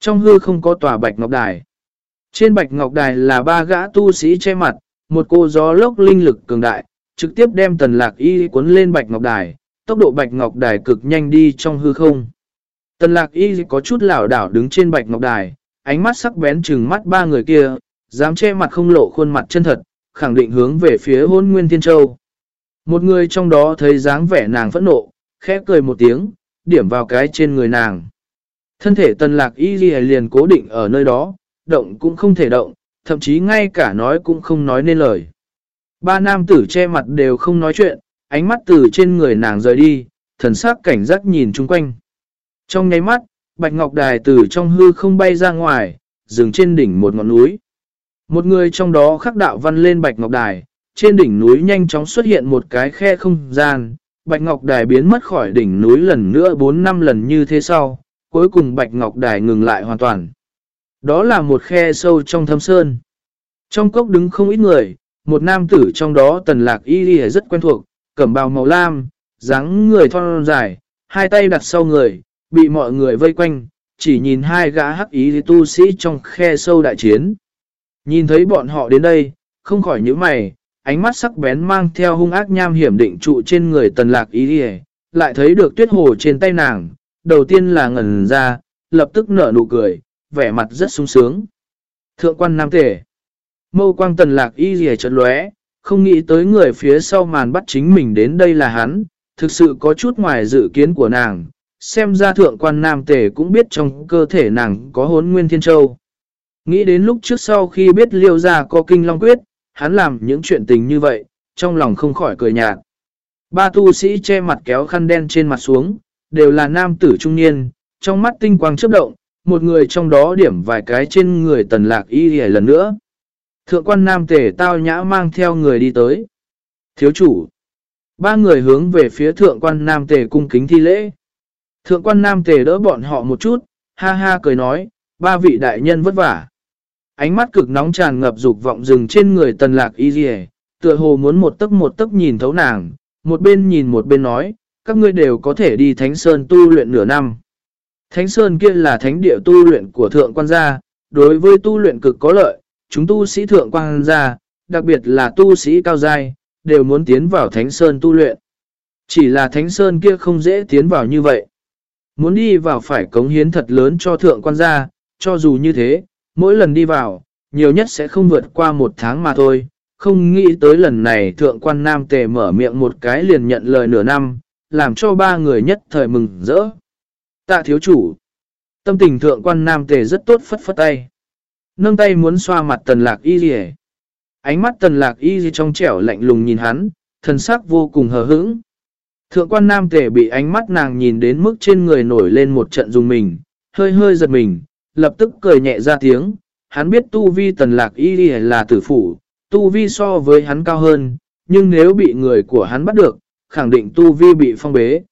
Trong hư không có tòa bạch ngọc đài. Trên bạch ngọc đài là ba gã tu sĩ che mặt, một cô gió lốc linh lực cường đại, trực tiếp đem tần lạc y cuốn lên bạch ngọc đài, tốc độ bạch ngọc đài cực nhanh đi trong hư không. Tần lạc y có chút lảo đảo đứng trên bạch ngọc đài, ánh mắt sắc bén trừng mắt ba người kia, dám che mặt không lộ khuôn mặt chân thật, khẳng định hướng về phía hôn nguyên thiên châu. Một người trong đó thấy dáng vẻ nàng phẫn nộ, khẽ cười một tiếng, điểm vào cái trên người nàng. Thân thể tần lạc y liền cố định ở nơi đó, động cũng không thể động, thậm chí ngay cả nói cũng không nói nên lời. Ba nam tử che mặt đều không nói chuyện, ánh mắt từ trên người nàng rời đi, thần sắc cảnh giác nhìn chung quanh. Trong nháy mắt, Bạch Ngọc Đài từ trong hư không bay ra ngoài, dừng trên đỉnh một ngọn núi. Một người trong đó khắc đạo văn lên Bạch Ngọc Đài, trên đỉnh núi nhanh chóng xuất hiện một cái khe không gian, Bạch Ngọc Đài biến mất khỏi đỉnh núi lần nữa 4 năm lần như thế sau, cuối cùng Bạch Ngọc Đài ngừng lại hoàn toàn. Đó là một khe sâu trong thâm sơn. Trong cốc đứng không ít người, một nam tử trong đó tần lạc y đi rất quen thuộc, cẩm bào màu lam, dáng người thon dài, hai tay đặt sau người, bị mọi người vây quanh, chỉ nhìn hai gã hắc ý tu sĩ trong khe sâu đại chiến. Nhìn thấy bọn họ đến đây, không khỏi những mày, ánh mắt sắc bén mang theo hung ác nham hiểm định trụ trên người tần lạc ý đi lại thấy được tuyết hồ trên tay nàng, đầu tiên là ngẩn ra, lập tức nở nụ cười, vẻ mặt rất sung sướng. Thượng quan nam tể, mâu quang tần lạc y rìa chợt lóe, không nghĩ tới người phía sau màn bắt chính mình đến đây là hắn, thực sự có chút ngoài dự kiến của nàng, xem ra thượng quan nam tể cũng biết trong cơ thể nàng có hốn nguyên thiên châu. Nghĩ đến lúc trước sau khi biết liêu ra có kinh long quyết, hắn làm những chuyện tình như vậy, trong lòng không khỏi cười nhạt. Ba tu sĩ che mặt kéo khăn đen trên mặt xuống, đều là nam tử trung niên, trong mắt tinh quang chớp động, một người trong đó điểm vài cái trên người tần lạc y hề lần nữa. Thượng quan nam tể tao nhã mang theo người đi tới. Thiếu chủ. Ba người hướng về phía thượng quan nam tể cung kính thi lễ. Thượng quan nam tể đỡ bọn họ một chút, ha ha cười nói, ba vị đại nhân vất vả. Ánh mắt cực nóng tràn ngập dục vọng rừng trên người tần lạc y dì tựa hồ muốn một tấc một tấc nhìn thấu nàng, một bên nhìn một bên nói, các ngươi đều có thể đi Thánh Sơn tu luyện nửa năm. Thánh Sơn kia là thánh địa tu luyện của thượng quan gia, đối với tu luyện cực có lợi, chúng tu sĩ thượng quan gia, đặc biệt là tu sĩ cao giai, đều muốn tiến vào Thánh Sơn tu luyện. Chỉ là Thánh Sơn kia không dễ tiến vào như vậy. Muốn đi vào phải cống hiến thật lớn cho thượng quan gia, cho dù như thế, mỗi lần đi vào, nhiều nhất sẽ không vượt qua một tháng mà thôi. Không nghĩ tới lần này thượng quan nam tề mở miệng một cái liền nhận lời nửa năm, làm cho ba người nhất thời mừng rỡ. Tạ thiếu chủ. Tâm tình thượng quan nam tề rất tốt phất phất tay. Nâng tay muốn xoa mặt tần lạc y gì Ánh mắt tần lạc y gì trong trẻo lạnh lùng nhìn hắn, thần sắc vô cùng hờ hững. Thượng quan nam tề bị ánh mắt nàng nhìn đến mức trên người nổi lên một trận dùng mình, hơi hơi giật mình, lập tức cười nhẹ ra tiếng. Hắn biết tu vi tần lạc y là tử phủ, tu vi so với hắn cao hơn, nhưng nếu bị người của hắn bắt được, khẳng định tu vi bị phong bế.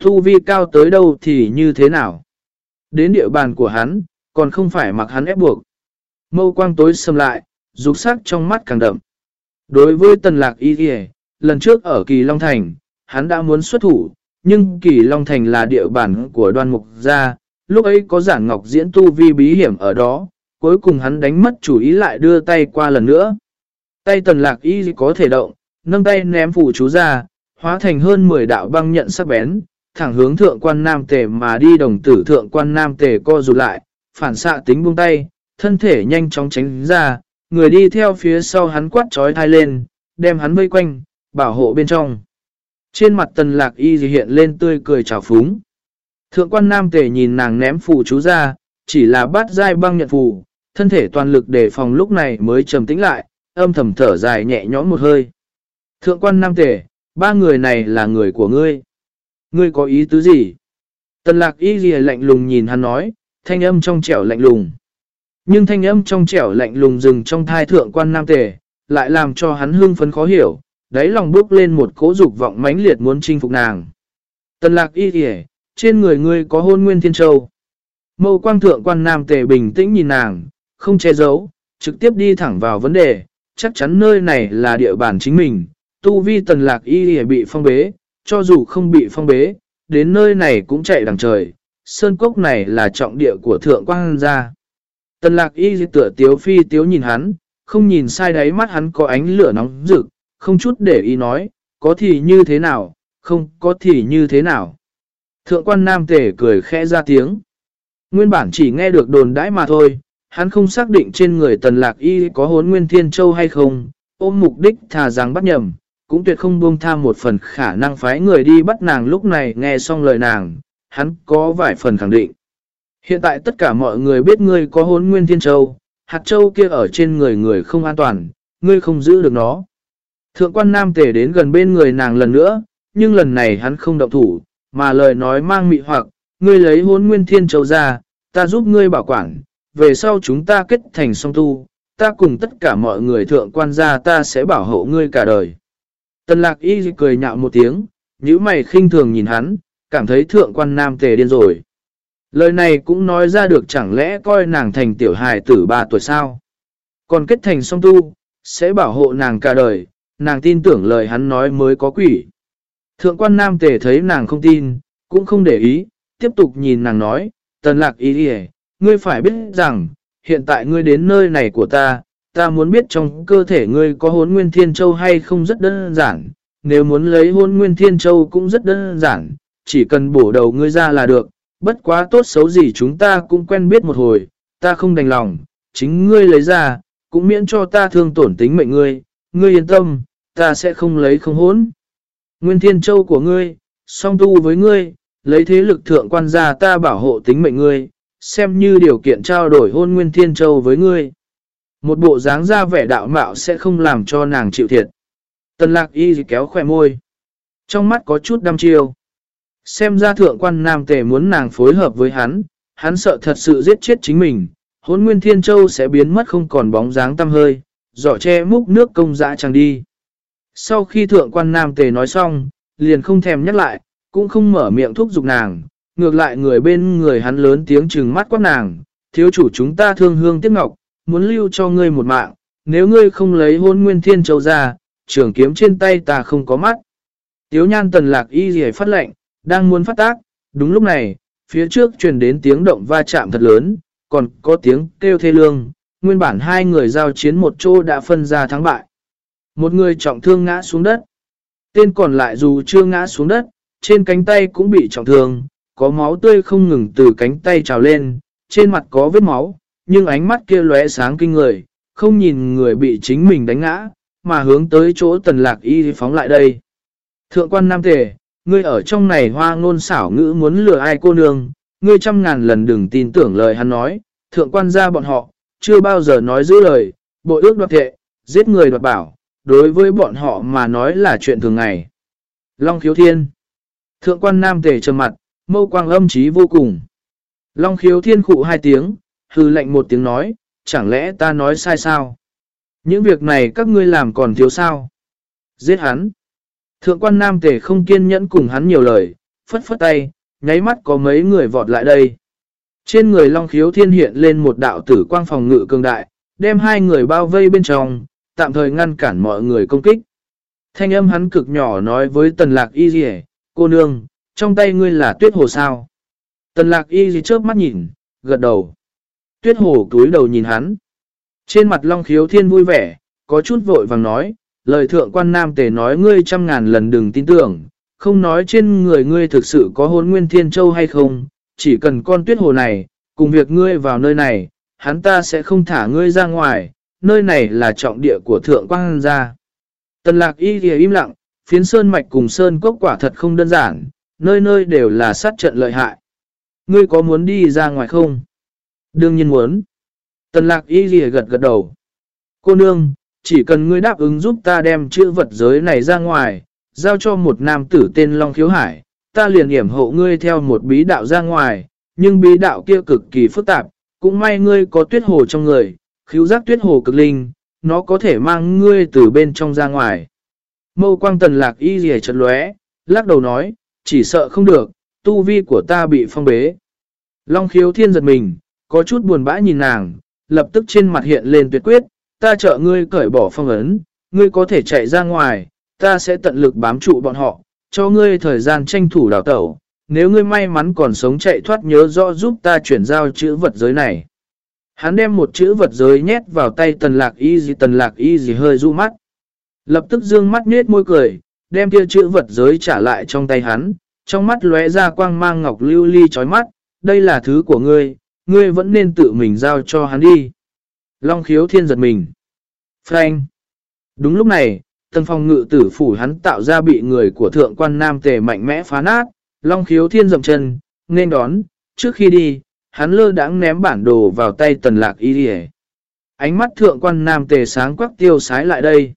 Tu vi cao tới đâu thì như thế nào? Đến địa bàn của hắn, còn không phải mặc hắn ép buộc. Mâu quang tối xâm lại, rục sắc trong mắt càng đậm. Đối với tần lạc y kìa, lần trước ở Kỳ Long Thành, hắn đã muốn xuất thủ, nhưng Kỳ Long Thành là địa bàn của đoan mục gia, lúc ấy có giản ngọc diễn tu vi bí hiểm ở đó, cuối cùng hắn đánh mất chủ ý lại đưa tay qua lần nữa. Tay tần lạc y có thể động, nâng tay ném phủ chú ra, hóa thành hơn 10 đạo băng nhận sắc bén, thẳng hướng thượng quan nam tề mà đi đồng tử thượng quan nam tề co rụt lại, phản xạ tính buông tay, thân thể nhanh chóng tránh ra, người đi theo phía sau hắn quát trói thai lên, đem hắn vây quanh, bảo hộ bên trong. Trên mặt tần lạc y hiện lên tươi cười trào phúng. Thượng quan nam tề nhìn nàng ném phù chú ra, chỉ là bắt dai băng nhận phù, thân thể toàn lực đề phòng lúc này mới trầm tĩnh lại, âm thầm thở dài nhẹ nhõm một hơi. Thượng quan nam tề, ba người này là người của ngươi. Ngươi có ý tứ gì? Tần lạc y ghi lạnh lùng nhìn hắn nói, thanh âm trong trẻo lạnh lùng. Nhưng thanh âm trong trẻo lạnh lùng dừng trong thai thượng quan nam tề, lại làm cho hắn hương phấn khó hiểu, đáy lòng bước lên một cố dục vọng mãnh liệt muốn chinh phục nàng. Tần lạc y ghi trên người ngươi có hôn nguyên thiên châu. Mâu quang thượng quan nam tề bình tĩnh nhìn nàng, không che giấu, trực tiếp đi thẳng vào vấn đề, chắc chắn nơi này là địa bàn chính mình, tu vi tần lạc y bị phong bế, cho dù không bị phong bế, đến nơi này cũng chạy đằng trời, sơn cốc này là trọng địa của thượng quan gia. Tần lạc y tựa tiếu phi tiếu nhìn hắn, không nhìn sai đáy mắt hắn có ánh lửa nóng rực, không chút để ý nói, có thì như thế nào, không có thì như thế nào. Thượng quan nam tể cười khẽ ra tiếng. Nguyên bản chỉ nghe được đồn đãi mà thôi, hắn không xác định trên người tần lạc y có hốn nguyên thiên châu hay không, ôm mục đích thà rằng bắt nhầm, cũng tuyệt không buông tham một phần khả năng phái người đi bắt nàng lúc này nghe xong lời nàng, hắn có vài phần khẳng định. Hiện tại tất cả mọi người biết ngươi có hốn nguyên thiên châu, hạt châu kia ở trên người người không an toàn, ngươi không giữ được nó. Thượng quan nam tể đến gần bên người nàng lần nữa, nhưng lần này hắn không động thủ, mà lời nói mang mị hoặc, ngươi lấy hốn nguyên thiên châu ra, ta giúp ngươi bảo quản, về sau chúng ta kết thành song tu, ta cùng tất cả mọi người thượng quan gia ta sẽ bảo hộ ngươi cả đời. Tần lạc y cười nhạo một tiếng, những mày khinh thường nhìn hắn, cảm thấy thượng quan nam tề điên rồi. Lời này cũng nói ra được chẳng lẽ coi nàng thành tiểu hài tử 3 tuổi sao. Còn kết thành song tu, sẽ bảo hộ nàng cả đời, nàng tin tưởng lời hắn nói mới có quỷ. Thượng quan nam tề thấy nàng không tin, cũng không để ý, tiếp tục nhìn nàng nói, tần lạc ý đi ngươi phải biết rằng, hiện tại ngươi đến nơi này của ta, ta muốn biết trong cơ thể ngươi có hốn nguyên thiên châu hay không rất đơn giản, nếu muốn lấy hôn nguyên thiên châu cũng rất đơn giản, chỉ cần bổ đầu ngươi ra là được, bất quá tốt xấu gì chúng ta cũng quen biết một hồi, ta không đành lòng, chính ngươi lấy ra, cũng miễn cho ta thương tổn tính mệnh ngươi, ngươi yên tâm, ta sẽ không lấy không hốn. Nguyên thiên châu của ngươi, song tu với ngươi, lấy thế lực thượng quan gia ta bảo hộ tính mệnh ngươi, xem như điều kiện trao đổi hôn nguyên thiên châu với ngươi. Một bộ dáng ra vẻ đạo mạo sẽ không làm cho nàng chịu thiệt. Tần lạc y kéo khỏe môi. Trong mắt có chút đăm chiêu. Xem ra thượng quan nam tề muốn nàng phối hợp với hắn, hắn sợ thật sự giết chết chính mình. hốn nguyên thiên châu sẽ biến mất không còn bóng dáng tăm hơi, giỏ che múc nước công dã chẳng đi. Sau khi thượng quan nam tề nói xong, liền không thèm nhắc lại, cũng không mở miệng thúc giục nàng, ngược lại người bên người hắn lớn tiếng trừng mắt quát nàng, thiếu chủ chúng ta thương hương tiếc ngọc, muốn lưu cho ngươi một mạng, nếu ngươi không lấy hôn nguyên thiên châu ra, trường kiếm trên tay ta không có mắt. Tiếu nhan tần lạc y gì phát lệnh, đang muốn phát tác, đúng lúc này, phía trước truyền đến tiếng động va chạm thật lớn, còn có tiếng kêu thê lương, nguyên bản hai người giao chiến một chỗ đã phân ra thắng bại. Một người trọng thương ngã xuống đất, tên còn lại dù chưa ngã xuống đất, trên cánh tay cũng bị trọng thương, có máu tươi không ngừng từ cánh tay trào lên, trên mặt có vết máu, nhưng ánh mắt kia lóe sáng kinh người, không nhìn người bị chính mình đánh ngã, mà hướng tới chỗ tần lạc y phóng lại đây. Thượng quan Nam Tề, ngươi ở trong này hoa ngôn xảo ngữ muốn lừa ai cô nương, ngươi trăm ngàn lần đừng tin tưởng lời hắn nói, thượng quan ra bọn họ, chưa bao giờ nói giữ lời, bộ ước đoạt thệ, giết người đoạt bảo, đối với bọn họ mà nói là chuyện thường ngày. Long khiếu thiên Thượng quan Nam Tề trầm mặt, mâu quang âm trí vô cùng. Long khiếu thiên khụ hai tiếng, hư lệnh một tiếng nói, chẳng lẽ ta nói sai sao? Những việc này các ngươi làm còn thiếu sao? Giết hắn. Thượng quan nam tề không kiên nhẫn cùng hắn nhiều lời, phất phất tay, nháy mắt có mấy người vọt lại đây. Trên người Long khiếu thiên hiện lên một đạo tử quang phòng ngự cường đại, đem hai người bao vây bên trong, tạm thời ngăn cản mọi người công kích. Thanh âm hắn cực nhỏ nói với tần lạc y dì cô nương, trong tay ngươi là tuyết hồ sao. Tần lạc y dì chớp mắt nhìn, gật đầu. Tuyết hồ túi đầu nhìn hắn. Trên mặt Long Khiếu Thiên vui vẻ, có chút vội vàng nói, lời thượng quan nam tề nói ngươi trăm ngàn lần đừng tin tưởng, không nói trên người ngươi thực sự có hôn nguyên thiên châu hay không, chỉ cần con tuyết hồ này, cùng việc ngươi vào nơi này, hắn ta sẽ không thả ngươi ra ngoài, nơi này là trọng địa của thượng quan gia. Tần lạc y thì im lặng, phiến sơn mạch cùng sơn cốc quả thật không đơn giản, nơi nơi đều là sát trận lợi hại. Ngươi có muốn đi ra ngoài không? Đương nhiên muốn. Tần lạc y ghi gật gật đầu. Cô nương, chỉ cần ngươi đáp ứng giúp ta đem chữ vật giới này ra ngoài, giao cho một nam tử tên Long Khiếu Hải, ta liền hiểm hộ ngươi theo một bí đạo ra ngoài, nhưng bí đạo kia cực kỳ phức tạp, cũng may ngươi có tuyết hồ trong người, khiếu giác tuyết hồ cực linh, nó có thể mang ngươi từ bên trong ra ngoài. Mâu quang tần lạc y rìa chật lóe, lắc đầu nói, chỉ sợ không được, tu vi của ta bị phong bế. Long khiếu thiên giật mình, có chút buồn bã nhìn nàng, lập tức trên mặt hiện lên tuyệt quyết, ta trợ ngươi cởi bỏ phong ấn, ngươi có thể chạy ra ngoài, ta sẽ tận lực bám trụ bọn họ, cho ngươi thời gian tranh thủ đào tẩu, nếu ngươi may mắn còn sống chạy thoát nhớ rõ giúp ta chuyển giao chữ vật giới này. Hắn đem một chữ vật giới nhét vào tay tần lạc y gì tần lạc y gì hơi ru mắt. Lập tức dương mắt nhết môi cười, đem kia chữ vật giới trả lại trong tay hắn, trong mắt lóe ra quang mang ngọc lưu ly chói mắt, đây là thứ của ngươi, ngươi vẫn nên tự mình giao cho hắn đi. Long khiếu thiên giật mình. Frank. Đúng lúc này, tân phong ngự tử phủ hắn tạo ra bị người của thượng quan nam tề mạnh mẽ phá nát, long khiếu thiên dậm chân, nên đón, trước khi đi, hắn lơ đãng ném bản đồ vào tay tần lạc y đi Ánh mắt thượng quan nam tề sáng quắc tiêu sái lại đây.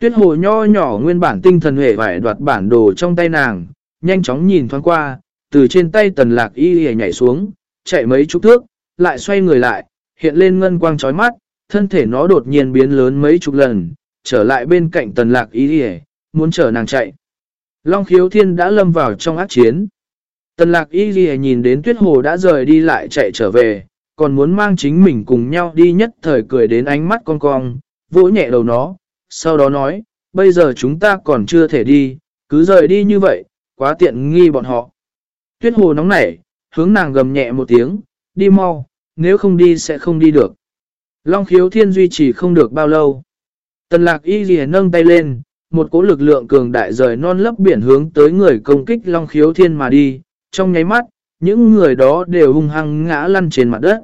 Tuyết hồ nho nhỏ nguyên bản tinh thần hề vải đoạt bản đồ trong tay nàng, nhanh chóng nhìn thoáng qua, từ trên tay tần lạc y nhảy xuống, chạy mấy chục thước, lại xoay người lại, hiện lên ngân quang chói mắt, thân thể nó đột nhiên biến lớn mấy chục lần, trở lại bên cạnh tần lạc y hề, muốn chở nàng chạy. Long khiếu thiên đã lâm vào trong ác chiến. Tần lạc y ghi nhìn đến tuyết hồ đã rời đi lại chạy trở về, còn muốn mang chính mình cùng nhau đi nhất thời cười đến ánh mắt con cong, vỗ nhẹ đầu nó, sau đó nói, bây giờ chúng ta còn chưa thể đi, cứ rời đi như vậy, quá tiện nghi bọn họ. Tuyết hồ nóng nảy, hướng nàng gầm nhẹ một tiếng, đi mau, nếu không đi sẽ không đi được. Long khiếu thiên duy trì không được bao lâu. Tần lạc y ghi nâng tay lên, một cỗ lực lượng cường đại rời non lấp biển hướng tới người công kích Long khiếu thiên mà đi, trong nháy mắt, những người đó đều hung hăng ngã lăn trên mặt đất.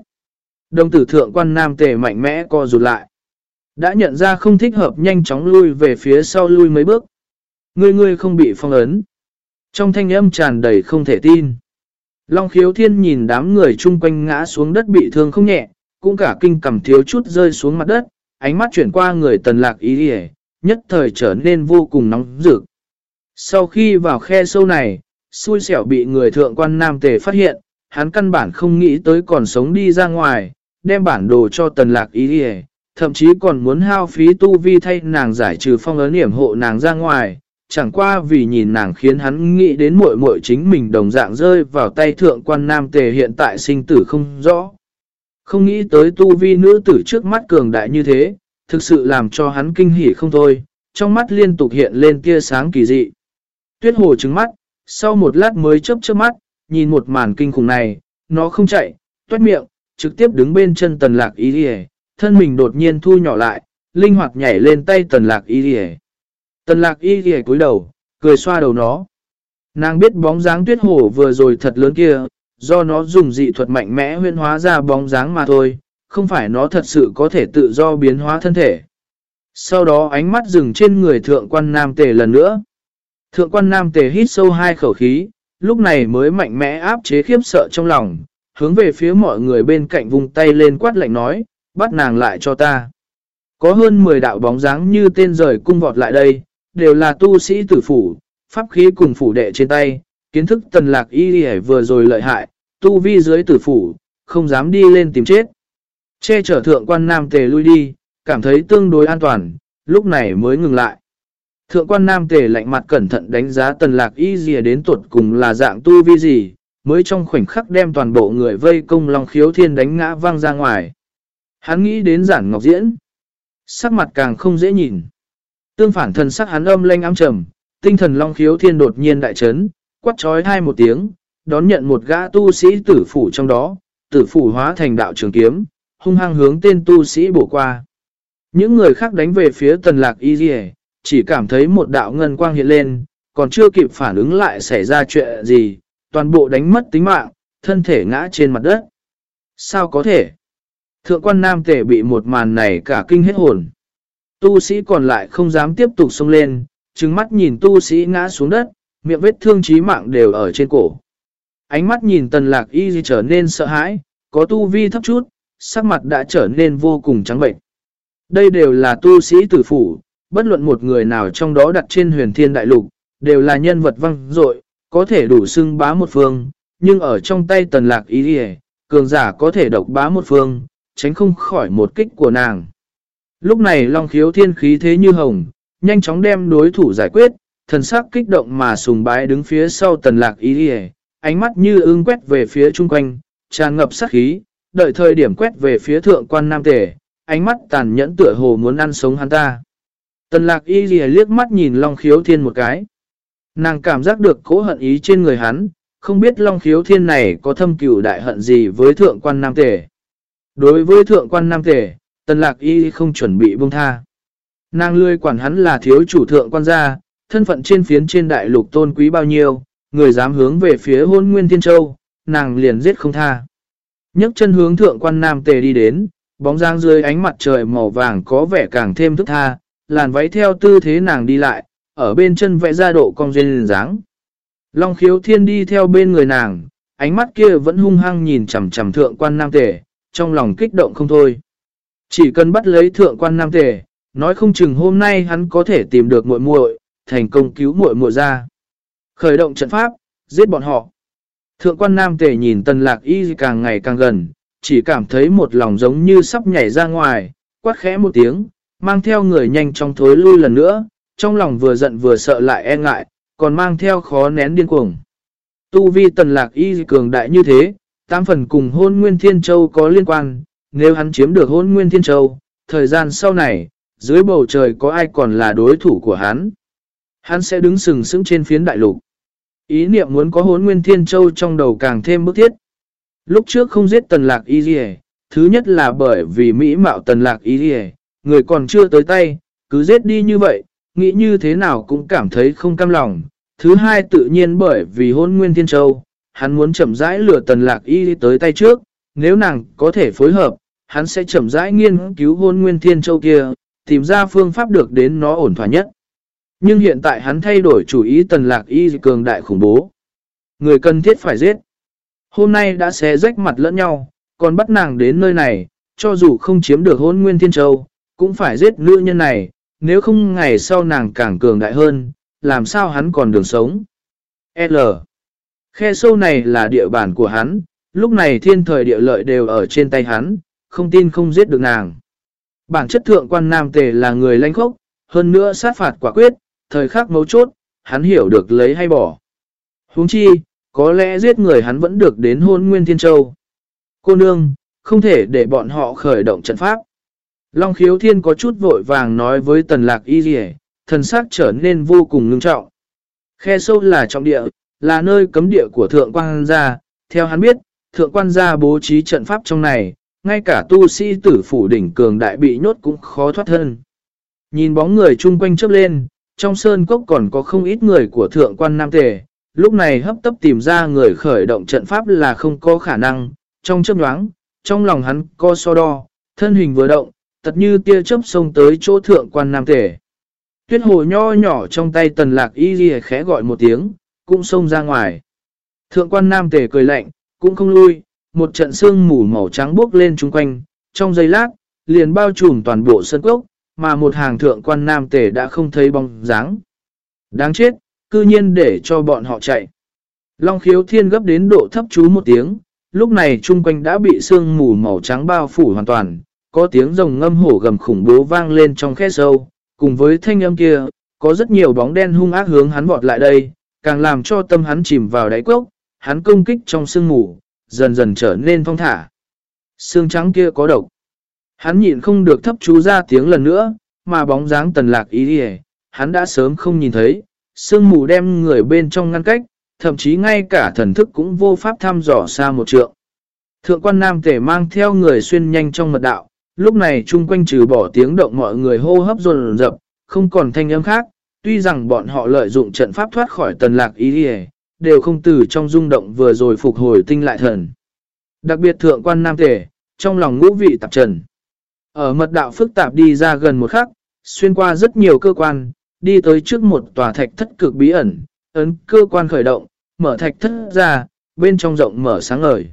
Đồng tử thượng quan nam tề mạnh mẽ co rụt lại. Đã nhận ra không thích hợp nhanh chóng lui về phía sau lui mấy bước. Người người không bị phong ấn. Trong thanh âm tràn đầy không thể tin. Long khiếu thiên nhìn đám người chung quanh ngã xuống đất bị thương không nhẹ, cũng cả kinh cầm thiếu chút rơi xuống mặt đất, ánh mắt chuyển qua người tần lạc ý hề, nhất thời trở nên vô cùng nóng rực. Sau khi vào khe sâu này, xui xẻo bị người thượng quan nam tề phát hiện, hắn căn bản không nghĩ tới còn sống đi ra ngoài, đem bản đồ cho tần lạc ý hề, thậm chí còn muốn hao phí tu vi thay nàng giải trừ phong ấn hiểm hộ nàng ra ngoài, chẳng qua vì nhìn nàng khiến hắn nghĩ đến muội muội chính mình đồng dạng rơi vào tay thượng quan nam tề hiện tại sinh tử không rõ. Không nghĩ tới tu vi nữ tử trước mắt cường đại như thế, thực sự làm cho hắn kinh hỉ không thôi, trong mắt liên tục hiện lên tia sáng kỳ dị. Tuyết hồ trứng mắt, sau một lát mới chớp chớp mắt, nhìn một màn kinh khủng này, nó không chạy, toát miệng, trực tiếp đứng bên chân tần lạc ý đi thân mình đột nhiên thu nhỏ lại, linh hoạt nhảy lên tay tần lạc ý đi Tần lạc y ghề cúi đầu, cười xoa đầu nó. Nàng biết bóng dáng tuyết hổ vừa rồi thật lớn kia, do nó dùng dị thuật mạnh mẽ huyên hóa ra bóng dáng mà thôi, không phải nó thật sự có thể tự do biến hóa thân thể. Sau đó ánh mắt dừng trên người thượng quan nam tề lần nữa. Thượng quan nam tề hít sâu hai khẩu khí, lúc này mới mạnh mẽ áp chế khiếp sợ trong lòng, hướng về phía mọi người bên cạnh vùng tay lên quát lạnh nói, bắt nàng lại cho ta. Có hơn 10 đạo bóng dáng như tên rời cung vọt lại đây, đều là tu sĩ tử phủ, pháp khí cùng phủ đệ trên tay, kiến thức tần lạc y vừa rồi lợi hại, tu vi dưới tử phủ, không dám đi lên tìm chết. Che chở thượng quan nam tề lui đi, cảm thấy tương đối an toàn, lúc này mới ngừng lại. Thượng quan nam tề lạnh mặt cẩn thận đánh giá tần lạc y gì đến tuột cùng là dạng tu vi gì, mới trong khoảnh khắc đem toàn bộ người vây công long khiếu thiên đánh ngã văng ra ngoài. Hắn nghĩ đến giản ngọc diễn. Sắc mặt càng không dễ nhìn. Tương phản thần sắc hắn âm lanh ám trầm, tinh thần long khiếu thiên đột nhiên đại chấn, quát trói hai một tiếng, đón nhận một gã tu sĩ tử phủ trong đó, tử phủ hóa thành đạo trường kiếm, hung hăng hướng tên tu sĩ bổ qua. Những người khác đánh về phía tần lạc y dì chỉ cảm thấy một đạo ngân quang hiện lên, còn chưa kịp phản ứng lại xảy ra chuyện gì, toàn bộ đánh mất tính mạng, thân thể ngã trên mặt đất. Sao có thể? Thượng quan nam tể bị một màn này cả kinh hết hồn. Tu sĩ còn lại không dám tiếp tục xông lên, trừng mắt nhìn tu sĩ ngã xuống đất, miệng vết thương chí mạng đều ở trên cổ. Ánh mắt nhìn tần lạc y trở nên sợ hãi, có tu vi thấp chút, sắc mặt đã trở nên vô cùng trắng bệnh. Đây đều là tu sĩ tử phủ, bất luận một người nào trong đó đặt trên huyền thiên đại lục, đều là nhân vật văng dội có thể đủ xưng bá một phương, nhưng ở trong tay tần lạc ý cường giả có thể độc bá một phương, tránh không khỏi một kích của nàng. Lúc này Long khiếu thiên khí thế như hồng, nhanh chóng đem đối thủ giải quyết, thần sắc kích động mà sùng bái đứng phía sau tần lạc ý đi ánh mắt như ưng quét về phía chung quanh, tràn ngập sát khí, đợi thời điểm quét về phía thượng quan nam tể, ánh mắt tàn nhẫn tựa hồ muốn ăn sống hắn ta. Tần lạc y lìa liếc mắt nhìn Long khiếu thiên một cái. Nàng cảm giác được cố hận ý trên người hắn, không biết Long Khiếu Thiên này có thâm cửu đại hận gì với thượng quan Nam tể. Đối với thượng quan Nam tể, Tần Lạc Y không chuẩn bị buông tha. Nàng lươi quản hắn là thiếu chủ thượng quan gia, thân phận trên phiến trên đại lục tôn quý bao nhiêu, người dám hướng về phía hôn nguyên thiên châu, nàng liền giết không tha. nhấc chân hướng thượng quan Nam Tề đi đến, bóng dáng dưới ánh mặt trời màu vàng có vẻ càng thêm thức tha, làn váy theo tư thế nàng đi lại, ở bên chân vẽ ra độ cong duyên dáng. Long khiếu thiên đi theo bên người nàng, ánh mắt kia vẫn hung hăng nhìn chằm chằm thượng quan nam tề, trong lòng kích động không thôi. Chỉ cần bắt lấy thượng quan nam tề, nói không chừng hôm nay hắn có thể tìm được muội muội, thành công cứu muội muội ra. Khởi động trận pháp, giết bọn họ. Thượng quan nam tề nhìn tần lạc y càng ngày càng gần, chỉ cảm thấy một lòng giống như sắp nhảy ra ngoài, quát khẽ một tiếng, mang theo người nhanh trong thối lui lần nữa, trong lòng vừa giận vừa sợ lại e ngại, còn mang theo khó nén điên cuồng. Tu vi tần lạc y cường đại như thế, tam phần cùng hôn nguyên thiên châu có liên quan, nếu hắn chiếm được hôn nguyên thiên châu, thời gian sau này, dưới bầu trời có ai còn là đối thủ của hắn. Hắn sẽ đứng sừng sững trên phiến đại lục. Ý niệm muốn có hôn nguyên thiên châu trong đầu càng thêm bức thiết. Lúc trước không giết tần lạc y dì thứ nhất là bởi vì Mỹ mạo tần lạc y dì người còn chưa tới tay, cứ giết đi như vậy, nghĩ như thế nào cũng cảm thấy không cam lòng. Thứ hai tự nhiên bởi vì hôn nguyên thiên châu, hắn muốn chậm rãi lửa tần lạc y tới tay trước, nếu nàng có thể phối hợp, hắn sẽ chậm rãi nghiên cứu hôn nguyên thiên châu kia, tìm ra phương pháp được đến nó ổn thỏa nhất. Nhưng hiện tại hắn thay đổi chủ ý tần lạc y cường đại khủng bố. Người cần thiết phải giết. Hôm nay đã xé rách mặt lẫn nhau, còn bắt nàng đến nơi này, cho dù không chiếm được hôn nguyên thiên châu, cũng phải giết nữ nhân này, nếu không ngày sau nàng càng cường đại hơn, làm sao hắn còn đường sống. L. Khe sâu này là địa bàn của hắn, lúc này thiên thời địa lợi đều ở trên tay hắn, không tin không giết được nàng. Bản chất thượng quan nam tề là người lanh khốc, hơn nữa sát phạt quả quyết, thời khắc mấu chốt, hắn hiểu được lấy hay bỏ. huống chi, có lẽ giết người hắn vẫn được đến hôn nguyên thiên châu. Cô nương, không thể để bọn họ khởi động trận pháp. Long khiếu thiên có chút vội vàng nói với tần lạc y dì thần sắc trở nên vô cùng ngưng trọng. Khe sâu là trọng địa, là nơi cấm địa của thượng quan gia. Theo hắn biết, thượng quan gia bố trí trận pháp trong này, ngay cả tu sĩ tử phủ đỉnh cường đại bị nhốt cũng khó thoát thân. Nhìn bóng người chung quanh chớp lên, trong sơn cốc còn có không ít người của thượng quan nam tề. Lúc này hấp tấp tìm ra người khởi động trận pháp là không có khả năng. Trong chớp nhoáng, trong lòng hắn co so đo, thân hình vừa động, tật như tia chớp sông tới chỗ thượng quan nam tề. Tuyết hồ nho nhỏ trong tay tần lạc y ghi khẽ gọi một tiếng, cũng xông ra ngoài. Thượng quan nam tề cười lạnh, cũng không lui, một trận sương mù màu trắng bốc lên chung quanh, trong giây lát, liền bao trùm toàn bộ sân cốc, mà một hàng thượng quan nam tể đã không thấy bóng dáng. Đáng chết, cư nhiên để cho bọn họ chạy. Long khiếu thiên gấp đến độ thấp chú một tiếng, lúc này chung quanh đã bị sương mù màu trắng bao phủ hoàn toàn, có tiếng rồng ngâm hổ gầm khủng bố vang lên trong khe sâu, cùng với thanh âm kia, có rất nhiều bóng đen hung ác hướng hắn vọt lại đây, càng làm cho tâm hắn chìm vào đáy cốc, hắn công kích trong sương mù, dần dần trở nên phong thả. Sương trắng kia có độc. Hắn nhịn không được thấp chú ra tiếng lần nữa, mà bóng dáng tần lạc ý đi hắn đã sớm không nhìn thấy, sương mù đem người bên trong ngăn cách, thậm chí ngay cả thần thức cũng vô pháp thăm dò xa một trượng. Thượng quan nam tể mang theo người xuyên nhanh trong mật đạo, Lúc này chung quanh trừ bỏ tiếng động mọi người hô hấp dồn dập, không còn thanh âm khác, tuy rằng bọn họ lợi dụng trận pháp thoát khỏi tần lạc ý đi đều không từ trong rung động vừa rồi phục hồi tinh lại thần. Đặc biệt thượng quan nam tể, trong lòng ngũ vị tạp trần. Ở mật đạo phức tạp đi ra gần một khắc, xuyên qua rất nhiều cơ quan, đi tới trước một tòa thạch thất cực bí ẩn, ấn cơ quan khởi động, mở thạch thất ra, bên trong rộng mở sáng ngời.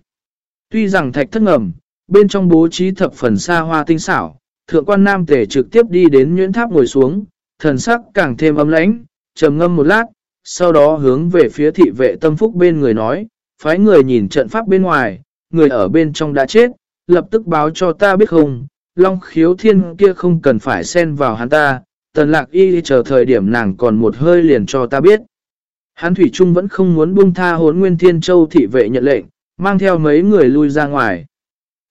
Tuy rằng thạch thất ngầm, Bên trong bố trí thập phần xa hoa tinh xảo, thượng quan nam tể trực tiếp đi đến nhuyễn tháp ngồi xuống, thần sắc càng thêm ấm lãnh, trầm ngâm một lát, sau đó hướng về phía thị vệ tâm phúc bên người nói, phái người nhìn trận pháp bên ngoài, người ở bên trong đã chết, lập tức báo cho ta biết không, long khiếu thiên kia không cần phải xen vào hắn ta, tần lạc y chờ thời điểm nàng còn một hơi liền cho ta biết. Hắn Thủy Trung vẫn không muốn buông tha hốn nguyên thiên châu thị vệ nhận lệnh, mang theo mấy người lui ra ngoài.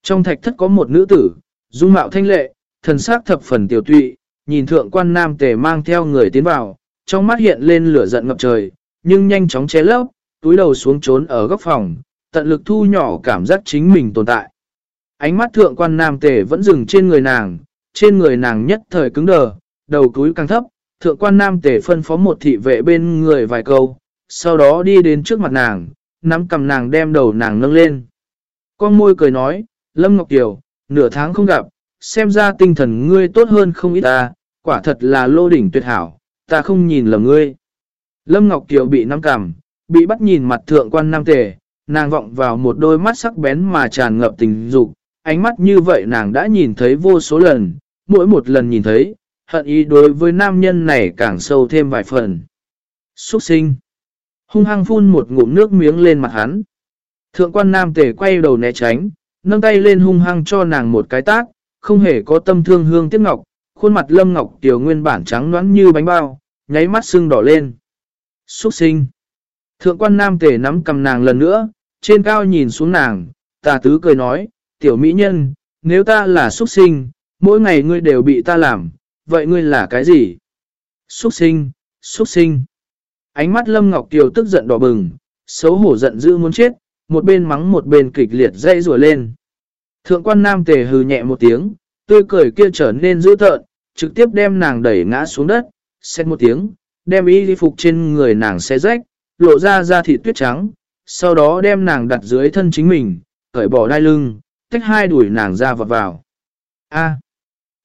Trong thạch thất có một nữ tử, dung mạo thanh lệ, thần sắc thập phần tiểu tụy, nhìn thượng quan nam tề mang theo người tiến vào, trong mắt hiện lên lửa giận ngập trời, nhưng nhanh chóng che lấp, túi đầu xuống trốn ở góc phòng, tận lực thu nhỏ cảm giác chính mình tồn tại. Ánh mắt thượng quan nam tề vẫn dừng trên người nàng, trên người nàng nhất thời cứng đờ, đầu túi càng thấp, thượng quan nam tề phân phó một thị vệ bên người vài câu, sau đó đi đến trước mặt nàng, nắm cầm nàng đem đầu nàng nâng lên. Con môi cười nói, Lâm Ngọc Kiều, nửa tháng không gặp, xem ra tinh thần ngươi tốt hơn không ít ta, quả thật là lô đỉnh tuyệt hảo, ta không nhìn lầm ngươi. Lâm Ngọc Kiều bị nắm cảm, bị bắt nhìn mặt thượng quan nam tề, nàng vọng vào một đôi mắt sắc bén mà tràn ngập tình dục, ánh mắt như vậy nàng đã nhìn thấy vô số lần, mỗi một lần nhìn thấy, hận ý đối với nam nhân này càng sâu thêm vài phần. Xuất sinh. Hung hăng phun một ngụm nước miếng lên mặt hắn. Thượng quan nam tề quay đầu né tránh, nâng tay lên hung hăng cho nàng một cái tác, không hề có tâm thương hương tiếc ngọc, khuôn mặt lâm ngọc tiểu nguyên bản trắng nõn như bánh bao, nháy mắt sưng đỏ lên. Xuất sinh. Thượng quan nam tề nắm cầm nàng lần nữa, trên cao nhìn xuống nàng, tà tứ cười nói, tiểu mỹ nhân, nếu ta là xuất sinh, mỗi ngày ngươi đều bị ta làm, vậy ngươi là cái gì? Xuất sinh, xuất sinh. Ánh mắt Lâm Ngọc Kiều tức giận đỏ bừng, xấu hổ giận dữ muốn chết, một bên mắng một bên kịch liệt dây rùa lên. Thượng quan nam tề hừ nhẹ một tiếng, tươi cười kia trở nên dữ tợn, trực tiếp đem nàng đẩy ngã xuống đất, xét một tiếng, đem y phục trên người nàng xé rách, lộ ra da thịt tuyết trắng, sau đó đem nàng đặt dưới thân chính mình, cởi bỏ đai lưng, tách hai đuổi nàng ra vọt vào. A.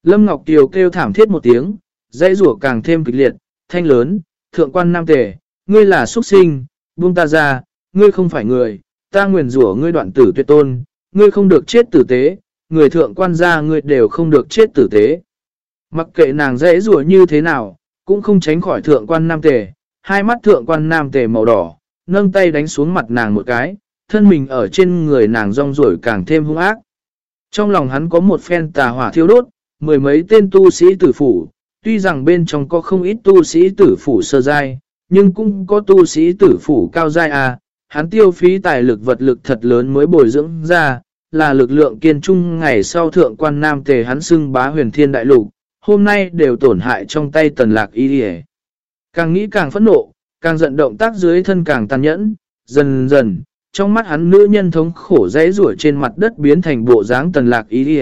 Lâm Ngọc Kiều kêu thảm thiết một tiếng, dây rủa càng thêm kịch liệt, thanh lớn, thượng quan nam tề, ngươi là xuất sinh, buông ta ra, ngươi không phải người, ta nguyền rủa ngươi đoạn tử tuyệt tôn, ngươi không được chết tử tế, người thượng quan gia ngươi đều không được chết tử tế. Mặc kệ nàng dễ rùa như thế nào, cũng không tránh khỏi thượng quan nam tề, hai mắt thượng quan nam tề màu đỏ, nâng tay đánh xuống mặt nàng một cái, thân mình ở trên người nàng rong rổi càng thêm hung ác. Trong lòng hắn có một phen tà hỏa thiêu đốt, mười mấy tên tu sĩ tử phủ, tuy rằng bên trong có không ít tu sĩ tử phủ sơ giai, nhưng cũng có tu sĩ tử phủ cao giai à, hắn tiêu phí tài lực vật lực thật lớn mới bồi dưỡng ra, là lực lượng kiên trung ngày sau thượng quan nam tề hắn xưng bá huyền thiên đại lục, hôm nay đều tổn hại trong tay tần lạc y đi Càng nghĩ càng phẫn nộ, càng giận động tác dưới thân càng tàn nhẫn, dần dần, trong mắt hắn nữ nhân thống khổ dãy rủa trên mặt đất biến thành bộ dáng tần lạc y đi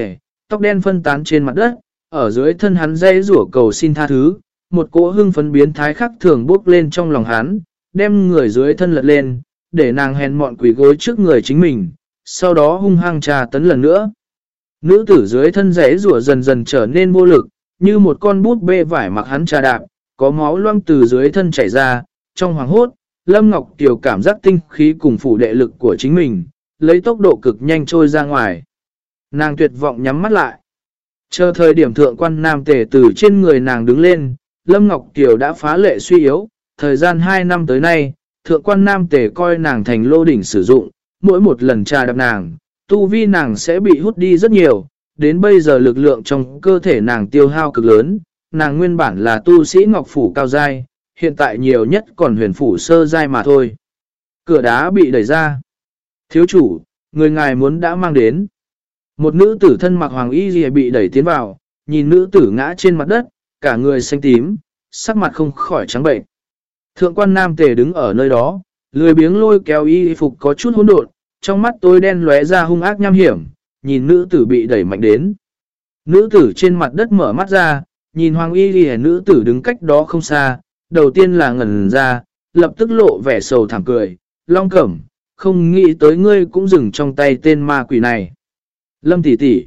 tóc đen phân tán trên mặt đất, ở dưới thân hắn dãy rủa cầu xin tha thứ, một cỗ hưng phấn biến thái khắc thường bốc lên trong lòng hắn, đem người dưới thân lật lên, để nàng hèn mọn quỷ gối trước người chính mình, sau đó hung hăng trà tấn lần nữa. Nữ tử dưới thân rẽ rủa dần dần trở nên vô lực, như một con bút bê vải mặc hắn trà đạp, có máu loang từ dưới thân chảy ra, trong hoàng hốt, Lâm Ngọc Kiều cảm giác tinh khí cùng phủ đệ lực của chính mình, lấy tốc độ cực nhanh trôi ra ngoài. Nàng tuyệt vọng nhắm mắt lại. Chờ thời điểm thượng quan nam tể từ trên người nàng đứng lên, Lâm Ngọc Kiều đã phá lệ suy yếu, thời gian 2 năm tới nay, thượng quan nam tể coi nàng thành lô đỉnh sử dụng, mỗi một lần trà đập nàng, tu vi nàng sẽ bị hút đi rất nhiều, đến bây giờ lực lượng trong cơ thể nàng tiêu hao cực lớn, nàng nguyên bản là tu sĩ ngọc phủ cao giai, hiện tại nhiều nhất còn huyền phủ sơ giai mà thôi. Cửa đá bị đẩy ra. Thiếu chủ, người ngài muốn đã mang đến. Một nữ tử thân mặc hoàng y gì bị đẩy tiến vào, nhìn nữ tử ngã trên mặt đất, cả người xanh tím, sắc mặt không khỏi trắng bệnh. Thượng quan nam tề đứng ở nơi đó, lười biếng lôi kéo y phục có chút hỗn độn, trong mắt tôi đen lóe ra hung ác nham hiểm, nhìn nữ tử bị đẩy mạnh đến. Nữ tử trên mặt đất mở mắt ra, nhìn hoàng y ghi nữ tử đứng cách đó không xa, đầu tiên là ngẩn ra, lập tức lộ vẻ sầu thảm cười, long cẩm, không nghĩ tới ngươi cũng dừng trong tay tên ma quỷ này. Lâm tỷ tỷ,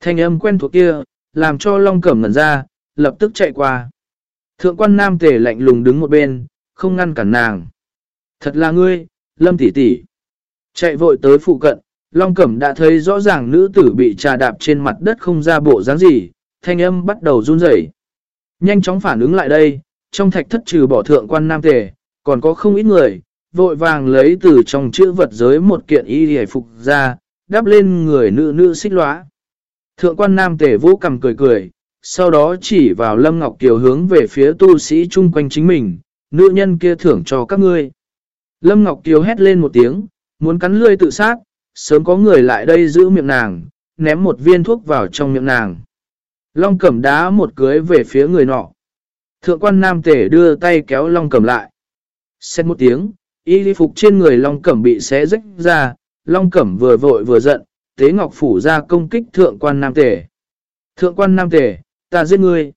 thanh âm quen thuộc kia, làm cho long cẩm ngẩn ra, lập tức chạy qua. Thượng quan nam tề lạnh lùng đứng một bên, không ngăn cản nàng. Thật là ngươi, lâm tỷ tỷ. Chạy vội tới phụ cận, Long Cẩm đã thấy rõ ràng nữ tử bị trà đạp trên mặt đất không ra bộ dáng gì, thanh âm bắt đầu run rẩy. Nhanh chóng phản ứng lại đây, trong thạch thất trừ bỏ thượng quan nam tề, còn có không ít người, vội vàng lấy từ trong chữ vật giới một kiện y hề phục ra, đắp lên người nữ nữ xích lóa. Thượng quan nam tề vũ cầm cười cười, sau đó chỉ vào Lâm Ngọc Kiều hướng về phía tu sĩ chung quanh chính mình, nữ nhân kia thưởng cho các ngươi. Lâm Ngọc Kiều hét lên một tiếng, muốn cắn lươi tự sát, sớm có người lại đây giữ miệng nàng, ném một viên thuốc vào trong miệng nàng. Long cẩm đá một cưới về phía người nọ. Thượng quan nam tể đưa tay kéo long cẩm lại. Xét một tiếng, Y phục trên người Long Cẩm bị xé rách ra, Long Cẩm vừa vội vừa giận, Tế Ngọc Phủ ra công kích thượng quan Nam tể. Thượng quan Nam tể, ta giết ngươi.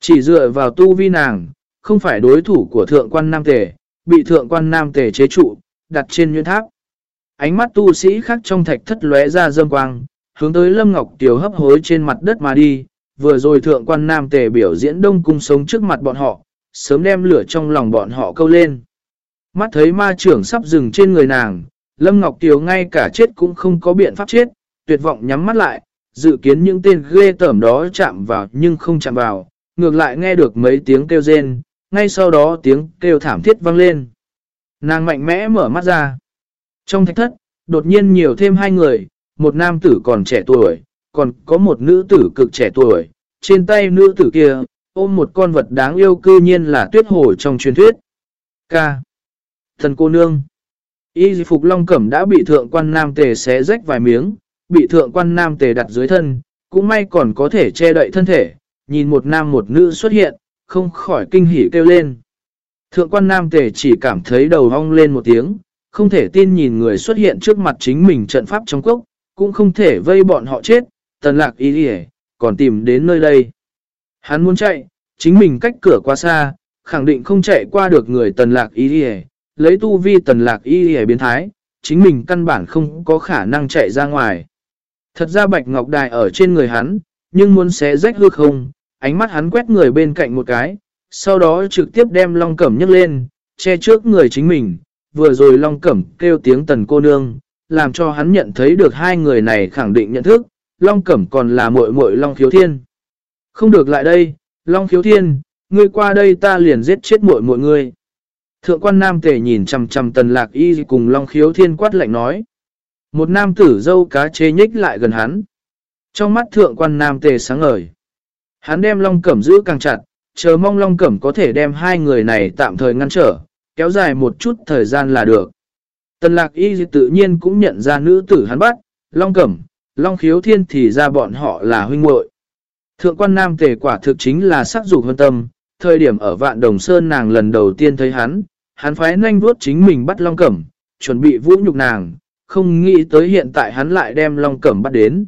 Chỉ dựa vào tu vi nàng, không phải đối thủ của thượng quan Nam tể. bị thượng quan Nam tể chế trụ, đặt trên nhuyễn tháp. Ánh mắt tu sĩ khác trong thạch thất lóe ra dâm quang, hướng tới Lâm Ngọc Tiểu hấp hối trên mặt đất mà đi, vừa rồi thượng quan Nam Tề biểu diễn đông cung sống trước mặt bọn họ, sớm đem lửa trong lòng bọn họ câu lên. Mắt thấy ma trưởng sắp dừng trên người nàng, Lâm Ngọc Tiều ngay cả chết cũng không có biện pháp chết, tuyệt vọng nhắm mắt lại, dự kiến những tên ghê tởm đó chạm vào nhưng không chạm vào, ngược lại nghe được mấy tiếng kêu rên, ngay sau đó tiếng kêu thảm thiết vang lên. Nàng mạnh mẽ mở mắt ra. Trong thạch thất, đột nhiên nhiều thêm hai người, một nam tử còn trẻ tuổi, còn có một nữ tử cực trẻ tuổi, trên tay nữ tử kia, ôm một con vật đáng yêu cư nhiên là tuyết hồ trong truyền thuyết. Ca. Thần cô nương. Y phục long cẩm đã bị thượng quan nam tề xé rách vài miếng, bị thượng quan nam tề đặt dưới thân, cũng may còn có thể che đậy thân thể, nhìn một nam một nữ xuất hiện, không khỏi kinh hỉ kêu lên. Thượng quan nam tề chỉ cảm thấy đầu hong lên một tiếng, không thể tin nhìn người xuất hiện trước mặt chính mình trận pháp trong cốc, cũng không thể vây bọn họ chết, tần lạc ý đi còn tìm đến nơi đây. Hắn muốn chạy, chính mình cách cửa quá xa, khẳng định không chạy qua được người tần lạc ý đi lấy tu vi tần lạc y hề biến thái, chính mình căn bản không có khả năng chạy ra ngoài. Thật ra bạch ngọc đài ở trên người hắn, nhưng muốn xé rách hư không, ánh mắt hắn quét người bên cạnh một cái, sau đó trực tiếp đem long cẩm nhấc lên, che trước người chính mình, vừa rồi long cẩm kêu tiếng tần cô nương, làm cho hắn nhận thấy được hai người này khẳng định nhận thức, long cẩm còn là muội muội long khiếu thiên. Không được lại đây, long khiếu thiên, ngươi qua đây ta liền giết chết muội muội ngươi. Thượng quan nam tề nhìn chầm chầm tần lạc y cùng long khiếu thiên quát lạnh nói. Một nam tử dâu cá chê nhích lại gần hắn. Trong mắt thượng quan nam tề sáng ngời. Hắn đem long cẩm giữ càng chặt, chờ mong long cẩm có thể đem hai người này tạm thời ngăn trở, kéo dài một chút thời gian là được. Tần lạc y tự nhiên cũng nhận ra nữ tử hắn bắt, long cẩm, long khiếu thiên thì ra bọn họ là huynh muội Thượng quan nam tề quả thực chính là sắc dục hơn tâm, thời điểm ở vạn đồng sơn nàng lần đầu tiên thấy hắn, hắn phái nhanh vuốt chính mình bắt Long Cẩm, chuẩn bị vũ nhục nàng, không nghĩ tới hiện tại hắn lại đem Long Cẩm bắt đến.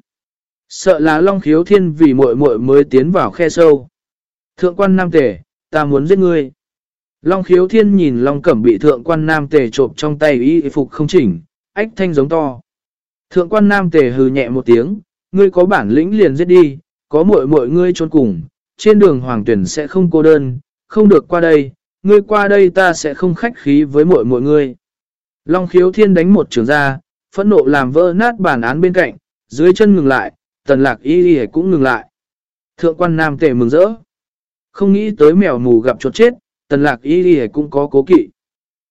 Sợ là Long Khiếu Thiên vì muội muội mới tiến vào khe sâu. Thượng quan Nam Tề, ta muốn giết ngươi. Long Khiếu Thiên nhìn Long Cẩm bị Thượng quan Nam Tề trộm trong tay y phục không chỉnh, ách thanh giống to. Thượng quan Nam Tề hừ nhẹ một tiếng, ngươi có bản lĩnh liền giết đi, có muội muội ngươi trốn cùng, trên đường hoàng tuyển sẽ không cô đơn, không được qua đây, ngươi qua đây ta sẽ không khách khí với muội muội ngươi. Long khiếu thiên đánh một trường ra, phẫn nộ làm vỡ nát bản án bên cạnh, dưới chân ngừng lại, tần lạc y y cũng ngừng lại. Thượng quan nam Tề mừng rỡ. Không nghĩ tới mèo mù gặp chuột chết, tần lạc y đi cũng có cố kỵ.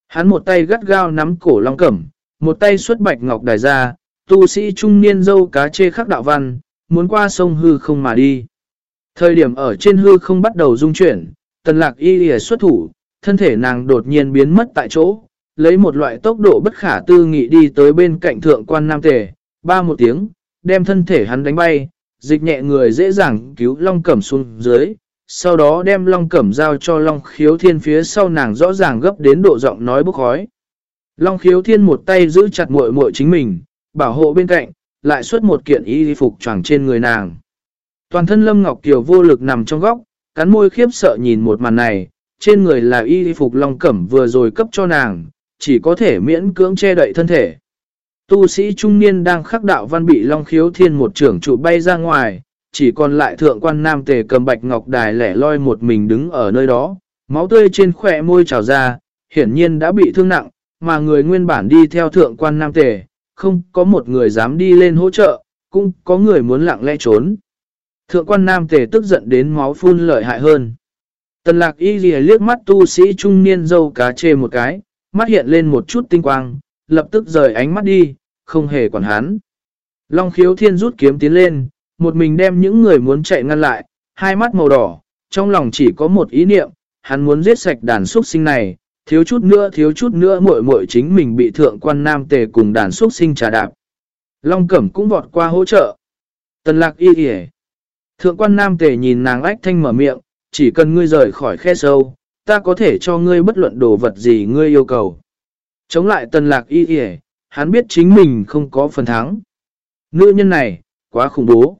Hắn một tay gắt gao nắm cổ long cẩm, một tay xuất bạch ngọc đài ra, tu sĩ trung niên dâu cá chê khắc đạo văn, muốn qua sông hư không mà đi. Thời điểm ở trên hư không bắt đầu dung chuyển, tần lạc y đi xuất thủ, thân thể nàng đột nhiên biến mất tại chỗ, lấy một loại tốc độ bất khả tư nghị đi tới bên cạnh thượng quan nam tề, ba một tiếng, đem thân thể hắn đánh bay, dịch nhẹ người dễ dàng cứu long cẩm xuống dưới, sau đó đem long cẩm giao cho long khiếu thiên phía sau nàng rõ ràng gấp đến độ giọng nói bốc khói. Long khiếu thiên một tay giữ chặt muội muội chính mình, bảo hộ bên cạnh, lại xuất một kiện y phục choàng trên người nàng. Toàn thân Lâm Ngọc Kiều vô lực nằm trong góc, cắn môi khiếp sợ nhìn một màn này, trên người là y phục long cẩm vừa rồi cấp cho nàng, chỉ có thể miễn cưỡng che đậy thân thể. Tu sĩ trung niên đang khắc đạo văn bị long khiếu thiên một trưởng trụ bay ra ngoài, chỉ còn lại thượng quan nam tề cầm bạch ngọc đài lẻ loi một mình đứng ở nơi đó, máu tươi trên khỏe môi trào ra, hiển nhiên đã bị thương nặng, mà người nguyên bản đi theo thượng quan nam tề, không có một người dám đi lên hỗ trợ, cũng có người muốn lặng lẽ trốn. Thượng quan nam tề tức giận đến máu phun lợi hại hơn. Tần lạc y ghi liếc mắt tu sĩ trung niên dâu cá chê một cái, mắt hiện lên một chút tinh quang, lập tức rời ánh mắt đi, không hề quản hắn. Long khiếu thiên rút kiếm tiến lên, một mình đem những người muốn chạy ngăn lại, hai mắt màu đỏ, trong lòng chỉ có một ý niệm, hắn muốn giết sạch đàn xuất sinh này, thiếu chút nữa thiếu chút nữa muội muội chính mình bị thượng quan nam tề cùng đàn xuất sinh trà đạp. Long cẩm cũng vọt qua hỗ trợ. Tần lạc y kìa. Thượng quan nam tề nhìn nàng ách thanh mở miệng, chỉ cần ngươi rời khỏi khe sâu, ta có thể cho ngươi bất luận đồ vật gì ngươi yêu cầu. Chống lại tần lạc y y hắn biết chính mình không có phần thắng. Nữ nhân này, quá khủng bố.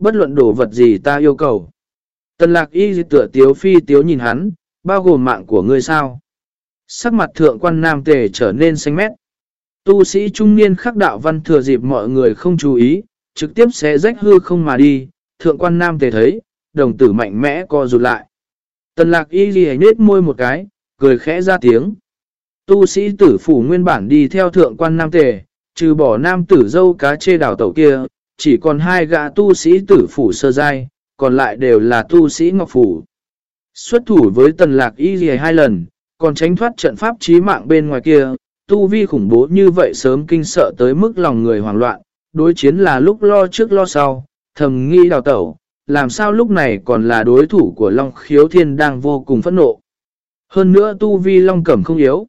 Bất luận đổ vật gì ta yêu cầu. Tần lạc y tựa tiếu phi tiếu nhìn hắn, bao gồm mạng của ngươi sao. Sắc mặt thượng quan nam tề trở nên xanh mét. Tu sĩ trung niên khắc đạo văn thừa dịp mọi người không chú ý, trực tiếp sẽ rách hư không mà đi, thượng quan nam tề thấy, đồng tử mạnh mẽ co rụt lại. Tần lạc y ghi nết môi một cái, cười khẽ ra tiếng. Tu sĩ tử phủ nguyên bản đi theo thượng quan nam tề, trừ bỏ nam tử dâu cá chê đảo tẩu kia, chỉ còn hai gã tu sĩ tử phủ sơ giai, còn lại đều là tu sĩ ngọc phủ. Xuất thủ với tần lạc y ghi hai lần, còn tránh thoát trận pháp trí mạng bên ngoài kia, tu vi khủng bố như vậy sớm kinh sợ tới mức lòng người hoảng loạn, đối chiến là lúc lo trước lo sau, thầm nghĩ đào tẩu, làm sao lúc này còn là đối thủ của Long Khiếu Thiên đang vô cùng phẫn nộ. Hơn nữa tu vi Long Cẩm không yếu.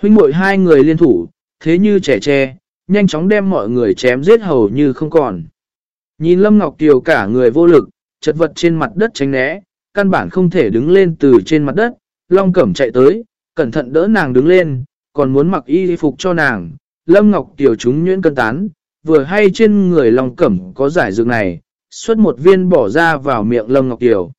Huynh muội hai người liên thủ, thế như trẻ tre, nhanh chóng đem mọi người chém giết hầu như không còn. Nhìn Lâm Ngọc Kiều cả người vô lực, chật vật trên mặt đất tránh né, căn bản không thể đứng lên từ trên mặt đất, Long Cẩm chạy tới, cẩn thận đỡ nàng đứng lên, còn muốn mặc y phục cho nàng. Lâm Ngọc Kiều chúng nhuyễn cân tán, vừa hay trên người Long Cẩm có giải dược này, xuất một viên bỏ ra vào miệng Lâm Ngọc Kiều.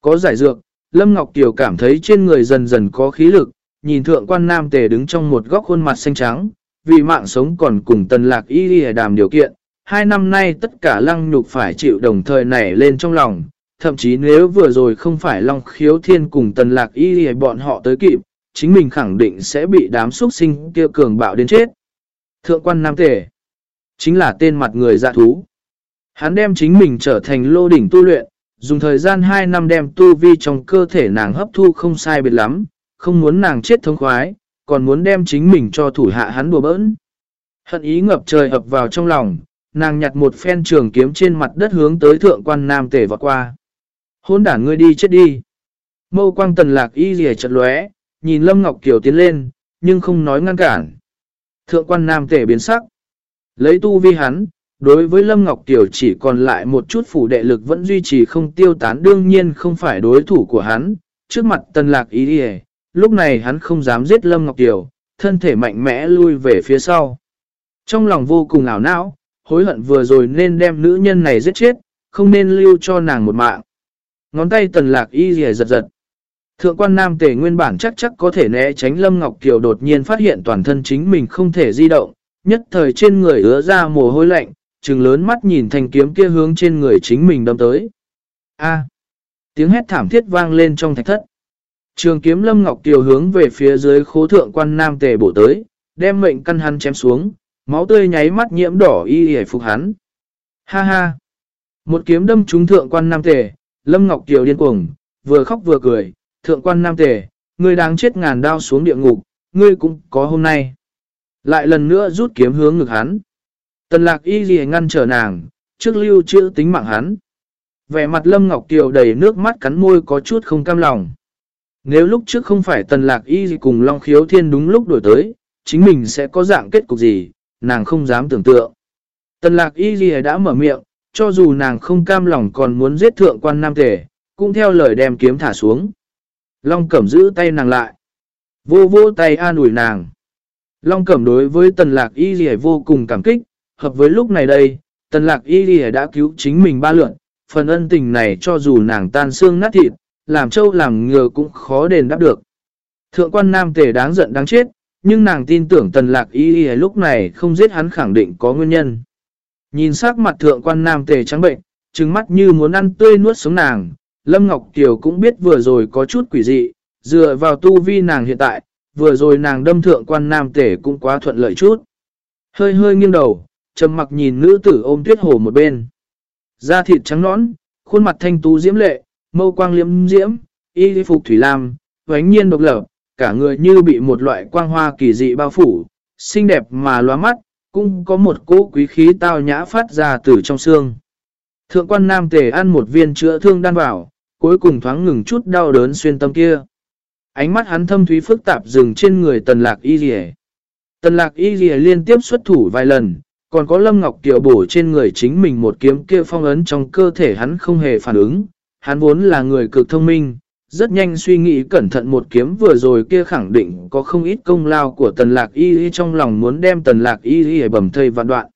Có giải dược, Lâm Ngọc Kiều cảm thấy trên người dần dần có khí lực, nhìn thượng quan nam tề đứng trong một góc khuôn mặt xanh trắng, vì mạng sống còn cùng tần lạc y đi đàm điều kiện. Hai năm nay tất cả lăng nhục phải chịu đồng thời nảy lên trong lòng, thậm chí nếu vừa rồi không phải Long Khiếu Thiên cùng tần lạc y đi bọn họ tới kịp, chính mình khẳng định sẽ bị đám xuất sinh kia cường bạo đến chết. Thượng quan nam Tể chính là tên mặt người dạ thú. Hắn đem chính mình trở thành lô đỉnh tu luyện, dùng thời gian 2 năm đem tu vi trong cơ thể nàng hấp thu không sai biệt lắm, không muốn nàng chết thống khoái, còn muốn đem chính mình cho thủ hạ hắn đùa bỡn. Hận ý ngập trời ập vào trong lòng, nàng nhặt một phen trường kiếm trên mặt đất hướng tới thượng quan nam tể vọt qua. Hôn đản ngươi đi chết đi. Mâu quang tần lạc y rìa chật lóe, nhìn Lâm Ngọc Kiều tiến lên, nhưng không nói ngăn cản. Thượng quan nam tể biến sắc. Lấy tu vi hắn, đối với Lâm Ngọc Kiều chỉ còn lại một chút phủ đệ lực vẫn duy trì không tiêu tán đương nhiên không phải đối thủ của hắn. Trước mặt tần lạc y rìa lúc này hắn không dám giết Lâm Ngọc Kiều, thân thể mạnh mẽ lui về phía sau. Trong lòng vô cùng ảo não, hối hận vừa rồi nên đem nữ nhân này giết chết, không nên lưu cho nàng một mạng. Ngón tay tần lạc y rìa giật giật. Thượng quan nam tề nguyên bản chắc chắc có thể né tránh Lâm Ngọc Kiều đột nhiên phát hiện toàn thân chính mình không thể di động, nhất thời trên người ứa ra mồ hôi lạnh, trừng lớn mắt nhìn thanh kiếm kia hướng trên người chính mình đâm tới. A. tiếng hét thảm thiết vang lên trong thạch thất. Trường kiếm Lâm Ngọc Kiều hướng về phía dưới khố thượng quan nam tề bổ tới, đem mệnh căn hắn chém xuống, máu tươi nháy mắt nhiễm đỏ y hề phục hắn. Ha ha! Một kiếm đâm trúng thượng quan nam tề, Lâm Ngọc Kiều điên cuồng, vừa khóc vừa cười, thượng quan nam tề, ngươi đáng chết ngàn đao xuống địa ngục, ngươi cũng có hôm nay. Lại lần nữa rút kiếm hướng ngực hắn. Tần lạc y gì ngăn trở nàng, trước lưu chữ tính mạng hắn. Vẻ mặt Lâm Ngọc Kiều đầy nước mắt cắn môi có chút không cam lòng. Nếu lúc trước không phải tần lạc y cùng Long Khiếu Thiên đúng lúc đổi tới, chính mình sẽ có dạng kết cục gì, nàng không dám tưởng tượng. Tần lạc y đã mở miệng, cho dù nàng không cam lòng còn muốn giết thượng quan nam tể, cũng theo lời đem kiếm thả xuống. Long Cẩm giữ tay nàng lại. Vô vô tay an ủi nàng. Long Cẩm đối với tần lạc y gì vô cùng cảm kích, hợp với lúc này đây, tần lạc y gì đã cứu chính mình ba lượn, phần ân tình này cho dù nàng tan xương nát thịt, làm trâu làm ngừa cũng khó đền đáp được. Thượng quan nam tề đáng giận đáng chết, nhưng nàng tin tưởng tần lạc y y lúc này không giết hắn khẳng định có nguyên nhân. Nhìn sắc mặt thượng quan nam tề trắng bệnh, trừng mắt như muốn ăn tươi nuốt sống nàng, Lâm Ngọc Kiều cũng biết vừa rồi có chút quỷ dị, dựa vào tu vi nàng hiện tại, vừa rồi nàng đâm thượng quan nam tể cũng quá thuận lợi chút. Hơi hơi nghiêng đầu, trầm mặc nhìn nữ tử ôm tuyết hồ một bên. Da thịt trắng nõn, khuôn mặt thanh tú diễm lệ, mâu quang liễm diễm, y phục thủy lam, vánh nhiên độc lập, cả người như bị một loại quang hoa kỳ dị bao phủ, xinh đẹp mà loa mắt, cũng có một cỗ quý khí tao nhã phát ra từ trong xương. Thượng quan nam tề ăn một viên chữa thương đan vào, cuối cùng thoáng ngừng chút đau đớn xuyên tâm kia. Ánh mắt hắn thâm thúy phức tạp dừng trên người tần lạc y dì Tần lạc y dì liên tiếp xuất thủ vài lần, còn có lâm ngọc tiểu bổ trên người chính mình một kiếm kia phong ấn trong cơ thể hắn không hề phản ứng. Hắn vốn là người cực thông minh, rất nhanh suy nghĩ cẩn thận một kiếm vừa rồi kia khẳng định có không ít công lao của tần lạc y trong lòng muốn đem tần lạc y bầm thây vạn đoạn.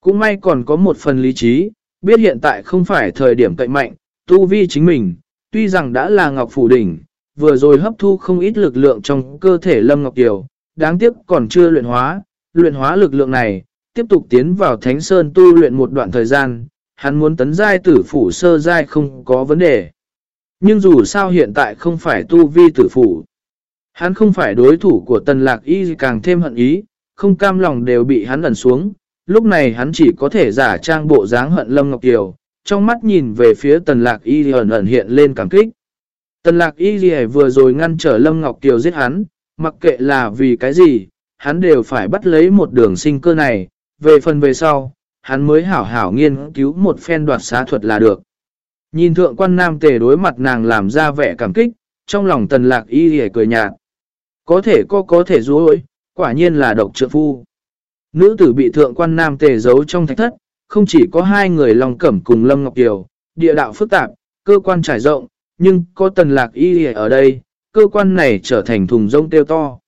Cũng may còn có một phần lý trí, biết hiện tại không phải thời điểm cậy mạnh, tu vi chính mình, tuy rằng đã là Ngọc Phủ Đỉnh, vừa rồi hấp thu không ít lực lượng trong cơ thể Lâm Ngọc Kiều, đáng tiếc còn chưa luyện hóa, luyện hóa lực lượng này, tiếp tục tiến vào Thánh Sơn tu luyện một đoạn thời gian, hắn muốn tấn giai tử phủ sơ giai không có vấn đề. Nhưng dù sao hiện tại không phải tu vi tử phủ, hắn không phải đối thủ của tần lạc y càng thêm hận ý, không cam lòng đều bị hắn ẩn xuống, lúc này hắn chỉ có thể giả trang bộ dáng hận Lâm Ngọc Kiều, trong mắt nhìn về phía tần lạc y ẩn ẩn hiện lên cảm kích. Tần lạc y vừa rồi ngăn trở Lâm Ngọc Kiều giết hắn, mặc kệ là vì cái gì, hắn đều phải bắt lấy một đường sinh cơ này, về phần về sau, hắn mới hảo hảo nghiên cứu một phen đoạt xá thuật là được. Nhìn thượng quan nam tề đối mặt nàng làm ra vẻ cảm kích, trong lòng tần lạc y hề cười nhạt. Có thể có có thể dối, quả nhiên là độc trượng phu. Nữ tử bị thượng quan nam tề giấu trong thạch thất, không chỉ có hai người lòng cẩm cùng Lâm Ngọc Kiều, địa đạo phức tạp, cơ quan trải rộng, nhưng có tần lạc y ở đây, cơ quan này trở thành thùng rông tiêu to.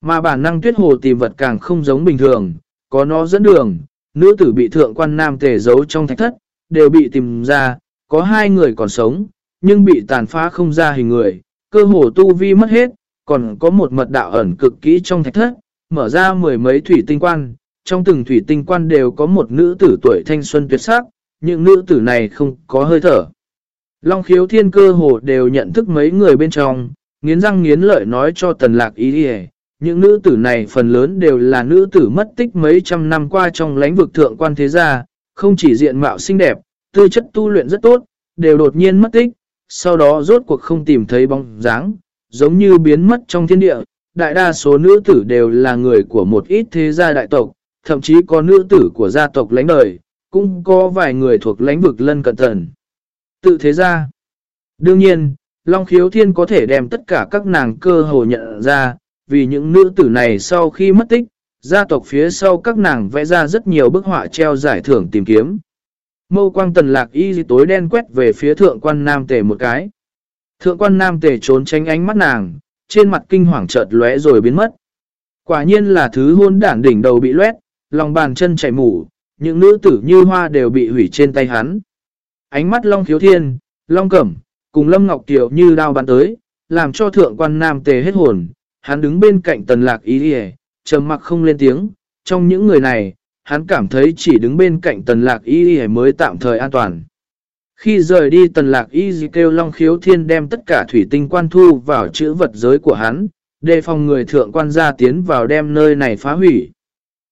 Mà bản năng tuyết hồ tìm vật càng không giống bình thường, có nó dẫn đường, nữ tử bị thượng quan nam tề giấu trong thạch thất, đều bị tìm ra, có hai người còn sống, nhưng bị tàn phá không ra hình người, cơ hồ tu vi mất hết, còn có một mật đạo ẩn cực kỹ trong thạch thất, mở ra mười mấy thủy tinh quan, trong từng thủy tinh quan đều có một nữ tử tuổi thanh xuân tuyệt sắc, những nữ tử này không có hơi thở. Long khiếu thiên cơ hồ đều nhận thức mấy người bên trong, nghiến răng nghiến lợi nói cho tần lạc ý đi những nữ tử này phần lớn đều là nữ tử mất tích mấy trăm năm qua trong lãnh vực thượng quan thế gia, không chỉ diện mạo xinh đẹp, tư chất tu luyện rất tốt, đều đột nhiên mất tích, sau đó rốt cuộc không tìm thấy bóng dáng, giống như biến mất trong thiên địa. Đại đa số nữ tử đều là người của một ít thế gia đại tộc, thậm chí có nữ tử của gia tộc lãnh đời, cũng có vài người thuộc lãnh vực lân cận thần. Tự thế gia. Đương nhiên, Long Khiếu Thiên có thể đem tất cả các nàng cơ hồ nhận ra, vì những nữ tử này sau khi mất tích, gia tộc phía sau các nàng vẽ ra rất nhiều bức họa treo giải thưởng tìm kiếm. Mâu quang tần lạc y tối đen quét về phía thượng quan nam tề một cái. Thượng quan nam tề trốn tránh ánh mắt nàng, trên mặt kinh hoàng chợt lóe rồi biến mất. Quả nhiên là thứ hôn đản đỉnh đầu bị loét, lòng bàn chân chảy mủ, những nữ tử như hoa đều bị hủy trên tay hắn. Ánh mắt Long Khiếu Thiên, Long Cẩm, cùng Lâm Ngọc tiểu như đao bắn tới, làm cho thượng quan nam tề hết hồn, hắn đứng bên cạnh tần lạc ý đi trầm mặc không lên tiếng, trong những người này, hắn cảm thấy chỉ đứng bên cạnh tần lạc ý y mới tạm thời an toàn. Khi rời đi tần lạc y y kêu long khiếu thiên đem tất cả thủy tinh quan thu vào chữ vật giới của hắn, đề phòng người thượng quan gia tiến vào đem nơi này phá hủy.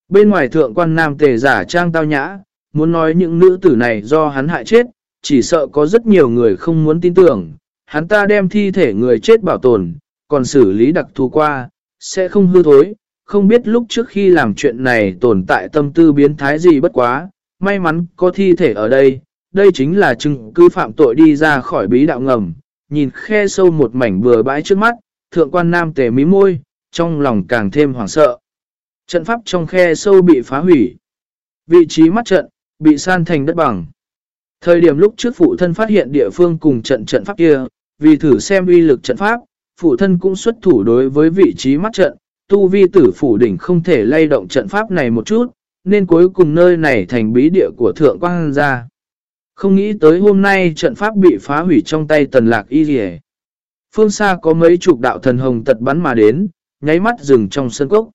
Bên ngoài thượng quan nam tề giả trang tao nhã, muốn nói những nữ tử này do hắn hại chết, chỉ sợ có rất nhiều người không muốn tin tưởng. Hắn ta đem thi thể người chết bảo tồn, còn xử lý đặc thù qua, sẽ không hư thối, không biết lúc trước khi làm chuyện này tồn tại tâm tư biến thái gì bất quá, may mắn có thi thể ở đây, đây chính là chứng cứ phạm tội đi ra khỏi bí đạo ngầm, nhìn khe sâu một mảnh bừa bãi trước mắt, thượng quan nam tề mí môi, trong lòng càng thêm hoảng sợ. Trận pháp trong khe sâu bị phá hủy. Vị trí mắt trận, bị san thành đất bằng. Thời điểm lúc trước phụ thân phát hiện địa phương cùng trận trận pháp kia, vì thử xem uy lực trận pháp, phụ thân cũng xuất thủ đối với vị trí mắt trận, tu vi tử phủ đỉnh không thể lay động trận pháp này một chút, nên cuối cùng nơi này thành bí địa của thượng quang gia. Không nghĩ tới hôm nay trận pháp bị phá hủy trong tay tần lạc y rỉ. Phương xa có mấy chục đạo thần hồng tật bắn mà đến, nháy mắt dừng trong sân cốc.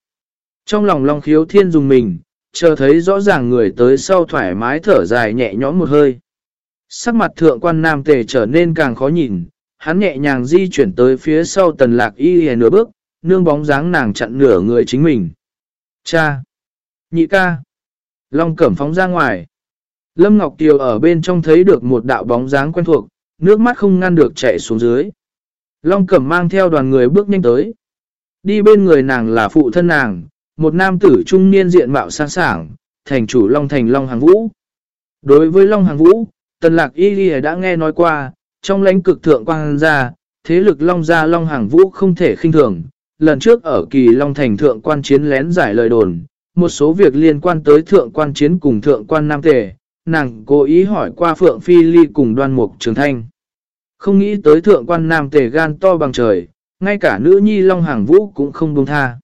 Trong lòng long khiếu thiên dùng mình, chờ thấy rõ ràng người tới sau thoải mái thở dài nhẹ nhõm một hơi. Sắc mặt thượng quan nam tề trở nên càng khó nhìn, hắn nhẹ nhàng di chuyển tới phía sau tần lạc y hề nửa bước, nương bóng dáng nàng chặn nửa người chính mình. Cha! Nhị ca! Long cẩm phóng ra ngoài. Lâm Ngọc Tiều ở bên trong thấy được một đạo bóng dáng quen thuộc, nước mắt không ngăn được chạy xuống dưới. Long cẩm mang theo đoàn người bước nhanh tới. Đi bên người nàng là phụ thân nàng, một nam tử trung niên diện mạo sang sảng, thành chủ Long Thành Long Hàng Vũ. Đối với Long Hàng Vũ, Tần Lạc Y Ghi đã nghe nói qua, trong lãnh cực thượng quang gia, thế lực Long Gia Long Hàng Vũ không thể khinh thường, lần trước ở kỳ Long Thành thượng quan chiến lén giải lời đồn, một số việc liên quan tới thượng quan chiến cùng thượng quan Nam Tề, nàng cố ý hỏi qua Phượng Phi Ly cùng đoan mục Trường Thanh. Không nghĩ tới thượng quan nam tề gan to bằng trời, ngay cả nữ nhi Long Hàng Vũ cũng không buông tha.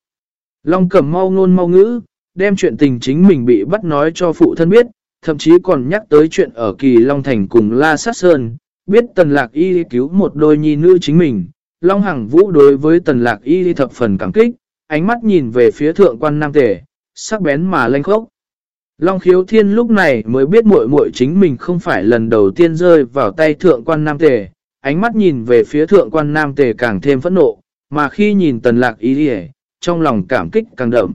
Long cầm mau ngôn mau ngữ, đem chuyện tình chính mình bị bắt nói cho phụ thân biết, thậm chí còn nhắc tới chuyện ở kỳ Long Thành cùng La Sát Sơn, biết tần lạc y cứu một đôi nhi nữ chính mình. Long Hằng Vũ đối với tần lạc y thập phần cảm kích, ánh mắt nhìn về phía thượng quan nam tể, sắc bén mà lanh khốc. Long khiếu thiên lúc này mới biết muội muội chính mình không phải lần đầu tiên rơi vào tay thượng quan nam tề, ánh mắt nhìn về phía thượng quan nam tề càng thêm phẫn nộ, mà khi nhìn tần lạc y trong lòng cảm kích càng đậm.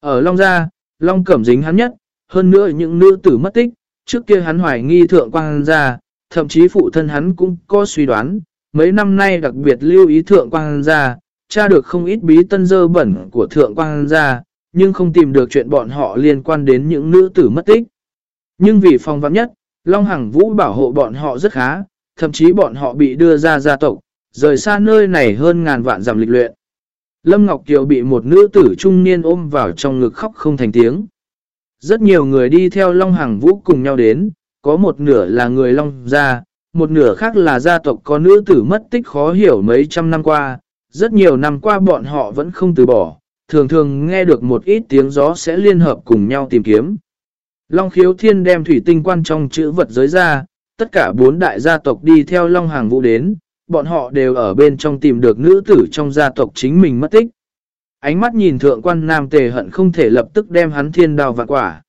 Ở Long Gia, Long cẩm dính hắn nhất, hơn nữa những nữ tử mất tích, trước kia hắn hoài nghi thượng quan gia, thậm chí phụ thân hắn cũng có suy đoán, mấy năm nay đặc biệt lưu ý thượng quan gia, tra được không ít bí tân dơ bẩn của thượng quan gia, nhưng không tìm được chuyện bọn họ liên quan đến những nữ tử mất tích. Nhưng vì phong vắng nhất, Long Hằng Vũ bảo hộ bọn họ rất khá, thậm chí bọn họ bị đưa ra gia tộc, rời xa nơi này hơn ngàn vạn dặm lịch luyện. Lâm Ngọc Kiều bị một nữ tử trung niên ôm vào trong ngực khóc không thành tiếng. Rất nhiều người đi theo Long Hằng Vũ cùng nhau đến, có một nửa là người Long gia, một nửa khác là gia tộc có nữ tử mất tích khó hiểu mấy trăm năm qua. Rất nhiều năm qua bọn họ vẫn không từ bỏ, thường thường nghe được một ít tiếng gió sẽ liên hợp cùng nhau tìm kiếm. Long khiếu thiên đem thủy tinh quan trong chữ vật giới ra, tất cả bốn đại gia tộc đi theo Long Hàng Vũ đến, bọn họ đều ở bên trong tìm được nữ tử trong gia tộc chính mình mất tích. Ánh mắt nhìn thượng quan nam tề hận không thể lập tức đem hắn thiên đào vạn quả.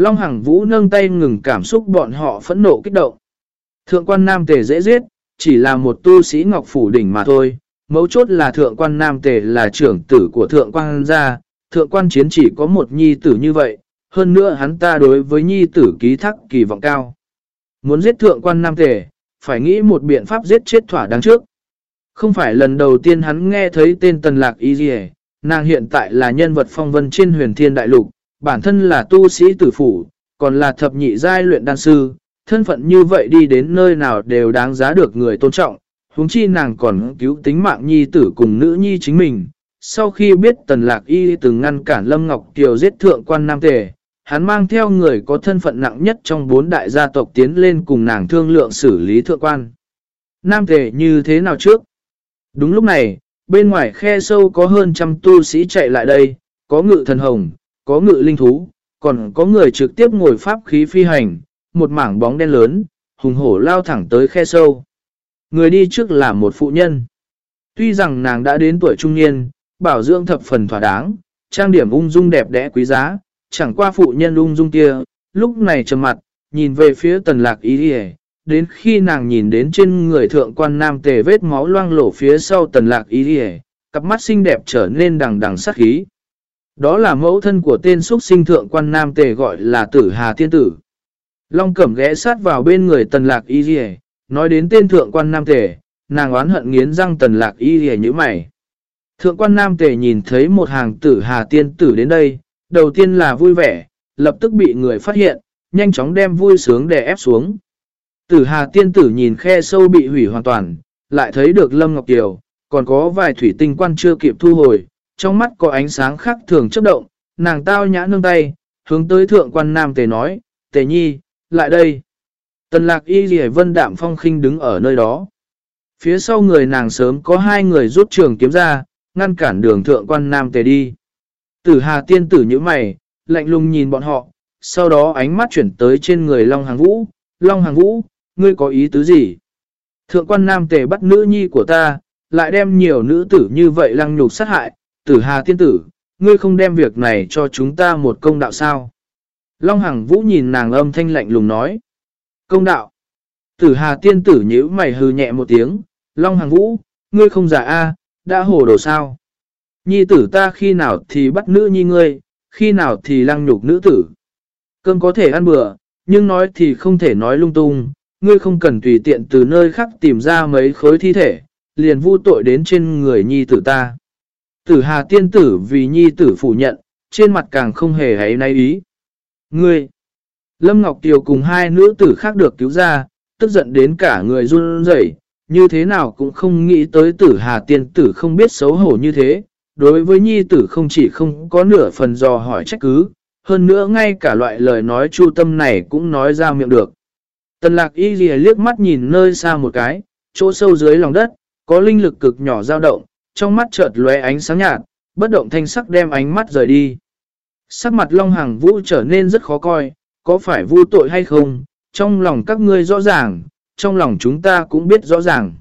Long Hằng Vũ nâng tay ngừng cảm xúc bọn họ phẫn nộ kích động. Thượng quan nam tề dễ giết, chỉ là một tu sĩ ngọc phủ đỉnh mà thôi, Mấu chốt là thượng quan nam tề là trưởng tử của thượng quan gia, thượng quan chiến chỉ có một nhi tử như vậy, hơn nữa hắn ta đối với nhi tử ký thác kỳ vọng cao. Muốn giết thượng quan nam tề, phải nghĩ một biện pháp giết chết thỏa đáng trước. Không phải lần đầu tiên hắn nghe thấy tên tần lạc y nàng hiện tại là nhân vật phong vân trên huyền thiên đại lục, bản thân là tu sĩ tử phủ, còn là thập nhị giai luyện đan sư, thân phận như vậy đi đến nơi nào đều đáng giá được người tôn trọng, huống chi nàng còn cứu tính mạng nhi tử cùng nữ nhi chính mình. Sau khi biết tần lạc y từng ngăn cản Lâm Ngọc Kiều giết thượng quan Nam Tề, hắn mang theo người có thân phận nặng nhất trong bốn đại gia tộc tiến lên cùng nàng thương lượng xử lý thượng quan. Nam Tề như thế nào trước? Đúng lúc này, bên ngoài khe sâu có hơn trăm tu sĩ chạy lại đây, có ngự thần hồng, có ngự linh thú, còn có người trực tiếp ngồi pháp khí phi hành, một mảng bóng đen lớn, hùng hổ lao thẳng tới khe sâu. Người đi trước là một phụ nhân. Tuy rằng nàng đã đến tuổi trung niên, bảo dưỡng thập phần thỏa đáng, trang điểm ung dung đẹp đẽ quý giá, chẳng qua phụ nhân ung dung kia, lúc này trầm mặt, nhìn về phía tần lạc ý đi đến khi nàng nhìn đến trên người thượng quan nam tề vết máu loang lổ phía sau tần lạc ý đi cặp mắt xinh đẹp trở nên đằng đằng sắc khí. Đó là mẫu thân của tên xuất sinh thượng quan nam tề gọi là tử hà tiên tử. Long cẩm ghé sát vào bên người tần lạc y dì Nói đến tên thượng quan nam tề, nàng oán hận nghiến răng tần lạc y hề như mày. Thượng quan nam tề nhìn thấy một hàng tử hà tiên tử đến đây, đầu tiên là vui vẻ, lập tức bị người phát hiện, nhanh chóng đem vui sướng để ép xuống. Tử hà tiên tử nhìn khe sâu bị hủy hoàn toàn, lại thấy được Lâm Ngọc Kiều, còn có vài thủy tinh quan chưa kịp thu hồi, trong mắt có ánh sáng khác thường chấp động, nàng tao nhã nương tay, hướng tới thượng quan nam tề nói, tề nhi, lại đây. Tần lạc y dì vân đạm phong khinh đứng ở nơi đó. Phía sau người nàng sớm có hai người rút trường kiếm ra, ngăn cản đường thượng quan nam tề đi. Tử hà tiên tử như mày, lạnh lùng nhìn bọn họ, sau đó ánh mắt chuyển tới trên người Long Hàng Vũ. Long Hàng Vũ, ngươi có ý tứ gì? Thượng quan nam tề bắt nữ nhi của ta, lại đem nhiều nữ tử như vậy lăng nhục sát hại. Tử hà tiên tử, ngươi không đem việc này cho chúng ta một công đạo sao? Long Hằng Vũ nhìn nàng âm thanh lạnh lùng nói. Công đạo. Tử hà tiên tử nhíu mày hừ nhẹ một tiếng, Long Hằng Vũ, ngươi không giả a đã hồ đồ sao. Nhi tử ta khi nào thì bắt nữ nhi ngươi, khi nào thì lăng nhục nữ tử. Cơm có thể ăn bữa, nhưng nói thì không thể nói lung tung, ngươi không cần tùy tiện từ nơi khác tìm ra mấy khối thi thể, liền vu tội đến trên người nhi tử ta. Tử hà tiên tử vì nhi tử phủ nhận, trên mặt càng không hề hay nay ý. Ngươi, Lâm Ngọc Tiều cùng hai nữ tử khác được cứu ra, tức giận đến cả người run rẩy, như thế nào cũng không nghĩ tới tử hà tiên tử không biết xấu hổ như thế. Đối với nhi tử không chỉ không có nửa phần dò hỏi trách cứ, hơn nữa ngay cả loại lời nói chu tâm này cũng nói ra miệng được. Tần lạc y liếc mắt nhìn nơi xa một cái, chỗ sâu dưới lòng đất, có linh lực cực nhỏ dao động, trong mắt chợt lóe ánh sáng nhạt, bất động thanh sắc đem ánh mắt rời đi. Sắc mặt Long Hằng Vũ trở nên rất khó coi, có phải vu tội hay không, trong lòng các ngươi rõ ràng, trong lòng chúng ta cũng biết rõ ràng.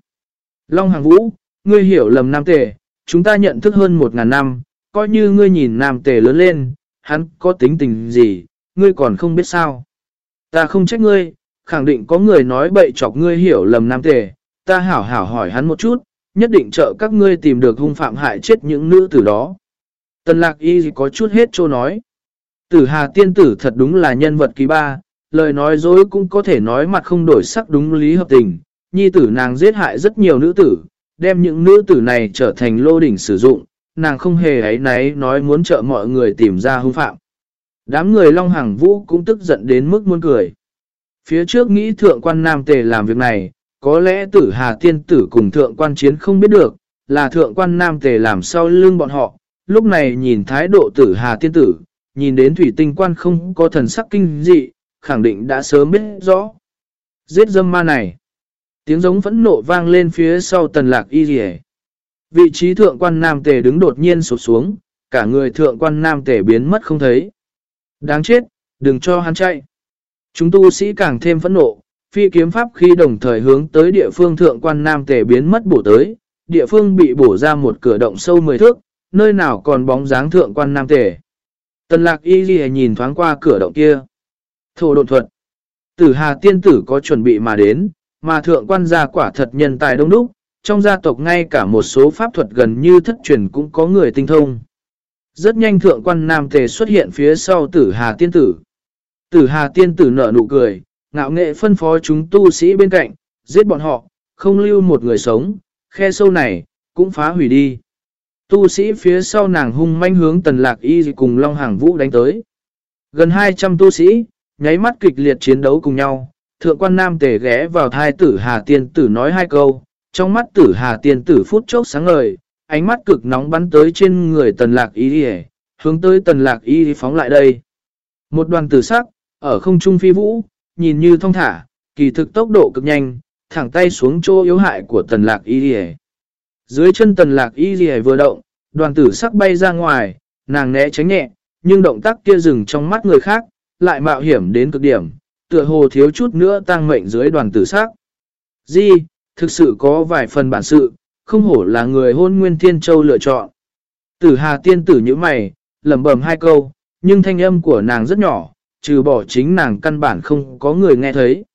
Long Hằng Vũ, ngươi hiểu lầm Nam Tề, chúng ta nhận thức hơn một ngàn năm, coi như ngươi nhìn Nam Tề lớn lên, hắn có tính tình gì, ngươi còn không biết sao. Ta không trách ngươi, khẳng định có người nói bậy chọc ngươi hiểu lầm Nam Tề, ta hảo hảo hỏi hắn một chút, nhất định trợ các ngươi tìm được hung phạm hại chết những nữ tử đó. Tần lạc y có chút hết trô nói. Tử hà tiên tử thật đúng là nhân vật kỳ ba, lời nói dối cũng có thể nói mặt không đổi sắc đúng lý hợp tình. Nhi tử nàng giết hại rất nhiều nữ tử, đem những nữ tử này trở thành lô đỉnh sử dụng, nàng không hề ấy náy nói muốn trợ mọi người tìm ra hung phạm. Đám người Long Hằng Vũ cũng tức giận đến mức muốn cười. Phía trước nghĩ thượng quan nam tề làm việc này, có lẽ tử hà tiên tử cùng thượng quan chiến không biết được, là thượng quan nam tề làm sau lưng bọn họ. Lúc này nhìn thái độ tử hà tiên tử, nhìn đến thủy tinh quan không có thần sắc kinh dị, khẳng định đã sớm biết rõ. Giết dâm ma này. Tiếng giống phẫn nộ vang lên phía sau tần lạc y rỉ. Vị trí thượng quan nam tề đứng đột nhiên sụt xuống, cả người thượng quan nam tề biến mất không thấy. Đáng chết, đừng cho hắn chạy. Chúng tu sĩ càng thêm phẫn nộ, phi kiếm pháp khi đồng thời hướng tới địa phương thượng quan nam tề biến mất bổ tới, địa phương bị bổ ra một cửa động sâu 10 thước, nơi nào còn bóng dáng thượng quan nam tề. Tần lạc y ghi nhìn thoáng qua cửa động kia. Thổ độn thuật. Tử hà tiên tử có chuẩn bị mà đến, mà thượng quan gia quả thật nhân tài đông đúc, trong gia tộc ngay cả một số pháp thuật gần như thất truyền cũng có người tinh thông. Rất nhanh thượng quan nam tề xuất hiện phía sau tử hà tiên tử. Tử hà tiên tử nở nụ cười, ngạo nghệ phân phó chúng tu sĩ bên cạnh, giết bọn họ, không lưu một người sống, khe sâu này, cũng phá hủy đi. Tu sĩ phía sau nàng hung manh hướng tần lạc y cùng Long Hàng Vũ đánh tới. Gần 200 tu sĩ, nháy mắt kịch liệt chiến đấu cùng nhau, thượng quan nam tề ghé vào thai tử hà tiên tử nói hai câu, trong mắt tử hà tiên tử phút chốc sáng ngời, ánh mắt cực nóng bắn tới trên người tần lạc y hướng tới tần lạc y phóng lại đây. Một đoàn tử sắc, ở không trung phi vũ, nhìn như thông thả, kỳ thực tốc độ cực nhanh, thẳng tay xuống chỗ yếu hại của tần lạc y Dưới chân tần lạc y vừa động, đoàn tử sắc bay ra ngoài, nàng né tránh nhẹ, nhưng động tác kia dừng trong mắt người khác, lại mạo hiểm đến cực điểm, tựa hồ thiếu chút nữa tăng mệnh dưới đoàn tử sắc. Di, thực sự có vài phần bản sự, không hổ là người hôn nguyên thiên châu lựa chọn. Tử hà tiên tử như mày, lẩm bẩm hai câu, nhưng thanh âm của nàng rất nhỏ, trừ bỏ chính nàng căn bản không có người nghe thấy.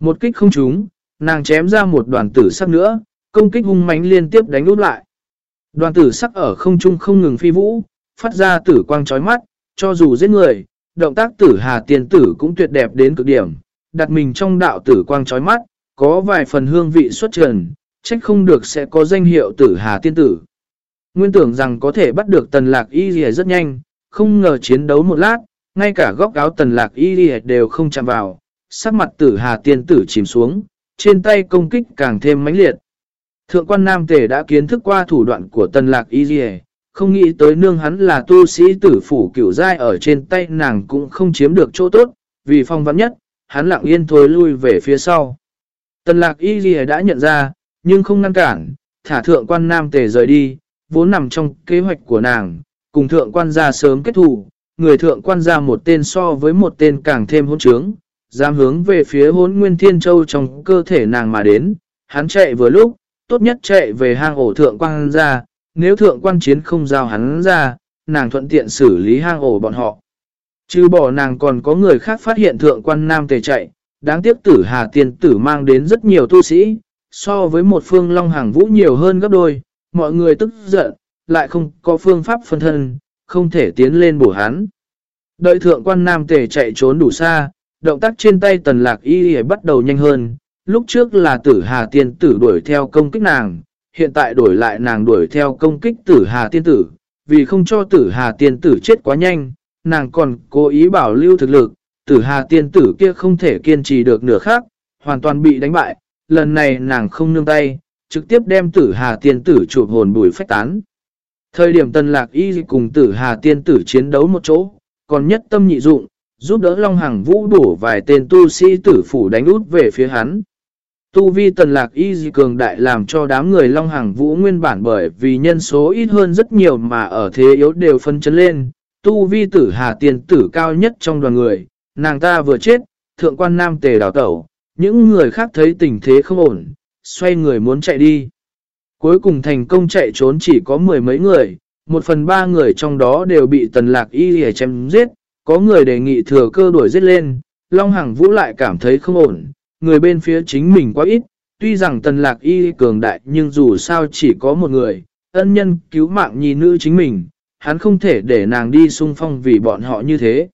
Một kích không trúng, nàng chém ra một đoàn tử sắc nữa, công kích hung mãnh liên tiếp đánh út lại. Đoàn tử sắc ở không trung không ngừng phi vũ, phát ra tử quang chói mắt, cho dù giết người, động tác tử hà tiên tử cũng tuyệt đẹp đến cực điểm, đặt mình trong đạo tử quang chói mắt, có vài phần hương vị xuất trần, trách không được sẽ có danh hiệu tử hà tiên tử. Nguyên tưởng rằng có thể bắt được tần lạc y gì rất nhanh, không ngờ chiến đấu một lát, ngay cả góc áo tần lạc y đều không chạm vào, sắc mặt tử hà tiên tử chìm xuống, trên tay công kích càng thêm mãnh liệt. Thượng quan Nam Tề đã kiến thức qua thủ đoạn của tần lạc y không nghĩ tới nương hắn là tu sĩ tử phủ cửu giai ở trên tay nàng cũng không chiếm được chỗ tốt, vì phong vắn nhất, hắn lặng yên thối lui về phía sau. Tần lạc y đã nhận ra, nhưng không ngăn cản, thả thượng quan nam tề rời đi, vốn nằm trong kế hoạch của nàng, cùng thượng quan gia sớm kết thù, người thượng quan ra một tên so với một tên càng thêm hôn trướng, dám hướng về phía hốn nguyên thiên châu trong cơ thể nàng mà đến, hắn chạy vừa lúc, tốt nhất chạy về hang ổ thượng quan ra. nếu thượng quan chiến không giao hắn ra, nàng thuận tiện xử lý hang ổ bọn họ. Chứ bỏ nàng còn có người khác phát hiện thượng quan nam tề chạy, đáng tiếc tử hà tiên tử mang đến rất nhiều tu sĩ, so với một phương long hàng vũ nhiều hơn gấp đôi, mọi người tức giận, lại không có phương pháp phân thân, không thể tiến lên bổ hắn. Đợi thượng quan nam tề chạy trốn đủ xa, động tác trên tay tần lạc y bắt đầu nhanh hơn, lúc trước là tử hà tiên tử đuổi theo công kích nàng, hiện tại đổi lại nàng đuổi theo công kích tử hà tiên tử, vì không cho tử hà tiên tử chết quá nhanh, nàng còn cố ý bảo lưu thực lực, tử hà tiên tử kia không thể kiên trì được nửa khác, hoàn toàn bị đánh bại, lần này nàng không nương tay, trực tiếp đem tử hà tiên tử chụp hồn bùi phách tán. Thời điểm tần lạc y cùng tử hà tiên tử chiến đấu một chỗ, còn nhất tâm nhị dụng, giúp đỡ Long Hằng Vũ đổ vài tên tu sĩ tử phủ đánh út về phía hắn. Tu vi tần lạc y cường đại làm cho đám người Long Hàng Vũ nguyên bản bởi vì nhân số ít hơn rất nhiều mà ở thế yếu đều phân chấn lên. Tu vi tử hà tiên tử cao nhất trong đoàn người, nàng ta vừa chết, thượng quan nam tề đào tẩu, những người khác thấy tình thế không ổn, xoay người muốn chạy đi. Cuối cùng thành công chạy trốn chỉ có mười mấy người, một phần ba người trong đó đều bị tần lạc y hề chém giết, có người đề nghị thừa cơ đuổi giết lên, Long Hằng Vũ lại cảm thấy không ổn, người bên phía chính mình quá ít, tuy rằng tần lạc y cường đại nhưng dù sao chỉ có một người, ân nhân cứu mạng nhi nữ chính mình, hắn không thể để nàng đi xung phong vì bọn họ như thế.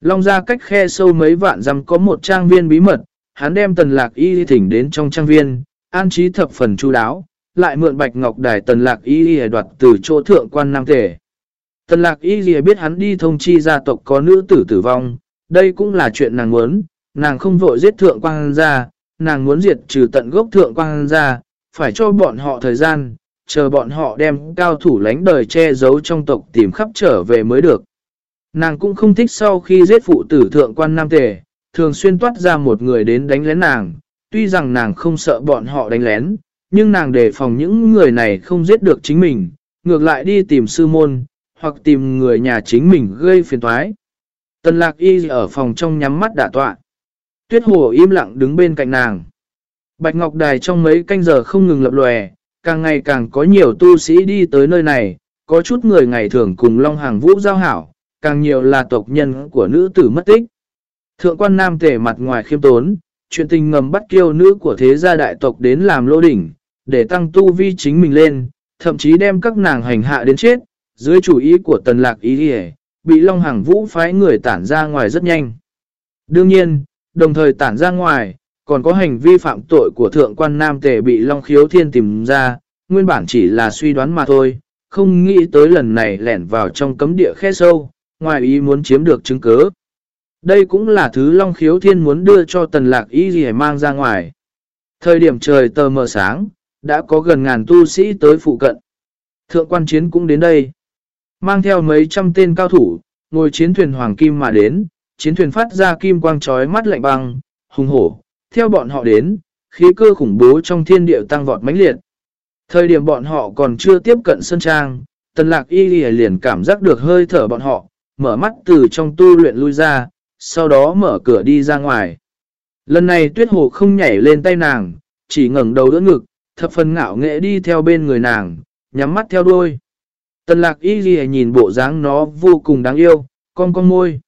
Long ra cách khe sâu mấy vạn dặm có một trang viên bí mật, hắn đem tần lạc y thỉnh đến trong trang viên, an trí thập phần chu đáo, lại mượn bạch ngọc đài tần lạc y đoạt từ chỗ thượng quan nam thể. Tần lạc y biết hắn đi thông chi gia tộc có nữ tử tử vong, đây cũng là chuyện nàng muốn, nàng không vội giết thượng quan ra, nàng muốn diệt trừ tận gốc thượng quan ra, phải cho bọn họ thời gian, chờ bọn họ đem cao thủ lánh đời che giấu trong tộc tìm khắp trở về mới được. Nàng cũng không thích sau khi giết phụ tử thượng quan nam tề, thường xuyên toát ra một người đến đánh lén nàng, tuy rằng nàng không sợ bọn họ đánh lén, nhưng nàng đề phòng những người này không giết được chính mình, ngược lại đi tìm sư môn, hoặc tìm người nhà chính mình gây phiền toái. Tần lạc y ở phòng trong nhắm mắt đả tọa. Tuyết hồ im lặng đứng bên cạnh nàng. Bạch Ngọc Đài trong mấy canh giờ không ngừng lập lòe, càng ngày càng có nhiều tu sĩ đi tới nơi này, có chút người ngày thường cùng Long Hàng Vũ giao hảo, càng nhiều là tộc nhân của nữ tử mất tích. Thượng quan nam tể mặt ngoài khiêm tốn, chuyện tình ngầm bắt kiêu nữ của thế gia đại tộc đến làm lô đỉnh, để tăng tu vi chính mình lên, thậm chí đem các nàng hành hạ đến chết, dưới chủ ý của tần lạc ý hề, bị Long Hàng Vũ phái người tản ra ngoài rất nhanh. Đương nhiên, đồng thời tản ra ngoài, còn có hành vi phạm tội của thượng quan nam tề bị Long Khiếu Thiên tìm ra, nguyên bản chỉ là suy đoán mà thôi, không nghĩ tới lần này lẻn vào trong cấm địa khe sâu, ngoài ý muốn chiếm được chứng cứ. Đây cũng là thứ Long Khiếu Thiên muốn đưa cho tần lạc y gì mang ra ngoài. Thời điểm trời tờ mờ sáng, đã có gần ngàn tu sĩ tới phụ cận. Thượng quan chiến cũng đến đây. Mang theo mấy trăm tên cao thủ, ngồi chiến thuyền hoàng kim mà đến, chiến thuyền phát ra kim quang trói mắt lạnh băng, hùng hổ. Theo bọn họ đến, khí cơ khủng bố trong thiên địa tăng vọt mãnh liệt. Thời điểm bọn họ còn chưa tiếp cận sân trang, tần lạc y liền cảm giác được hơi thở bọn họ, mở mắt từ trong tu luyện lui ra, sau đó mở cửa đi ra ngoài. Lần này tuyết hồ không nhảy lên tay nàng, chỉ ngẩng đầu đỡ ngực, thập phần ngạo nghệ đi theo bên người nàng, nhắm mắt theo đuôi. Tần lạc y ghi nhìn bộ dáng nó vô cùng đáng yêu, con con môi.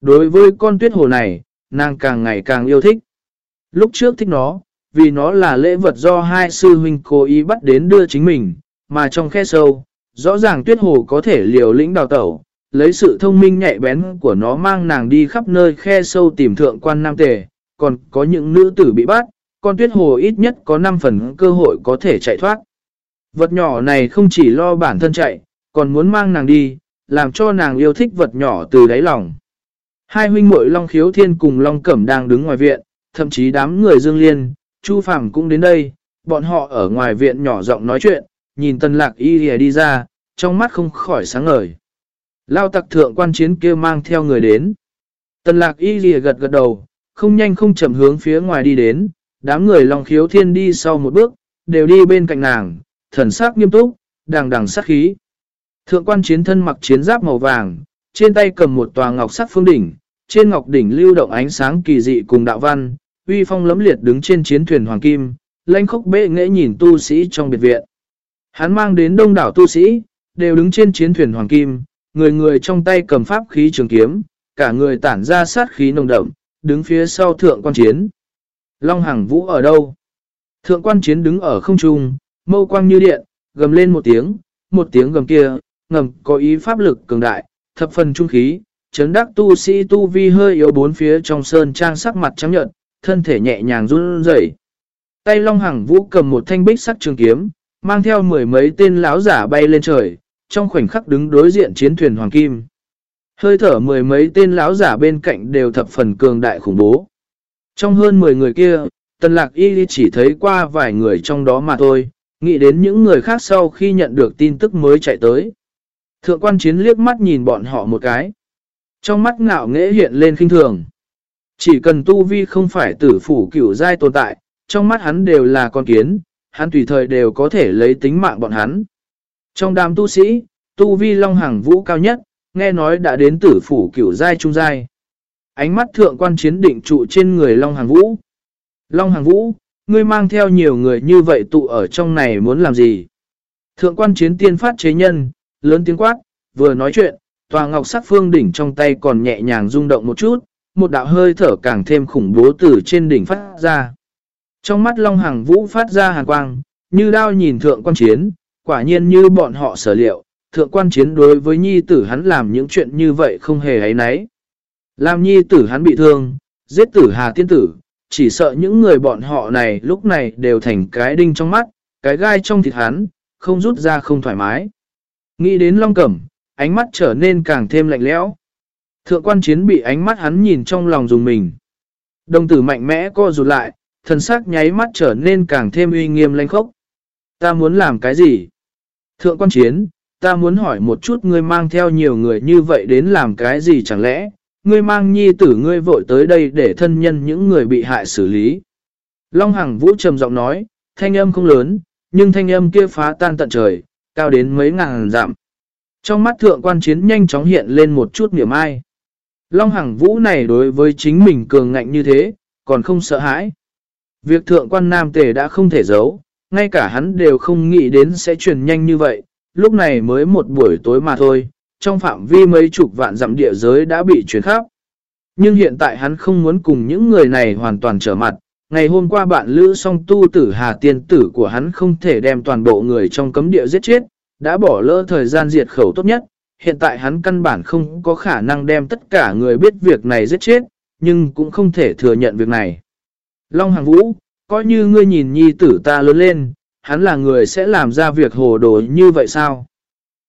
Đối với con tuyết hồ này, nàng càng ngày càng yêu thích. Lúc trước thích nó, vì nó là lễ vật do hai sư huynh cố ý bắt đến đưa chính mình, mà trong khe sâu, rõ ràng tuyết hồ có thể liều lĩnh đào tẩu, lấy sự thông minh nhạy bén của nó mang nàng đi khắp nơi khe sâu tìm thượng quan nam tề, còn có những nữ tử bị bắt, con tuyết hồ ít nhất có 5 phần cơ hội có thể chạy thoát. Vật nhỏ này không chỉ lo bản thân chạy, còn muốn mang nàng đi, làm cho nàng yêu thích vật nhỏ từ đáy lòng. Hai huynh muội Long Khiếu Thiên cùng Long Cẩm đang đứng ngoài viện, thậm chí đám người Dương Liên, Chu Phàm cũng đến đây, bọn họ ở ngoài viện nhỏ giọng nói chuyện, nhìn Tân Lạc Y đi ra, trong mắt không khỏi sáng ngời. Lao tặc thượng quan chiến kia mang theo người đến. Tần lạc y lìa gật gật đầu, không nhanh không chậm hướng phía ngoài đi đến, đám người lòng khiếu thiên đi sau một bước, đều đi bên cạnh nàng, thần sắc nghiêm túc, đàng đằng sát khí. Thượng quan chiến thân mặc chiến giáp màu vàng, trên tay cầm một tòa ngọc sắc phương đỉnh, trên ngọc đỉnh lưu động ánh sáng kỳ dị cùng đạo văn, uy phong lấm liệt đứng trên chiến thuyền hoàng kim, lãnh khốc bệ nghệ nhìn tu sĩ trong biệt viện. Hắn mang đến đông đảo tu sĩ, đều đứng trên chiến thuyền hoàng kim, người người trong tay cầm pháp khí trường kiếm, cả người tản ra sát khí nồng đậm, đứng phía sau thượng quan chiến. Long Hằng Vũ ở đâu? Thượng quan chiến đứng ở không trung, mâu quang như điện, gầm lên một tiếng, một tiếng gầm kia, ngầm có ý pháp lực cường đại, thập phần trung khí, chấn đắc tu sĩ tu vi hơi yếu bốn phía trong sơn trang sắc mặt trắng nhợt, thân thể nhẹ nhàng run rẩy. Tay Long Hằng Vũ cầm một thanh bích sắc trường kiếm, mang theo mười mấy tên lão giả bay lên trời, trong khoảnh khắc đứng đối diện chiến thuyền Hoàng Kim. Hơi thở mười mấy tên lão giả bên cạnh đều thập phần cường đại khủng bố. Trong hơn 10 người kia, Tần Lạc Y chỉ thấy qua vài người trong đó mà thôi, nghĩ đến những người khác sau khi nhận được tin tức mới chạy tới. Thượng quan chiến liếc mắt nhìn bọn họ một cái. Trong mắt ngạo nghễ hiện lên khinh thường. Chỉ cần tu vi không phải tử phủ cửu dai tồn tại, trong mắt hắn đều là con kiến, hắn tùy thời đều có thể lấy tính mạng bọn hắn. Trong đám tu sĩ, tu vi long hàng vũ cao nhất, nghe nói đã đến tử phủ cửu giai trung giai. Ánh mắt thượng quan chiến định trụ trên người long hàng vũ. Long hàng vũ, ngươi mang theo nhiều người như vậy tụ ở trong này muốn làm gì? Thượng quan chiến tiên phát chế nhân, lớn tiếng quát, vừa nói chuyện, tòa ngọc sắc phương đỉnh trong tay còn nhẹ nhàng rung động một chút, một đạo hơi thở càng thêm khủng bố từ trên đỉnh phát ra. Trong mắt Long Hằng Vũ phát ra hàn quang, như đao nhìn thượng quan chiến, quả nhiên như bọn họ sở liệu, thượng quan chiến đối với nhi tử hắn làm những chuyện như vậy không hề ấy nấy. Làm nhi tử hắn bị thương, giết tử hà tiên tử, chỉ sợ những người bọn họ này lúc này đều thành cái đinh trong mắt, cái gai trong thịt hắn, không rút ra không thoải mái. Nghĩ đến Long Cẩm, ánh mắt trở nên càng thêm lạnh lẽo. Thượng quan chiến bị ánh mắt hắn nhìn trong lòng dùng mình. Đồng tử mạnh mẽ co rụt lại, thần sắc nháy mắt trở nên càng thêm uy nghiêm lanh khốc. Ta muốn làm cái gì? Thượng quan chiến, ta muốn hỏi một chút ngươi mang theo nhiều người như vậy đến làm cái gì chẳng lẽ? Ngươi mang nhi tử ngươi vội tới đây để thân nhân những người bị hại xử lý. Long Hằng Vũ trầm giọng nói, thanh âm không lớn, nhưng thanh âm kia phá tan tận trời, cao đến mấy ngàn dặm. Trong mắt thượng quan chiến nhanh chóng hiện lên một chút niềm ai. Long Hằng Vũ này đối với chính mình cường ngạnh như thế, còn không sợ hãi. Việc thượng quan nam tề đã không thể giấu, ngay cả hắn đều không nghĩ đến sẽ truyền nhanh như vậy, lúc này mới một buổi tối mà thôi, trong phạm vi mấy chục vạn dặm địa giới đã bị truyền khắp. Nhưng hiện tại hắn không muốn cùng những người này hoàn toàn trở mặt, ngày hôm qua bạn lữ song tu tử hà tiên tử của hắn không thể đem toàn bộ người trong cấm địa giết chết, đã bỏ lỡ thời gian diệt khẩu tốt nhất, hiện tại hắn căn bản không có khả năng đem tất cả người biết việc này giết chết, nhưng cũng không thể thừa nhận việc này. Long Hàng Vũ, coi như ngươi nhìn nhi tử ta lớn lên, hắn là người sẽ làm ra việc hồ đồ như vậy sao?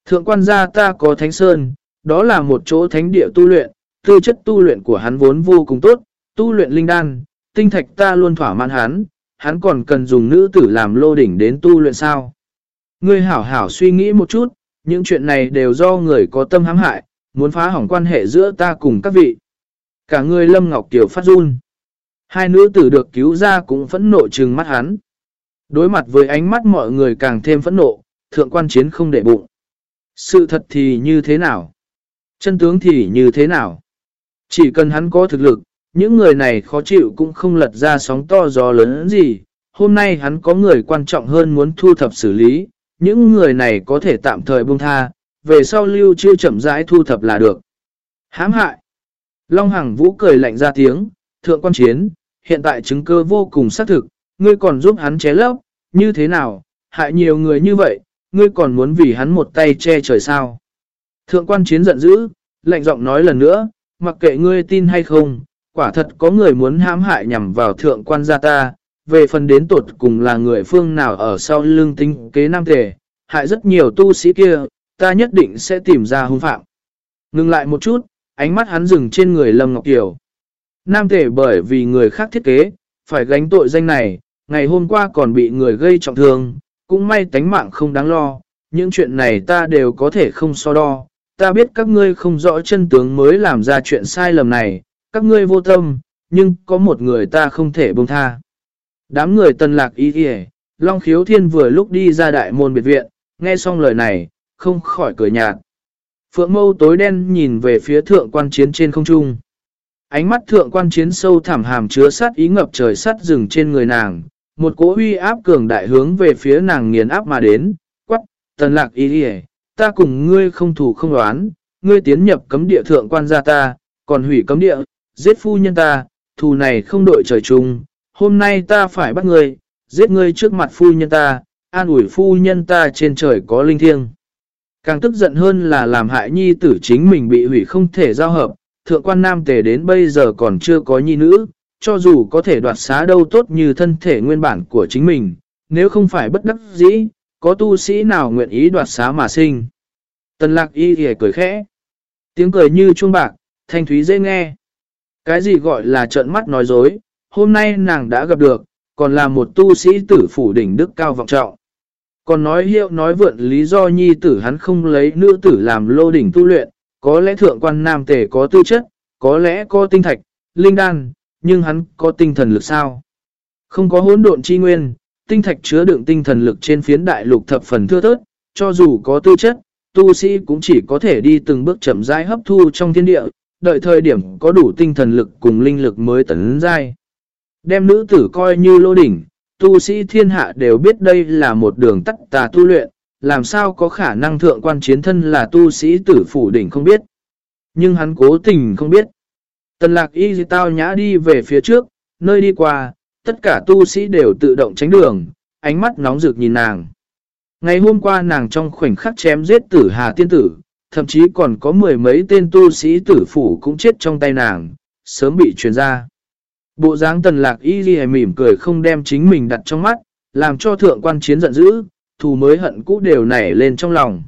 Thượng quan gia ta có thánh sơn, đó là một chỗ thánh địa tu luyện, tư chất tu luyện của hắn vốn vô cùng tốt, tu luyện linh đan, tinh thạch ta luôn thỏa mãn hắn, hắn còn cần dùng nữ tử làm lô đỉnh đến tu luyện sao? Ngươi hảo hảo suy nghĩ một chút, những chuyện này đều do người có tâm hãm hại, muốn phá hỏng quan hệ giữa ta cùng các vị. Cả người Lâm Ngọc Kiều phát run. Hai nữ tử được cứu ra cũng phẫn nộ trừng mắt hắn. Đối mặt với ánh mắt mọi người càng thêm phẫn nộ, thượng quan chiến không để bụng. Sự thật thì như thế nào? Chân tướng thì như thế nào? Chỉ cần hắn có thực lực, những người này khó chịu cũng không lật ra sóng to gió lớn gì. Hôm nay hắn có người quan trọng hơn muốn thu thập xử lý, những người này có thể tạm thời buông tha, về sau lưu chưa chậm rãi thu thập là được. Hãm hại. Long Hằng Vũ cười lạnh ra tiếng, thượng quan chiến, hiện tại chứng cơ vô cùng xác thực, ngươi còn giúp hắn ché lấp, như thế nào, hại nhiều người như vậy, ngươi còn muốn vì hắn một tay che trời sao. Thượng quan chiến giận dữ, lạnh giọng nói lần nữa, mặc kệ ngươi tin hay không, quả thật có người muốn hãm hại nhằm vào thượng quan gia ta, về phần đến tột cùng là người phương nào ở sau lưng tinh kế nam thể, hại rất nhiều tu sĩ kia, ta nhất định sẽ tìm ra hung phạm. Ngừng lại một chút, ánh mắt hắn dừng trên người Lâm Ngọc Kiều. Nam thể bởi vì người khác thiết kế, phải gánh tội danh này, ngày hôm qua còn bị người gây trọng thương, cũng may tánh mạng không đáng lo, những chuyện này ta đều có thể không so đo. Ta biết các ngươi không rõ chân tướng mới làm ra chuyện sai lầm này, các ngươi vô tâm, nhưng có một người ta không thể buông tha. Đám người tân lạc y kìa, Long Khiếu Thiên vừa lúc đi ra đại môn biệt viện, nghe xong lời này, không khỏi cười nhạt. Phượng mâu tối đen nhìn về phía thượng quan chiến trên không trung. Ánh mắt thượng quan chiến sâu thảm hàm chứa sát ý ngập trời sắt rừng trên người nàng, một cỗ uy áp cường đại hướng về phía nàng nghiền áp mà đến, quắc, tần lạc ý hề, ta cùng ngươi không thủ không đoán, ngươi tiến nhập cấm địa thượng quan gia ta, còn hủy cấm địa, giết phu nhân ta, thù này không đội trời chung, hôm nay ta phải bắt ngươi, giết ngươi trước mặt phu nhân ta, an ủi phu nhân ta trên trời có linh thiêng. Càng tức giận hơn là làm hại nhi tử chính mình bị hủy không thể giao hợp, thượng quan nam tề đến bây giờ còn chưa có nhi nữ, cho dù có thể đoạt xá đâu tốt như thân thể nguyên bản của chính mình, nếu không phải bất đắc dĩ, có tu sĩ nào nguyện ý đoạt xá mà sinh. Tần lạc y thì cười khẽ, tiếng cười như chuông bạc, thanh thúy dễ nghe. Cái gì gọi là trợn mắt nói dối, hôm nay nàng đã gặp được, còn là một tu sĩ tử phủ đỉnh đức cao vọng trọng. Còn nói hiệu nói vượn lý do nhi tử hắn không lấy nữ tử làm lô đỉnh tu luyện, có lẽ thượng quan nam tể có tư chất, có lẽ có tinh thạch, linh đan, nhưng hắn có tinh thần lực sao? Không có hỗn độn chi nguyên, tinh thạch chứa đựng tinh thần lực trên phiến đại lục thập phần thưa thớt, cho dù có tư chất, tu sĩ cũng chỉ có thể đi từng bước chậm rãi hấp thu trong thiên địa, đợi thời điểm có đủ tinh thần lực cùng linh lực mới tấn giai. Đem nữ tử coi như lô đỉnh, tu sĩ thiên hạ đều biết đây là một đường tắt tà tu luyện, làm sao có khả năng thượng quan chiến thân là tu sĩ tử phủ đỉnh không biết. Nhưng hắn cố tình không biết. Tần lạc y tao nhã đi về phía trước, nơi đi qua, tất cả tu sĩ đều tự động tránh đường, ánh mắt nóng rực nhìn nàng. Ngày hôm qua nàng trong khoảnh khắc chém giết tử hà tiên tử, thậm chí còn có mười mấy tên tu sĩ tử phủ cũng chết trong tay nàng, sớm bị truyền ra. Bộ dáng tần lạc y ghi mỉm cười không đem chính mình đặt trong mắt, làm cho thượng quan chiến giận dữ, thù mới hận cũ đều nảy lên trong lòng.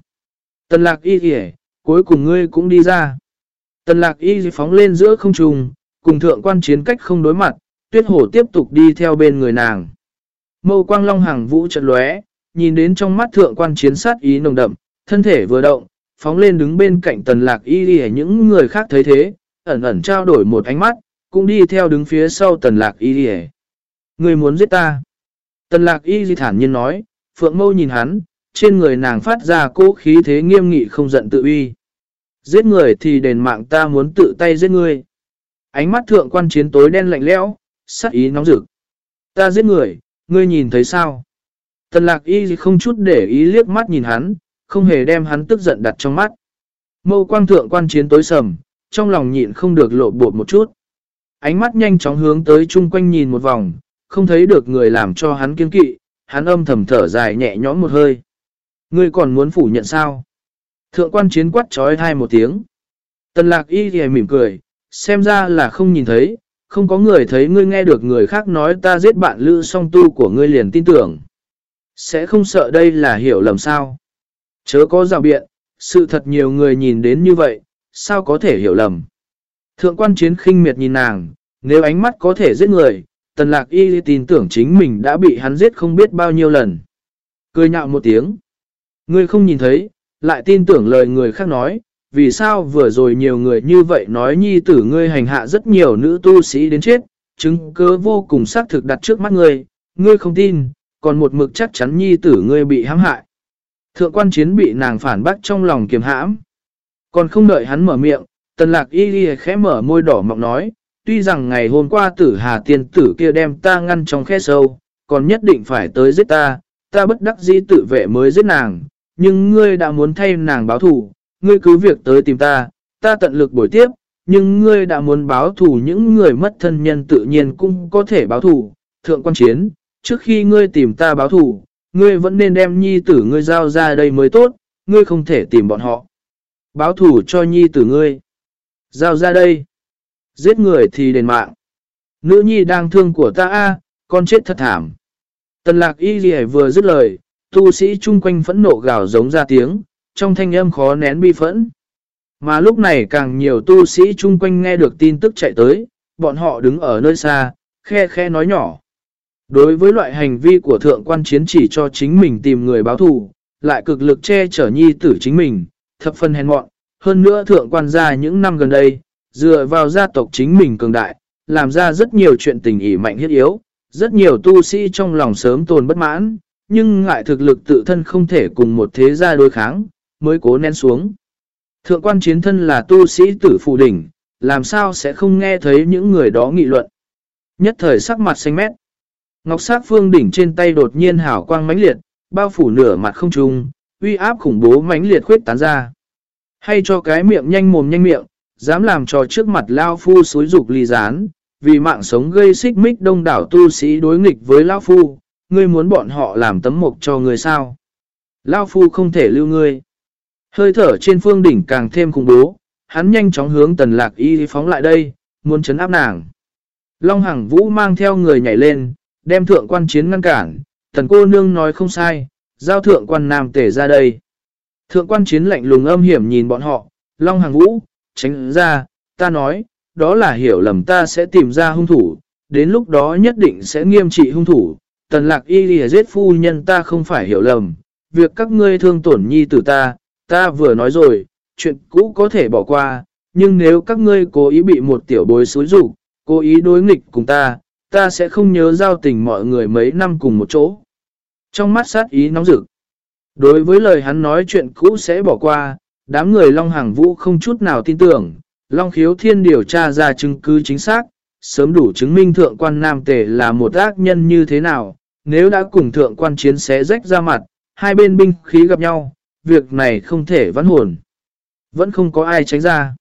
Tần lạc y kìa, cuối cùng ngươi cũng đi ra. Tần lạc y phóng lên giữa không trùng, cùng thượng quan chiến cách không đối mặt, tuyết hổ tiếp tục đi theo bên người nàng. Mâu quang long hàng vũ trật lóe, nhìn đến trong mắt thượng quan chiến sát ý nồng đậm, thân thể vừa động, phóng lên đứng bên cạnh tần lạc y kìa những người khác thấy thế, ẩn ẩn trao đổi một ánh mắt, cũng đi theo đứng phía sau tần lạc y kìa. Người muốn giết ta. Tần lạc y thản nhiên nói, phượng mâu nhìn hắn, trên người nàng phát ra cố khí thế nghiêm nghị không giận tự uy. Giết người thì đền mạng ta muốn tự tay giết ngươi. Ánh mắt thượng quan chiến tối đen lạnh lẽo, sắc ý nóng rực. Ta giết người, ngươi nhìn thấy sao? Tần lạc y không chút để ý liếc mắt nhìn hắn, không hề đem hắn tức giận đặt trong mắt. Mâu quang thượng quan chiến tối sầm, trong lòng nhịn không được lộ bột một chút. Ánh mắt nhanh chóng hướng tới chung quanh nhìn một vòng, không thấy được người làm cho hắn kiên kỵ, hắn âm thầm thở dài nhẹ nhõm một hơi. Ngươi còn muốn phủ nhận sao? Thượng quan chiến quát trói hai một tiếng. Tần lạc y thì mỉm cười, xem ra là không nhìn thấy, không có người thấy ngươi nghe được người khác nói ta giết bạn lữ song tu của ngươi liền tin tưởng. Sẽ không sợ đây là hiểu lầm sao. Chớ có rào biện, sự thật nhiều người nhìn đến như vậy, sao có thể hiểu lầm. Thượng quan chiến khinh miệt nhìn nàng, nếu ánh mắt có thể giết người, tần lạc y tin tưởng chính mình đã bị hắn giết không biết bao nhiêu lần. Cười nhạo một tiếng. Ngươi không nhìn thấy, lại tin tưởng lời người khác nói, vì sao vừa rồi nhiều người như vậy nói nhi tử ngươi hành hạ rất nhiều nữ tu sĩ đến chết, chứng cứ vô cùng xác thực đặt trước mắt ngươi, ngươi không tin, còn một mực chắc chắn nhi tử ngươi bị hãm hại. Thượng quan chiến bị nàng phản bác trong lòng kiềm hãm. Còn không đợi hắn mở miệng, tần lạc y ghi khẽ mở môi đỏ mọng nói, tuy rằng ngày hôm qua tử hà tiên tử kia đem ta ngăn trong khe sâu, còn nhất định phải tới giết ta, ta bất đắc dĩ tự vệ mới giết nàng, nhưng ngươi đã muốn thay nàng báo thù, ngươi cứ việc tới tìm ta, ta tận lực bồi tiếp, nhưng ngươi đã muốn báo thù những người mất thân nhân tự nhiên cũng có thể báo thù. Thượng quan chiến, trước khi ngươi tìm ta báo thù, ngươi vẫn nên đem nhi tử ngươi giao ra đây mới tốt, ngươi không thể tìm bọn họ. Báo thù cho nhi tử ngươi. Giao ra đây. Giết người thì đền mạng. Nữ nhi đang thương của ta a con chết thật thảm. Tần lạc y gì vừa dứt lời, tu sĩ chung quanh phẫn nộ gào giống ra tiếng, trong thanh âm khó nén bi phẫn. Mà lúc này càng nhiều tu sĩ chung quanh nghe được tin tức chạy tới, bọn họ đứng ở nơi xa, khe khe nói nhỏ. Đối với loại hành vi của thượng quan chiến chỉ cho chính mình tìm người báo thù, lại cực lực che chở nhi tử chính mình, thập phân hèn mọn. Hơn nữa thượng quan gia những năm gần đây, dựa vào gia tộc chính mình cường đại, làm ra rất nhiều chuyện tình ỉ mạnh thiết yếu. Rất nhiều tu sĩ trong lòng sớm tồn bất mãn, nhưng ngại thực lực tự thân không thể cùng một thế gia đối kháng, mới cố nén xuống. Thượng quan chiến thân là tu sĩ tử phù đỉnh, làm sao sẽ không nghe thấy những người đó nghị luận. Nhất thời sắc mặt xanh mét. Ngọc sát phương đỉnh trên tay đột nhiên hào quang mãnh liệt, bao phủ nửa mặt không trung, uy áp khủng bố mãnh liệt khuyết tán ra. Hay cho cái miệng nhanh mồm nhanh miệng, dám làm cho trước mặt Lao Phu xối dục ly gián, vì mạng sống gây xích mích đông đảo tu sĩ đối nghịch với Lao Phu, ngươi muốn bọn họ làm tấm mộc cho ngươi sao? Lao Phu không thể lưu ngươi. Hơi thở trên phương đỉnh càng thêm khủng bố, hắn nhanh chóng hướng tần lạc y phóng lại đây, muốn chấn áp nàng. Long Hằng Vũ mang theo người nhảy lên, đem thượng quan chiến ngăn cản, thần cô nương nói không sai, giao thượng quan nam tể ra đây. Thượng quan chiến lạnh lùng âm hiểm nhìn bọn họ, Long Hằng Vũ, tránh ra, ta nói, đó là hiểu lầm ta sẽ tìm ra hung thủ, đến lúc đó nhất định sẽ nghiêm trị hung thủ. Tần lạc y lìa giết phu nhân ta không phải hiểu lầm, việc các ngươi thương tổn nhi tử ta, ta vừa nói rồi, chuyện cũ có thể bỏ qua, nhưng nếu các ngươi cố ý bị một tiểu bối xúi rủ, cố ý đối nghịch cùng ta, ta sẽ không nhớ giao tình mọi người mấy năm cùng một chỗ. Trong mắt sát ý nóng rực. Đối với lời hắn nói chuyện cũ sẽ bỏ qua, đám người Long Hàng Vũ không chút nào tin tưởng. Long Khiếu Thiên điều tra ra chứng cứ chính xác, sớm đủ chứng minh thượng quan Nam Tề là một ác nhân như thế nào. Nếu đã cùng thượng quan chiến xé rách ra mặt, hai bên binh khí gặp nhau, việc này không thể vãn hồn. Vẫn không có ai tránh ra.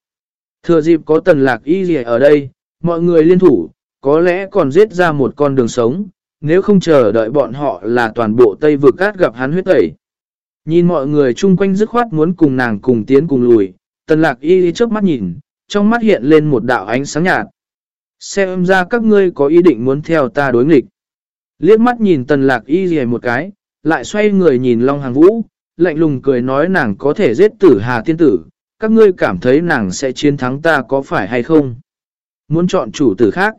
Thừa dịp có tần lạc y gì ở đây, mọi người liên thủ, có lẽ còn giết ra một con đường sống, nếu không chờ đợi bọn họ là toàn bộ Tây vực át gặp hắn huyết tẩy. Nhìn mọi người chung quanh dứt khoát muốn cùng nàng cùng tiến cùng lùi, tần lạc y trước mắt nhìn, trong mắt hiện lên một đạo ánh sáng nhạt. Xem ra các ngươi có ý định muốn theo ta đối nghịch. Liếc mắt nhìn tần lạc y gì một cái, lại xoay người nhìn Long Hàng Vũ, lạnh lùng cười nói nàng có thể giết tử hà tiên tử, các ngươi cảm thấy nàng sẽ chiến thắng ta có phải hay không? Muốn chọn chủ tử khác.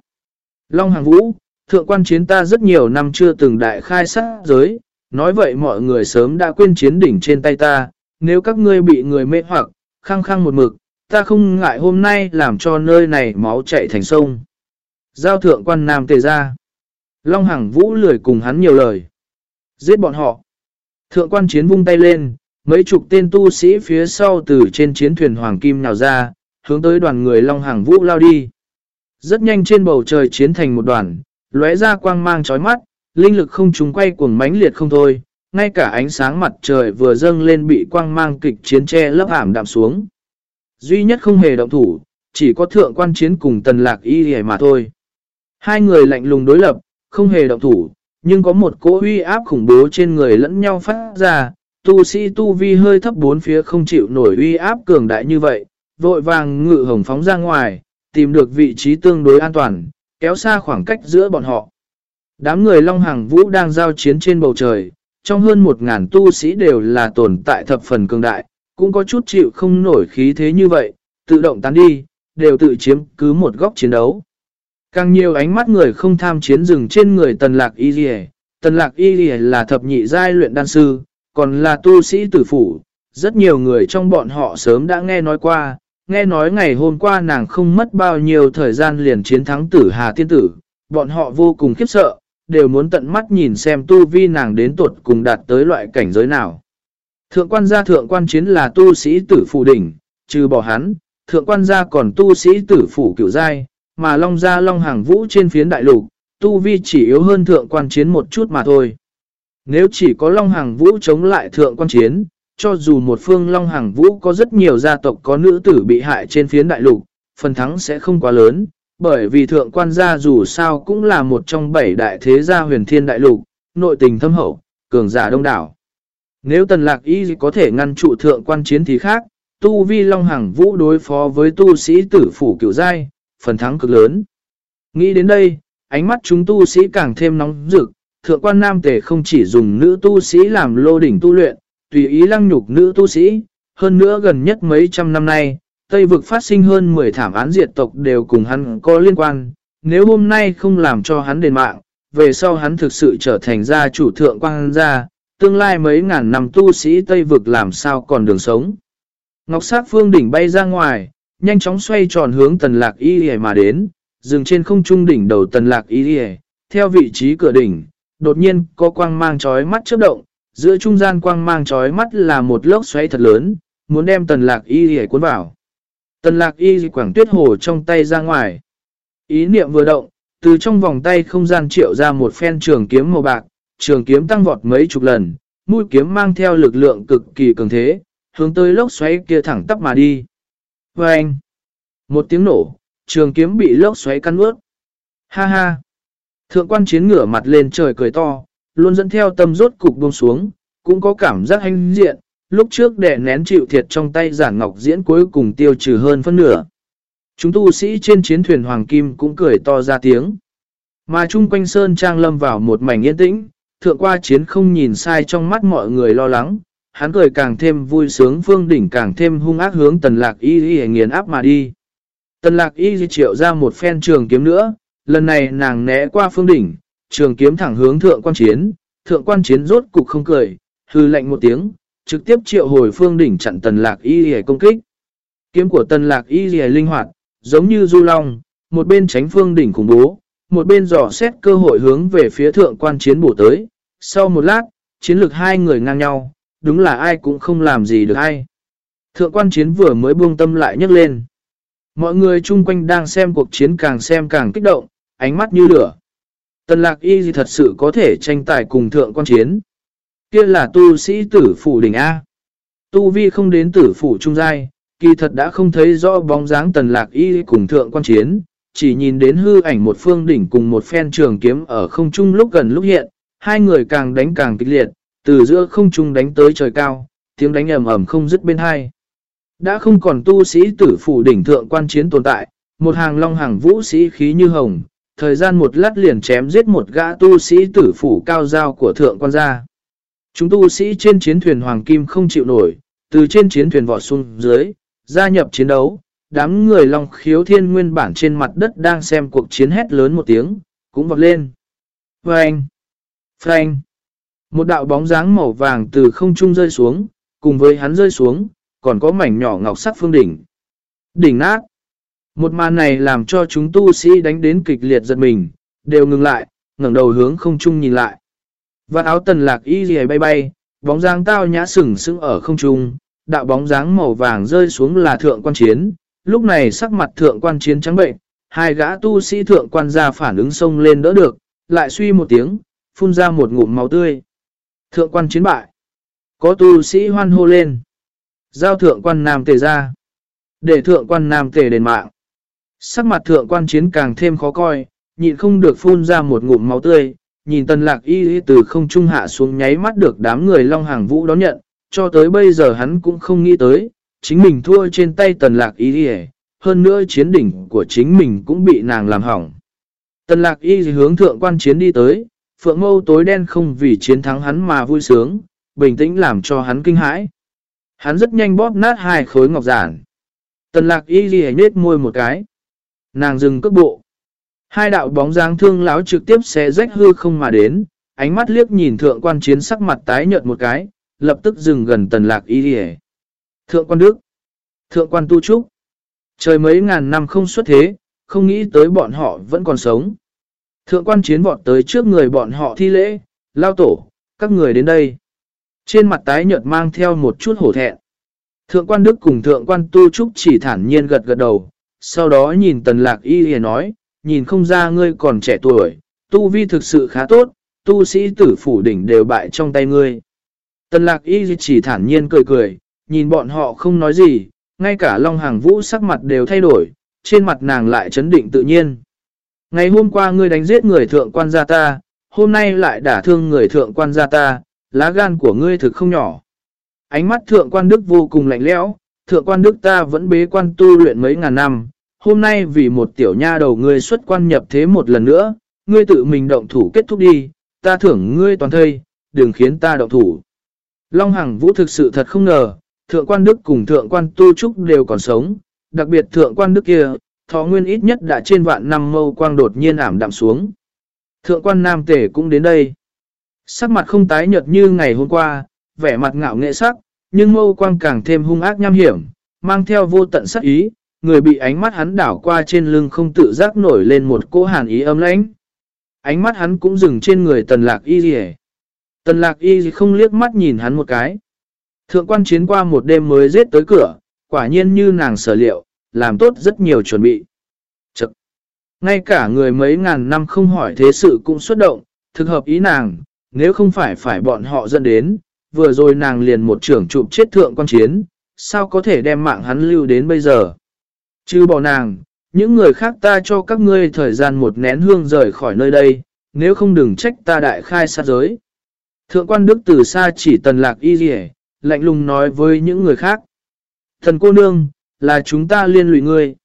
Long Hàng Vũ, thượng quan chiến ta rất nhiều năm chưa từng đại khai sát giới, nói vậy mọi người sớm đã quên chiến đỉnh trên tay ta, nếu các ngươi bị người mê hoặc, khăng khăng một mực, ta không ngại hôm nay làm cho nơi này máu chạy thành sông. Giao thượng quan nam tề ra. Long Hằng Vũ lười cùng hắn nhiều lời. Giết bọn họ. Thượng quan chiến vung tay lên, mấy chục tên tu sĩ phía sau từ trên chiến thuyền Hoàng Kim nhào ra, hướng tới đoàn người Long Hằng Vũ lao đi. Rất nhanh trên bầu trời chiến thành một đoàn, lóe ra quang mang chói mắt, linh lực không trúng quay cuồng mãnh liệt không thôi, ngay cả ánh sáng mặt trời vừa dâng lên bị quang mang kịch chiến che lấp ảm đạm xuống. Duy nhất không hề động thủ, chỉ có thượng quan chiến cùng tần lạc y hề mà thôi. Hai người lạnh lùng đối lập, không hề động thủ, nhưng có một cỗ uy áp khủng bố trên người lẫn nhau phát ra, tu sĩ tu vi hơi thấp bốn phía không chịu nổi uy áp cường đại như vậy, vội vàng ngự hồng phóng ra ngoài, tìm được vị trí tương đối an toàn, kéo xa khoảng cách giữa bọn họ. Đám người Long Hằng Vũ đang giao chiến trên bầu trời, trong hơn một ngàn tu sĩ đều là tồn tại thập phần cường đại, cũng có chút chịu không nổi khí thế như vậy, tự động tán đi, đều tự chiếm cứ một góc chiến đấu. Càng nhiều ánh mắt người không tham chiến dừng trên người tần lạc y dì Tần lạc y dì là thập nhị giai luyện đan sư, còn là tu sĩ tử phủ. Rất nhiều người trong bọn họ sớm đã nghe nói qua, nghe nói ngày hôm qua nàng không mất bao nhiêu thời gian liền chiến thắng tử hà tiên tử. Bọn họ vô cùng khiếp sợ, đều muốn tận mắt nhìn xem tu vi nàng đến tuột cùng đạt tới loại cảnh giới nào. Thượng quan gia thượng quan chiến là tu sĩ tử phủ đỉnh, trừ bỏ hắn, thượng quan gia còn tu sĩ tử phủ kiểu giai, mà long gia long hàng vũ trên phiến đại lục, tu vi chỉ yếu hơn thượng quan chiến một chút mà thôi. Nếu chỉ có long hàng vũ chống lại thượng quan chiến, cho dù một phương long hàng vũ có rất nhiều gia tộc có nữ tử bị hại trên phiến đại lục, phần thắng sẽ không quá lớn, bởi vì thượng quan gia dù sao cũng là một trong bảy đại thế gia huyền thiên đại lục, nội tình thâm hậu, cường giả đông đảo. Nếu tần lạc y có thể ngăn trụ thượng quan chiến thì khác, tu vi long hàng vũ đối phó với tu sĩ tử phủ cựu giai, phần thắng cực lớn. Nghĩ đến đây, ánh mắt chúng tu sĩ càng thêm nóng rực, thượng quan nam tề không chỉ dùng nữ tu sĩ làm lô đỉnh tu luyện, tùy ý lăng nhục nữ tu sĩ, hơn nữa gần nhất mấy trăm năm nay, Tây vực phát sinh hơn 10 thảm án diệt tộc đều cùng hắn có liên quan, nếu hôm nay không làm cho hắn đền mạng, về sau hắn thực sự trở thành gia chủ thượng quang gia, tương lai mấy ngàn năm tu sĩ Tây vực làm sao còn đường sống. Ngọc sát phương đỉnh bay ra ngoài, nhanh chóng xoay tròn hướng tần lạc y mà đến, dừng trên không trung đỉnh đầu tần lạc y theo vị trí cửa đỉnh, đột nhiên có quang mang chói mắt chớp động, giữa trung gian quang mang chói mắt là một lốc xoáy thật lớn, muốn đem tần lạc y cuốn vào. Tần lạc y quảng tuyết hồ trong tay ra ngoài. Ý niệm vừa động, từ trong vòng tay không gian triệu ra một phen trường kiếm màu bạc, trường kiếm tăng vọt mấy chục lần, mũi kiếm mang theo lực lượng cực kỳ cường thế, hướng tới lốc xoáy kia thẳng tắp mà đi. Và anh, một tiếng nổ, trường kiếm bị lốc xoáy căn ướt. Ha ha, thượng quan chiến ngửa mặt lên trời cười to, luôn dẫn theo tâm rốt cục buông xuống, cũng có cảm giác hành diện, lúc trước để nén chịu thiệt trong tay giản ngọc diễn cuối cùng tiêu trừ hơn phân nửa. Chúng tu sĩ trên chiến thuyền Hoàng Kim cũng cười to ra tiếng. Mà chung quanh Sơn Trang lâm vào một mảnh yên tĩnh, thượng qua chiến không nhìn sai trong mắt mọi người lo lắng, hắn cười càng thêm vui sướng phương đỉnh càng thêm hung ác hướng tần lạc y y nghiền áp mà đi. Tần lạc y triệu ra một phen trường kiếm nữa, lần này nàng né qua phương đỉnh, trường kiếm thẳng hướng thượng quan chiến, thượng quan chiến rốt cục không cười, hư lệnh một tiếng, trực tiếp triệu hồi phương đỉnh chặn tần lạc y y công kích. Kiếm của tần lạc y y linh hoạt, giống như du long, một bên tránh phương đỉnh khủng bố, một bên dò xét cơ hội hướng về phía thượng quan chiến bổ tới. Sau một lát, chiến lược hai người ngang nhau, đúng là ai cũng không làm gì được ai. Thượng quan chiến vừa mới buông tâm lại nhấc lên. Mọi người chung quanh đang xem cuộc chiến càng xem càng kích động, ánh mắt như lửa. Tần lạc y gì thật sự có thể tranh tài cùng thượng quan chiến. Kia là tu sĩ tử phủ đỉnh A. Tu vi không đến tử phủ trung giai, kỳ thật đã không thấy rõ bóng dáng tần lạc y cùng thượng quan chiến, chỉ nhìn đến hư ảnh một phương đỉnh cùng một phen trường kiếm ở không trung lúc gần lúc hiện, hai người càng đánh càng kịch liệt, từ giữa không trung đánh tới trời cao, tiếng đánh ầm ầm không dứt bên hai. Đã không còn tu sĩ tử phủ đỉnh thượng quan chiến tồn tại, một hàng long hàng vũ sĩ khí như hồng, thời gian một lát liền chém giết một gã tu sĩ tử phủ cao giao của thượng quan gia. Chúng tu sĩ trên chiến thuyền Hoàng Kim không chịu nổi, từ trên chiến thuyền vọt xuống dưới, gia nhập chiến đấu, đám người long khiếu thiên nguyên bản trên mặt đất đang xem cuộc chiến hét lớn một tiếng, cũng vọt lên. Vâng! Frank! Frank! Một đạo bóng dáng màu vàng từ không trung rơi xuống, cùng với hắn rơi xuống, còn có mảnh nhỏ ngọc sắc phương đỉnh. Đỉnh nát! Một màn này làm cho chúng tu sĩ đánh đến kịch liệt giật mình, đều ngừng lại, ngẩng đầu hướng không trung nhìn lại và áo tần lạc y dì bay bay, bóng dáng tao nhã sừng sững ở không trung, đạo bóng dáng màu vàng rơi xuống là thượng quan chiến. Lúc này sắc mặt thượng quan chiến trắng bệnh, hai gã tu sĩ thượng quan ra phản ứng sông lên đỡ được, lại suy một tiếng, phun ra một ngụm máu tươi. Thượng quan chiến bại. Có tu sĩ hoan hô lên. Giao thượng quan nam tề ra. Để thượng quan nam tề đền mạng. Sắc mặt thượng quan chiến càng thêm khó coi, nhịn không được phun ra một ngụm máu tươi, nhìn tần lạc y từ không trung hạ xuống nháy mắt được đám người long hàng vũ đón nhận, cho tới bây giờ hắn cũng không nghĩ tới, chính mình thua trên tay tần lạc y hơn nữa chiến đỉnh của chính mình cũng bị nàng làm hỏng. Tần lạc y hướng thượng quan chiến đi tới, phượng mâu tối đen không vì chiến thắng hắn mà vui sướng, bình tĩnh làm cho hắn kinh hãi. Hắn rất nhanh bóp nát hai khối ngọc giản. Tần lạc y ghi nết môi một cái. Nàng dừng cước bộ. Hai đạo bóng dáng thương láo trực tiếp xé rách hư không mà đến, ánh mắt liếc nhìn thượng quan chiến sắc mặt tái nhợt một cái, lập tức dừng gần tần lạc y đi Thượng quan Đức, thượng quan Tu Trúc, trời mấy ngàn năm không xuất thế, không nghĩ tới bọn họ vẫn còn sống. Thượng quan chiến vọt tới trước người bọn họ thi lễ, lao tổ, các người đến đây. Trên mặt tái nhợt mang theo một chút hổ thẹn. Thượng quan Đức cùng thượng quan Tu Trúc chỉ thản nhiên gật gật đầu, sau đó nhìn tần lạc y hề nói, nhìn không ra ngươi còn trẻ tuổi, tu vi thực sự khá tốt, tu sĩ tử phủ đỉnh đều bại trong tay ngươi. Tần lạc y chỉ thản nhiên cười cười, nhìn bọn họ không nói gì, ngay cả Long Hàng Vũ sắc mặt đều thay đổi, trên mặt nàng lại chấn định tự nhiên. Ngày hôm qua ngươi đánh giết người thượng quan gia ta, hôm nay lại đả thương người thượng quan gia ta, lá gan của ngươi thực không nhỏ. Ánh mắt thượng quan đức vô cùng lạnh lẽo, thượng quan đức ta vẫn bế quan tu luyện mấy ngàn năm, hôm nay vì một tiểu nha đầu ngươi xuất quan nhập thế một lần nữa, ngươi tự mình động thủ kết thúc đi, ta thưởng ngươi toàn thây, đừng khiến ta động thủ. Long Hằng Vũ thực sự thật không ngờ, thượng quan đức cùng thượng quan tu trúc đều còn sống, đặc biệt thượng quan đức kia, thọ nguyên ít nhất đã trên vạn năm mâu quang đột nhiên ảm đạm xuống. Thượng quan nam tể cũng đến đây. Sắc mặt không tái nhợt như ngày hôm qua, vẻ mặt ngạo nghệ sắc, nhưng mâu quang càng thêm hung ác nham hiểm, mang theo vô tận sắc ý, người bị ánh mắt hắn đảo qua trên lưng không tự giác nổi lên một cỗ hàn ý ấm lãnh. Ánh mắt hắn cũng dừng trên người tần lạc y gì Tần lạc y không liếc mắt nhìn hắn một cái. Thượng quan chiến qua một đêm mới giết tới cửa, quả nhiên như nàng sở liệu, làm tốt rất nhiều chuẩn bị. Chật! Ngay cả người mấy ngàn năm không hỏi thế sự cũng xuất động, thực hợp ý nàng, nếu không phải phải bọn họ dẫn đến, vừa rồi nàng liền một trưởng chụp chết thượng quan chiến, sao có thể đem mạng hắn lưu đến bây giờ. Chứ bỏ nàng, những người khác ta cho các ngươi thời gian một nén hương rời khỏi nơi đây, nếu không đừng trách ta đại khai sát giới. Thượng quan đức từ xa chỉ tần lạc y dì lạnh lùng nói với những người khác. Thần cô nương, là chúng ta liên lụy ngươi.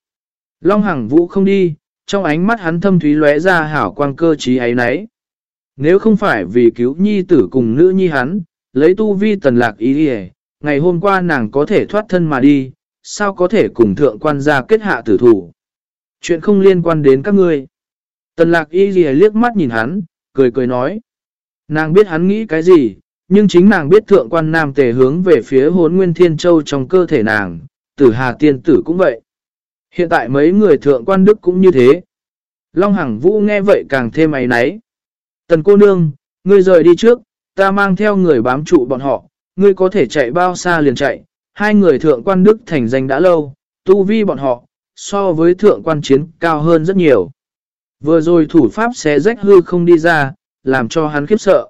Long Hằng Vũ không đi, trong ánh mắt hắn thâm thúy lóe ra hảo quang cơ trí ấy nấy. Nếu không phải vì cứu nhi tử cùng nữ nhi hắn, lấy tu vi tần lạc y đi ngày hôm qua nàng có thể thoát thân mà đi, sao có thể cùng thượng quan gia kết hạ tử thủ. Chuyện không liên quan đến các ngươi. Tần lạc y gì liếc mắt nhìn hắn, cười cười nói. Nàng biết hắn nghĩ cái gì, nhưng chính nàng biết thượng quan nam tề hướng về phía hốn nguyên thiên châu trong cơ thể nàng, tử hà tiên tử cũng vậy. Hiện tại mấy người thượng quan đức cũng như thế. Long Hằng Vũ nghe vậy càng thêm ấy náy. Tần cô nương, ngươi rời đi trước, ta mang theo người bám trụ bọn họ, ngươi có thể chạy bao xa liền chạy. Hai người thượng quan đức thành danh đã lâu, tu vi bọn họ, so với thượng quan chiến cao hơn rất nhiều. Vừa rồi thủ pháp xé rách hư không đi ra, làm cho hắn khiếp sợ.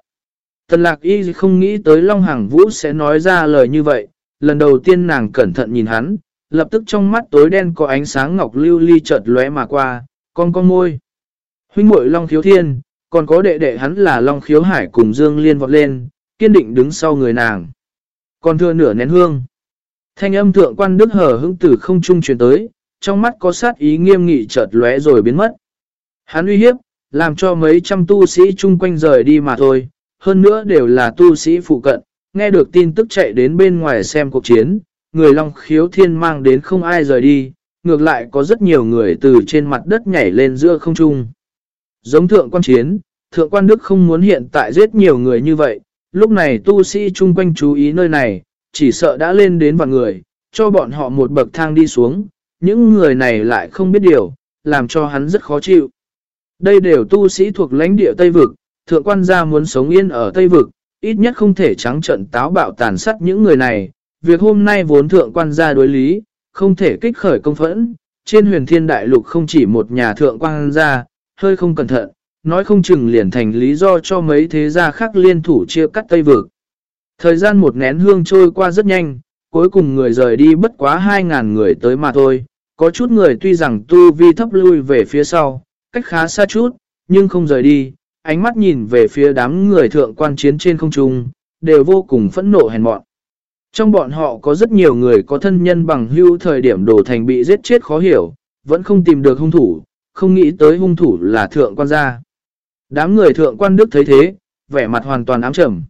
Tần lạc y không nghĩ tới Long Hằng Vũ sẽ nói ra lời như vậy, lần đầu tiên nàng cẩn thận nhìn hắn, lập tức trong mắt tối đen có ánh sáng ngọc lưu ly chợt lóe mà qua, con con môi. Huynh muội Long Khiếu Thiên, còn có đệ đệ hắn là Long Khiếu Hải cùng Dương Liên vọt lên, kiên định đứng sau người nàng. Còn thưa nửa nén hương. Thanh âm thượng quan đức hở hững tử không trung truyền tới, trong mắt có sát ý nghiêm nghị chợt lóe rồi biến mất. Hắn uy hiếp, làm cho mấy trăm tu sĩ chung quanh rời đi mà thôi, hơn nữa đều là tu sĩ phụ cận, nghe được tin tức chạy đến bên ngoài xem cuộc chiến, người Long Khiếu Thiên mang đến không ai rời đi, ngược lại có rất nhiều người từ trên mặt đất nhảy lên giữa không trung. Giống thượng quan chiến, thượng quan Đức không muốn hiện tại giết nhiều người như vậy, lúc này tu sĩ chung quanh chú ý nơi này, chỉ sợ đã lên đến vạn người, cho bọn họ một bậc thang đi xuống, những người này lại không biết điều, làm cho hắn rất khó chịu. Đây đều tu sĩ thuộc lãnh địa Tây Vực, thượng quan gia muốn sống yên ở Tây Vực, ít nhất không thể trắng trận táo bạo tàn sát những người này. Việc hôm nay vốn thượng quan gia đối lý, không thể kích khởi công phẫn. Trên huyền thiên đại lục không chỉ một nhà thượng quan gia, hơi không cẩn thận, nói không chừng liền thành lý do cho mấy thế gia khác liên thủ chia cắt Tây Vực. Thời gian một nén hương trôi qua rất nhanh, cuối cùng người rời đi bất quá 2.000 người tới mà thôi. Có chút người tuy rằng tu vi thấp lui về phía sau, cách khá xa chút, nhưng không rời đi, ánh mắt nhìn về phía đám người thượng quan chiến trên không trung, đều vô cùng phẫn nộ hèn mọn. Trong bọn họ có rất nhiều người có thân nhân bằng hưu thời điểm đổ thành bị giết chết khó hiểu, vẫn không tìm được hung thủ, không nghĩ tới hung thủ là thượng quan gia. Đám người thượng quan đức thấy thế, vẻ mặt hoàn toàn ám trầm.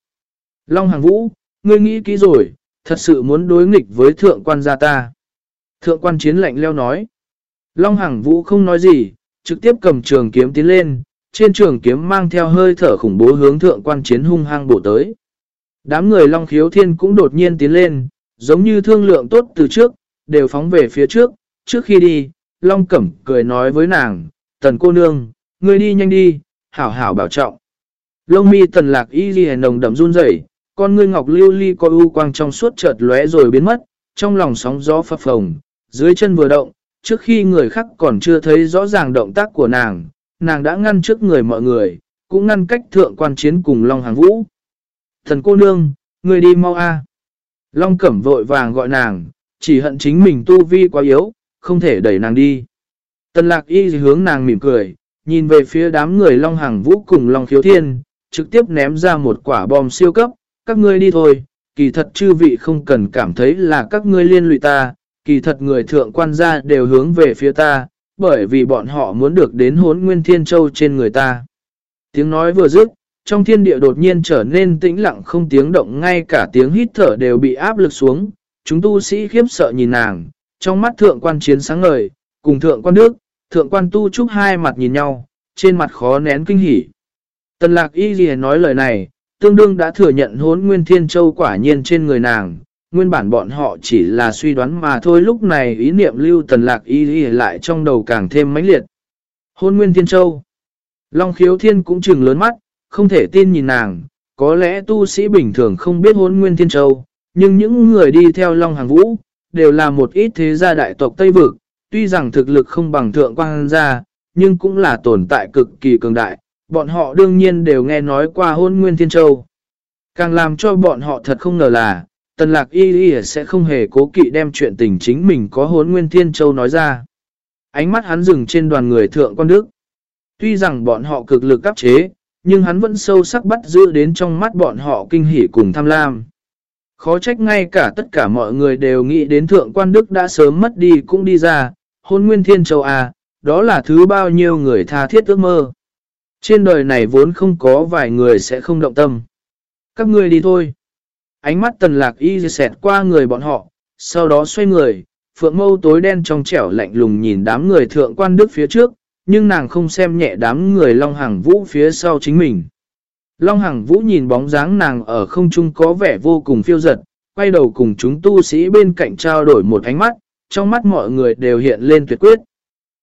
Long Hàng Vũ, ngươi nghĩ kỹ rồi, thật sự muốn đối nghịch với thượng quan gia ta. Thượng quan chiến lạnh leo nói. Long Hằng Vũ không nói gì, trực tiếp cầm trường kiếm tiến lên, trên trường kiếm mang theo hơi thở khủng bố hướng thượng quan chiến hung hăng bổ tới. Đám người Long Khiếu Thiên cũng đột nhiên tiến lên, giống như thương lượng tốt từ trước, đều phóng về phía trước. Trước khi đi, Long Cẩm cười nói với nàng, tần cô nương, ngươi đi nhanh đi, hảo hảo bảo trọng. Lông mi tần lạc y ghi nồng đậm run rẩy con ngươi ngọc lưu ly coi u quang trong suốt chợt lóe rồi biến mất, trong lòng sóng gió phập phồng, dưới chân vừa động, trước khi người khác còn chưa thấy rõ ràng động tác của nàng, nàng đã ngăn trước người mọi người, cũng ngăn cách thượng quan chiến cùng Long Hàng Vũ. Thần cô nương, người đi mau a Long Cẩm vội vàng gọi nàng, chỉ hận chính mình tu vi quá yếu, không thể đẩy nàng đi. Tần lạc y hướng nàng mỉm cười, nhìn về phía đám người Long Hàng Vũ cùng Long Khiếu Thiên, trực tiếp ném ra một quả bom siêu cấp, các ngươi đi thôi, kỳ thật chư vị không cần cảm thấy là các ngươi liên lụy ta, kỳ thật người thượng quan gia đều hướng về phía ta, bởi vì bọn họ muốn được đến hốn nguyên thiên châu trên người ta. Tiếng nói vừa dứt, trong thiên địa đột nhiên trở nên tĩnh lặng không tiếng động ngay cả tiếng hít thở đều bị áp lực xuống. Chúng tu sĩ khiếp sợ nhìn nàng, trong mắt thượng quan chiến sáng ngời, cùng thượng quan nước, thượng quan tu trúc hai mặt nhìn nhau, trên mặt khó nén kinh hỉ. Tần lạc y gì nói lời này, tương đương đã thừa nhận hốn nguyên thiên châu quả nhiên trên người nàng, nguyên bản bọn họ chỉ là suy đoán mà thôi lúc này ý niệm lưu tần lạc y y lại trong đầu càng thêm mãnh liệt. Hôn Nguyên Thiên Châu Long khiếu thiên cũng chừng lớn mắt, không thể tin nhìn nàng, có lẽ tu sĩ bình thường không biết hôn Nguyên Thiên Châu, nhưng những người đi theo Long Hàng Vũ, đều là một ít thế gia đại tộc Tây Vực, tuy rằng thực lực không bằng thượng quang gia, nhưng cũng là tồn tại cực kỳ cường đại, bọn họ đương nhiên đều nghe nói qua hôn Nguyên Thiên Châu. Càng làm cho bọn họ thật không ngờ là, tần lạc y y sẽ không hề cố kỵ đem chuyện tình chính mình có hôn nguyên thiên châu nói ra. Ánh mắt hắn dừng trên đoàn người thượng quan đức. Tuy rằng bọn họ cực lực áp chế, nhưng hắn vẫn sâu sắc bắt giữ đến trong mắt bọn họ kinh hỉ cùng tham lam. Khó trách ngay cả tất cả mọi người đều nghĩ đến thượng quan đức đã sớm mất đi cũng đi ra, hôn nguyên thiên châu à, đó là thứ bao nhiêu người tha thiết ước mơ. Trên đời này vốn không có vài người sẽ không động tâm. Các ngươi đi thôi. Ánh mắt tần lạc y xẹt qua người bọn họ, sau đó xoay người, phượng mâu tối đen trong trẻo lạnh lùng nhìn đám người thượng quan đức phía trước, nhưng nàng không xem nhẹ đám người Long Hằng Vũ phía sau chính mình. Long Hằng Vũ nhìn bóng dáng nàng ở không trung có vẻ vô cùng phiêu giật, quay đầu cùng chúng tu sĩ bên cạnh trao đổi một ánh mắt, trong mắt mọi người đều hiện lên tuyệt quyết.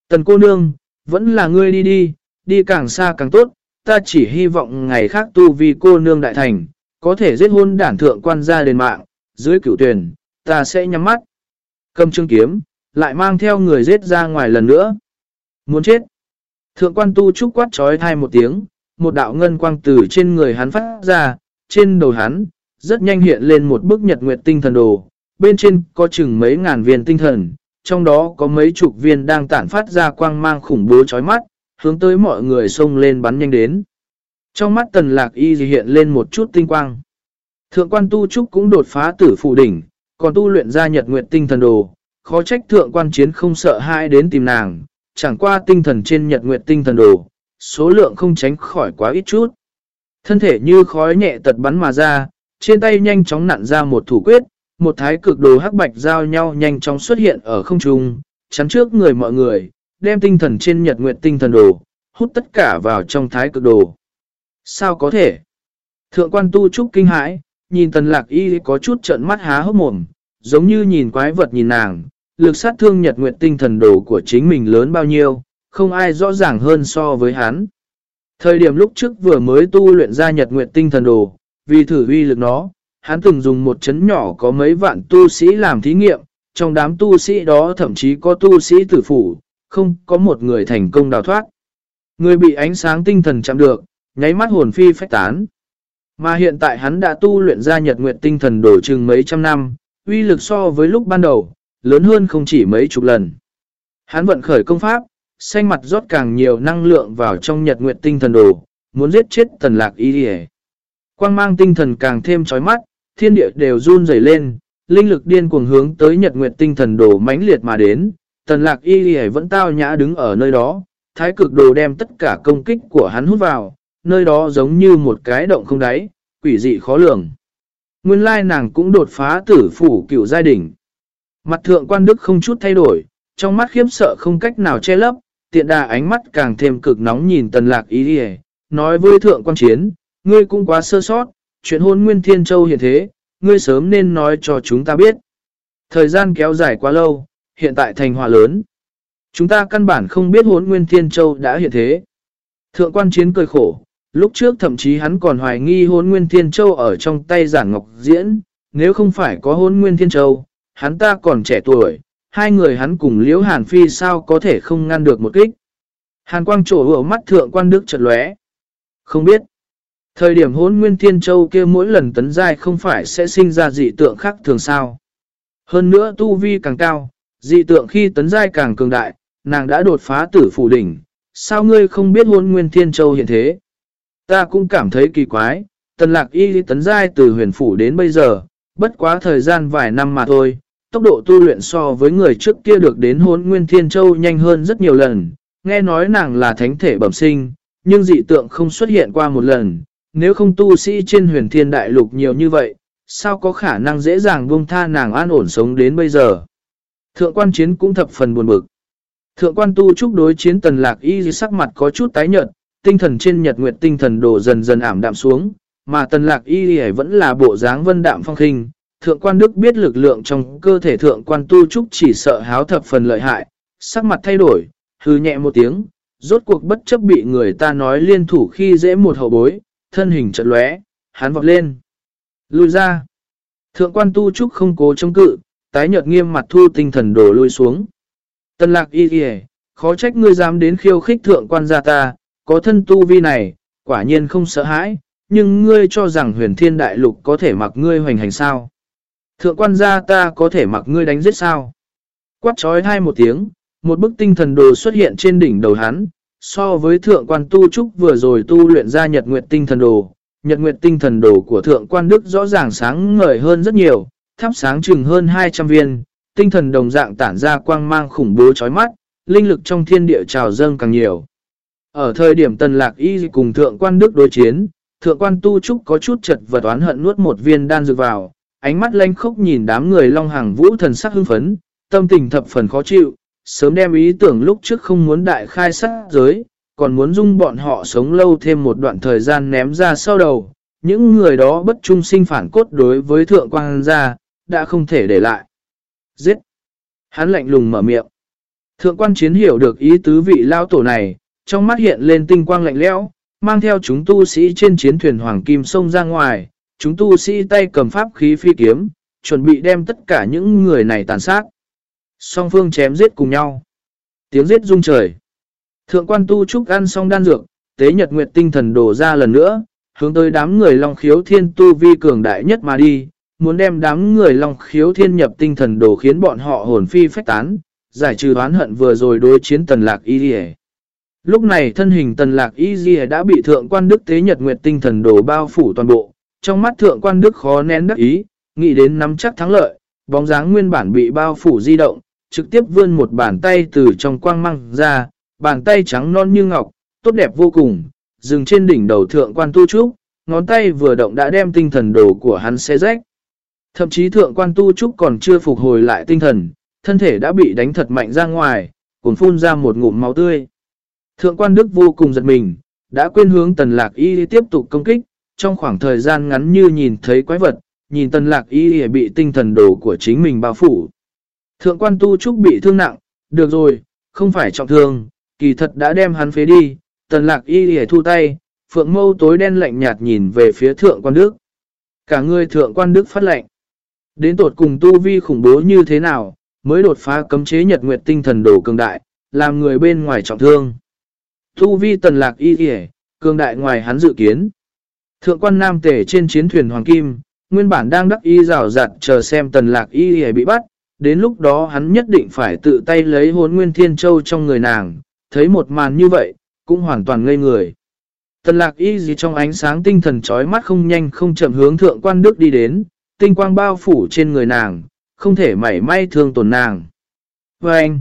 Tần cô nương, vẫn là ngươi đi đi, đi càng xa càng tốt, ta chỉ hy vọng ngày khác tu vì cô nương đại thành, có thể giết hôn đản thượng quan gia đền mạng, dưới cửu tuyển, ta sẽ nhắm mắt. Cầm chương kiếm, lại mang theo người giết ra ngoài lần nữa. Muốn chết. Thượng quan tu trúc quát trói thai một tiếng, một đạo ngân quang từ trên người hắn phát ra, trên đầu hắn, rất nhanh hiện lên một bức nhật nguyệt tinh thần đồ, bên trên có chừng mấy ngàn viên tinh thần, trong đó có mấy chục viên đang tản phát ra quang mang khủng bố chói mắt, hướng tới mọi người xông lên bắn nhanh đến. Trong mắt tần lạc y hiện lên một chút tinh quang. Thượng quan tu trúc cũng đột phá tử phụ đỉnh, còn tu luyện ra nhật nguyệt tinh thần đồ, khó trách thượng quan chiến không sợ hai đến tìm nàng, chẳng qua tinh thần trên nhật nguyệt tinh thần đồ, số lượng không tránh khỏi quá ít chút. Thân thể như khói nhẹ tật bắn mà ra, trên tay nhanh chóng nặn ra một thủ quyết, một thái cực đồ hắc bạch giao nhau nhanh chóng xuất hiện ở không trung, chắn trước người mọi người, đem tinh thần trên nhật nguyệt tinh thần đồ, hút tất cả vào trong thái cực đồ. Sao có thể? Thượng quan tu trúc kinh hãi, nhìn tần lạc y có chút trận mắt há hốc mồm, giống như nhìn quái vật nhìn nàng, lực sát thương nhật nguyệt tinh thần đồ của chính mình lớn bao nhiêu, không ai rõ ràng hơn so với hắn. Thời điểm lúc trước vừa mới tu luyện ra nhật nguyệt tinh thần đồ, vì thử uy lực nó, hắn từng dùng một chấn nhỏ có mấy vạn tu sĩ làm thí nghiệm, trong đám tu sĩ đó thậm chí có tu sĩ tử phủ, không có một người thành công đào thoát. Người bị ánh sáng tinh thần chạm được, nháy mắt hồn phi phách tán. Mà hiện tại hắn đã tu luyện ra nhật nguyệt tinh thần đổ chừng mấy trăm năm, uy lực so với lúc ban đầu, lớn hơn không chỉ mấy chục lần. Hắn vận khởi công pháp, xanh mặt rót càng nhiều năng lượng vào trong nhật nguyệt tinh thần đồ, muốn giết chết tần lạc y đi Quang mang tinh thần càng thêm chói mắt, thiên địa đều run rẩy lên, linh lực điên cuồng hướng tới nhật nguyệt tinh thần đồ mãnh liệt mà đến, tần lạc y đi vẫn tao nhã đứng ở nơi đó, thái cực đồ đem tất cả công kích của hắn hút vào, nơi đó giống như một cái động không đáy, quỷ dị khó lường. Nguyên lai nàng cũng đột phá tử phủ cựu giai đỉnh. Mặt thượng quan đức không chút thay đổi, trong mắt khiếp sợ không cách nào che lấp, tiện đà ánh mắt càng thêm cực nóng nhìn tần lạc y đi nói với thượng quan chiến, ngươi cũng quá sơ sót, chuyện hôn nguyên thiên châu hiện thế, ngươi sớm nên nói cho chúng ta biết. Thời gian kéo dài quá lâu, hiện tại thành hòa lớn. Chúng ta căn bản không biết hốn nguyên thiên châu đã hiện thế. Thượng quan chiến cười khổ, lúc trước thậm chí hắn còn hoài nghi hốn nguyên thiên châu ở trong tay giản ngọc diễn, nếu không phải có hốn nguyên thiên châu, hắn ta còn trẻ tuổi, hai người hắn cùng liễu hàn phi sao có thể không ngăn được một kích. Hàn quang trổ ở mắt thượng quan đức chật lóe. Không biết. Thời điểm hốn nguyên thiên châu kia mỗi lần tấn giai không phải sẽ sinh ra dị tượng khác thường sao. Hơn nữa tu vi càng cao, dị tượng khi tấn giai càng cường đại, nàng đã đột phá tử phủ đỉnh. Sao ngươi không biết hôn nguyên thiên châu hiện thế? Ta cũng cảm thấy kỳ quái, tần lạc y tấn giai từ huyền phủ đến bây giờ, bất quá thời gian vài năm mà thôi, tốc độ tu luyện so với người trước kia được đến hôn nguyên thiên châu nhanh hơn rất nhiều lần, nghe nói nàng là thánh thể bẩm sinh, nhưng dị tượng không xuất hiện qua một lần, nếu không tu sĩ trên huyền thiên đại lục nhiều như vậy, sao có khả năng dễ dàng buông tha nàng an ổn sống đến bây giờ. Thượng quan chiến cũng thập phần buồn bực. Thượng quan tu trúc đối chiến tần lạc y sắc mặt có chút tái nhợt, tinh thần trên nhật nguyệt tinh thần đổ dần dần ảm đạm xuống, mà tần lạc y vẫn là bộ dáng vân đạm phong khinh. Thượng quan đức biết lực lượng trong cơ thể thượng quan tu trúc chỉ sợ háo thập phần lợi hại, sắc mặt thay đổi, hư nhẹ một tiếng, rốt cuộc bất chấp bị người ta nói liên thủ khi dễ một hậu bối, thân hình chợt lóe, hắn vọt lên. Lùi ra. Thượng quan tu trúc không cố chống cự, tái nhợt nghiêm mặt thu tinh thần đổ lui xuống. Tân lạc y kìa, khó trách ngươi dám đến khiêu khích thượng quan gia ta, có thân tu vi này, quả nhiên không sợ hãi, nhưng ngươi cho rằng huyền thiên đại lục có thể mặc ngươi hoành hành sao. Thượng quan gia ta có thể mặc ngươi đánh giết sao. Quát trói hai một tiếng, một bức tinh thần đồ xuất hiện trên đỉnh đầu hắn, so với thượng quan tu trúc vừa rồi tu luyện ra nhật nguyệt tinh thần đồ. Nhật nguyệt tinh thần đồ của thượng quan đức rõ ràng sáng ngời hơn rất nhiều, thắp sáng chừng hơn 200 viên, tinh thần đồng dạng tản ra quang mang khủng bố chói mắt, linh lực trong thiên địa trào dâng càng nhiều. Ở thời điểm tần lạc y cùng thượng quan đức đối chiến, thượng quan tu trúc có chút chật vật oán hận nuốt một viên đan dược vào, ánh mắt lanh khốc nhìn đám người long hàng vũ thần sắc hưng phấn, tâm tình thập phần khó chịu, sớm đem ý tưởng lúc trước không muốn đại khai sát giới, còn muốn dung bọn họ sống lâu thêm một đoạn thời gian ném ra sau đầu. Những người đó bất trung sinh phản cốt đối với thượng quan gia, đã không thể để lại. Giết! Hắn lạnh lùng mở miệng. Thượng quan chiến hiểu được ý tứ vị lao tổ này, trong mắt hiện lên tinh quang lạnh lẽo, mang theo chúng tu sĩ trên chiến thuyền Hoàng Kim sông ra ngoài, chúng tu sĩ tay cầm pháp khí phi kiếm, chuẩn bị đem tất cả những người này tàn sát. Song phương chém giết cùng nhau. Tiếng giết rung trời. Thượng quan tu trúc ăn xong đan dược, tế nhật nguyệt tinh thần đổ ra lần nữa, hướng tới đám người long khiếu thiên tu vi cường đại nhất mà đi, muốn đem đám người long khiếu thiên nhập tinh thần đồ khiến bọn họ hồn phi phách tán, giải trừ oán hận vừa rồi đối chiến tần lạc y dì Lúc này thân hình tần lạc y dì đã bị thượng quan đức tế nhật nguyệt tinh thần đồ bao phủ toàn bộ, trong mắt thượng quan đức khó nén đắc ý, nghĩ đến nắm chắc thắng lợi, bóng dáng nguyên bản bị bao phủ di động, trực tiếp vươn một bàn tay từ trong quang măng ra, bàn tay trắng non như ngọc, tốt đẹp vô cùng, dừng trên đỉnh đầu thượng quan tu trúc, ngón tay vừa động đã đem tinh thần đồ của hắn xe rách. Thậm chí thượng quan tu trúc còn chưa phục hồi lại tinh thần, thân thể đã bị đánh thật mạnh ra ngoài, cuốn phun ra một ngụm máu tươi. Thượng quan đức vô cùng giật mình, đã quên hướng tần lạc y tiếp tục công kích, trong khoảng thời gian ngắn như nhìn thấy quái vật, nhìn tần lạc y bị tinh thần đồ của chính mình bao phủ. Thượng quan tu trúc bị thương nặng, được rồi, không phải trọng thương, kỳ thật đã đem hắn phế đi, tần lạc y thu tay, phượng mâu tối đen lạnh nhạt nhìn về phía thượng quan đức. Cả người thượng quan đức phát lệnh. Đến tột cùng tu vi khủng bố như thế nào, mới đột phá cấm chế nhật nguyệt tinh thần đồ cường đại, làm người bên ngoài trọng thương. Tu vi tần lạc y kìa, cường đại ngoài hắn dự kiến. Thượng quan nam tể trên chiến thuyền Hoàng Kim, nguyên bản đang đắc y rào rạt chờ xem tần lạc y kìa bị bắt, đến lúc đó hắn nhất định phải tự tay lấy hốn nguyên thiên châu trong người nàng, thấy một màn như vậy, cũng hoàn toàn ngây người. Tần lạc y gì trong ánh sáng tinh thần chói mắt không nhanh không chậm hướng thượng quan đức đi đến, tinh quang bao phủ trên người nàng, không thể mảy may thương tổn nàng. Và anh,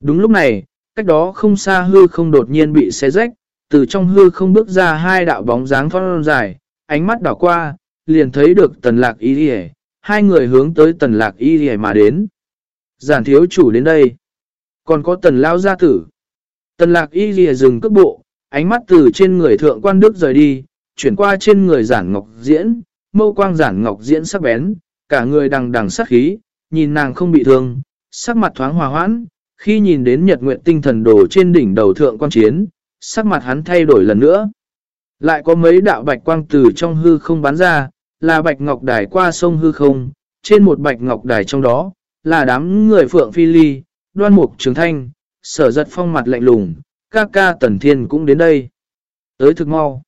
đúng lúc này, cách đó không xa hư không đột nhiên bị xé rách, từ trong hư không bước ra hai đạo bóng dáng thon dài, ánh mắt đảo qua, liền thấy được tần lạc y đi hai người hướng tới tần lạc y đi mà đến. Giản thiếu chủ đến đây. Còn có tần lao gia tử. Tần lạc y đi dừng cước bộ, ánh mắt từ trên người thượng quan đức rời đi, chuyển qua trên người giản ngọc diễn, mâu quang giản ngọc diễn sắc bén, cả người đằng đằng sắc khí, nhìn nàng không bị thương, sắc mặt thoáng hòa hoãn, khi nhìn đến nhật nguyện tinh thần đồ trên đỉnh đầu thượng quan chiến, sắc mặt hắn thay đổi lần nữa. Lại có mấy đạo bạch quang từ trong hư không bắn ra, là bạch ngọc đài qua sông hư không, trên một bạch ngọc đài trong đó, là đám người phượng phi ly, đoan mục trường thanh, sở giật phong mặt lạnh lùng, ca ca tần thiên cũng đến đây. Tới thực mau.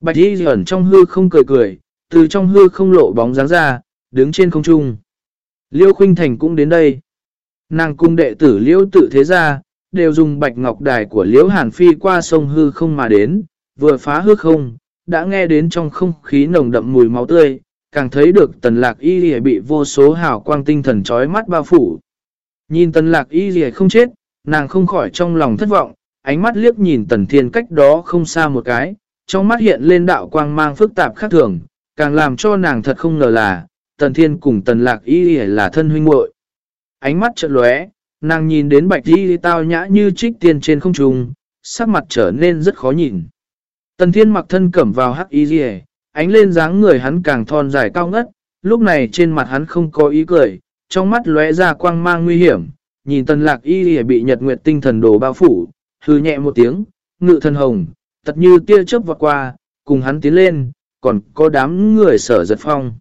Bạch y ẩn trong hư không cười cười, từ trong hư không lộ bóng dáng ra, đứng trên không trung. Liêu Khuynh Thành cũng đến đây. Nàng cung đệ tử Liêu tự thế ra, đều dùng bạch ngọc đài của liêu Hàn Phi qua sông hư không mà đến, vừa phá hư không, đã nghe đến trong không khí nồng đậm mùi máu tươi, càng thấy được tần lạc y lìa bị vô số hào quang tinh thần trói mắt bao phủ. Nhìn tần lạc y lìa không chết, nàng không khỏi trong lòng thất vọng, ánh mắt liếc nhìn tần thiên cách đó không xa một cái, trong mắt hiện lên đạo quang mang phức tạp khác thường, càng làm cho nàng thật không ngờ là, tần thiên cùng tần lạc y là thân huynh muội Ánh mắt chợt lóe, nàng nhìn đến bạch y tao nhã như trích tiên trên không trung, sắc mặt trở nên rất khó nhìn. Tần thiên mặc thân cẩm vào hắc y ánh lên dáng người hắn càng thon dài cao ngất, lúc này trên mặt hắn không có ý cười, trong mắt lóe ra quang mang nguy hiểm, nhìn tần lạc y bị nhật nguyệt tinh thần đồ bao phủ, hư nhẹ một tiếng, ngự thần hồng, tật như tia chớp vọt qua, cùng hắn tiến lên, còn có đám người sở giật phong.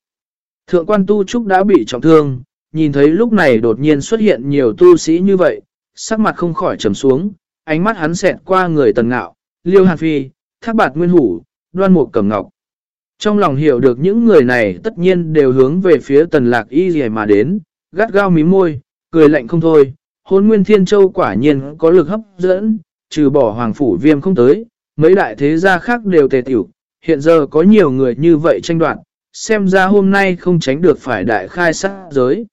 Thượng quan tu trúc đã bị trọng thương, nhìn thấy lúc này đột nhiên xuất hiện nhiều tu sĩ như vậy, sắc mặt không khỏi trầm xuống, ánh mắt hắn xẹt qua người tần ngạo, liêu hàn phi, thác bạt nguyên hủ, đoan mục cẩm ngọc. Trong lòng hiểu được những người này tất nhiên đều hướng về phía tần lạc y gì mà đến, gắt gao mím môi, cười lạnh không thôi, hôn nguyên thiên châu quả nhiên có lực hấp dẫn, trừ bỏ hoàng phủ viêm không tới, mấy đại thế gia khác đều tề tiểu, hiện giờ có nhiều người như vậy tranh đoạt, xem ra hôm nay không tránh được phải đại khai sát giới.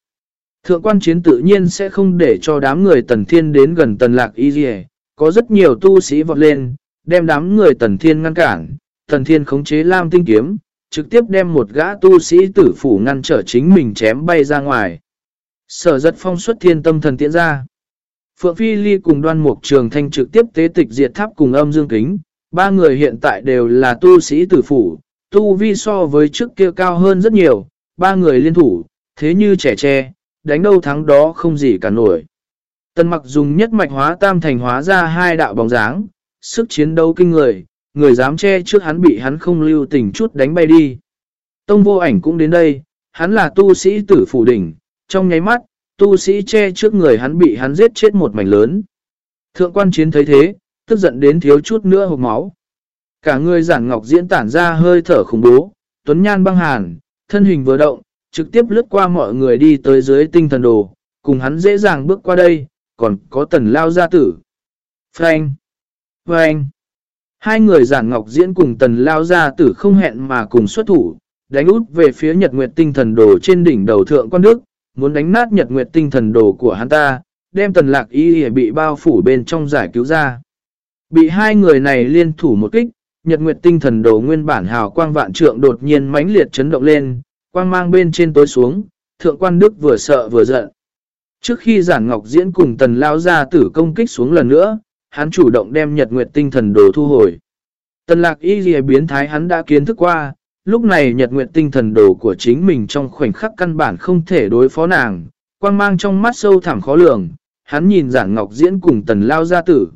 Thượng quan chiến tự nhiên sẽ không để cho đám người tần thiên đến gần tần lạc y dì có rất nhiều tu sĩ vọt lên, đem đám người tần thiên ngăn cản, tần thiên khống chế lam tinh kiếm, trực tiếp đem một gã tu sĩ tử phủ ngăn trở chính mình chém bay ra ngoài. Sở giật phong xuất thiên tâm thần tiễn ra. Phượng Phi Ly cùng đoan mục trường thanh trực tiếp tế tịch diệt tháp cùng âm dương kính, ba người hiện tại đều là tu sĩ tử phủ, tu vi so với trước kia cao hơn rất nhiều, ba người liên thủ, thế như trẻ tre, đánh đâu thắng đó không gì cả nổi. Tần mặc dùng nhất mạch hóa tam thành hóa ra hai đạo bóng dáng, sức chiến đấu kinh người, người dám che trước hắn bị hắn không lưu tình chút đánh bay đi. Tông vô ảnh cũng đến đây, hắn là tu sĩ tử phủ đỉnh, trong nháy mắt, tu sĩ che trước người hắn bị hắn giết chết một mảnh lớn. Thượng quan chiến thấy thế, tức giận đến thiếu chút nữa hộp máu. Cả người giản ngọc diễn tản ra hơi thở khủng bố, tuấn nhan băng hàn, thân hình vừa động, trực tiếp lướt qua mọi người đi tới dưới tinh thần đồ, cùng hắn dễ dàng bước qua đây, còn có tần lao gia tử. Frank! Frank! Hai người giản ngọc diễn cùng tần lao gia tử không hẹn mà cùng xuất thủ, đánh út về phía nhật nguyệt tinh thần đồ trên đỉnh đầu thượng quan đức, muốn đánh nát nhật nguyệt tinh thần đồ của hắn ta, đem tần lạc y bị bao phủ bên trong giải cứu ra. Bị hai người này liên thủ một kích, nhật nguyệt tinh thần đồ nguyên bản hào quang vạn trượng đột nhiên mãnh liệt chấn động lên, quang mang bên trên tối xuống, thượng quan đức vừa sợ vừa giận. Trước khi giản ngọc diễn cùng tần lao ra tử công kích xuống lần nữa, hắn chủ động đem nhật nguyệt tinh thần đồ thu hồi. Tần lạc y ghi biến thái hắn đã kiến thức qua, lúc này nhật nguyệt tinh thần đồ của chính mình trong khoảnh khắc căn bản không thể đối phó nàng, quang mang trong mắt sâu thẳm khó lường, hắn nhìn giản ngọc diễn cùng tần lao gia tử.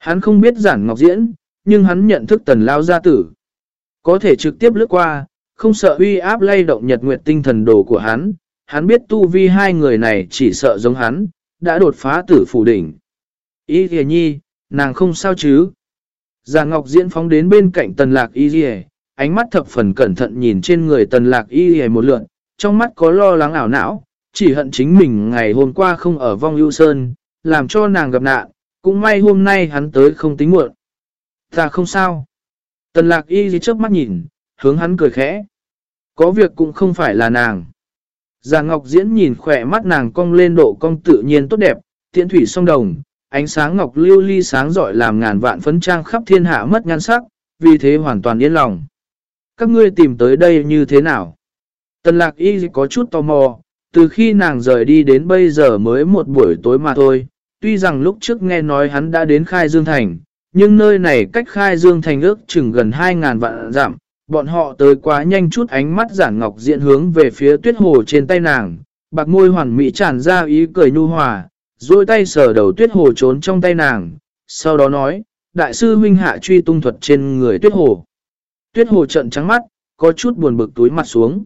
Hắn không biết giản ngọc diễn, nhưng hắn nhận thức tần lao gia tử. Có thể trực tiếp lướt qua, không sợ uy áp lay động nhật nguyệt tinh thần đồ của hắn, hắn biết tu vi hai người này chỉ sợ giống hắn, đã đột phá tử phủ đỉnh. Ý kìa nhi, nàng không sao chứ. Giản Ngọc diễn phóng đến bên cạnh tần lạc y kìa, ánh mắt thập phần cẩn thận nhìn trên người tần lạc y kìa một lượn, trong mắt có lo lắng ảo não, chỉ hận chính mình ngày hôm qua không ở vong ưu sơn, làm cho nàng gặp nạn, cũng may hôm nay hắn tới không tính muộn. Ta không sao. Tần lạc y gì chớp mắt nhìn, hướng hắn cười khẽ. Có việc cũng không phải là nàng. Già Ngọc Diễn nhìn khỏe mắt nàng cong lên độ cong tự nhiên tốt đẹp, tiễn thủy song đồng, ánh sáng ngọc lưu ly sáng giỏi làm ngàn vạn phấn trang khắp thiên hạ mất nhan sắc, vì thế hoàn toàn yên lòng. Các ngươi tìm tới đây như thế nào? Tần lạc y có chút tò mò, từ khi nàng rời đi đến bây giờ mới một buổi tối mà thôi. Tuy rằng lúc trước nghe nói hắn đã đến Khai Dương Thành, nhưng nơi này cách Khai Dương Thành ước chừng gần 2.000 vạn giảm, Bọn họ tới quá nhanh chút ánh mắt giản ngọc diện hướng về phía tuyết hồ trên tay nàng, bạc môi hoàn mỹ tràn ra ý cười nhu hòa, duỗi tay sờ đầu tuyết hồ trốn trong tay nàng, sau đó nói, đại sư huynh hạ truy tung thuật trên người tuyết hồ. Tuyết hồ trận trắng mắt, có chút buồn bực túi mặt xuống.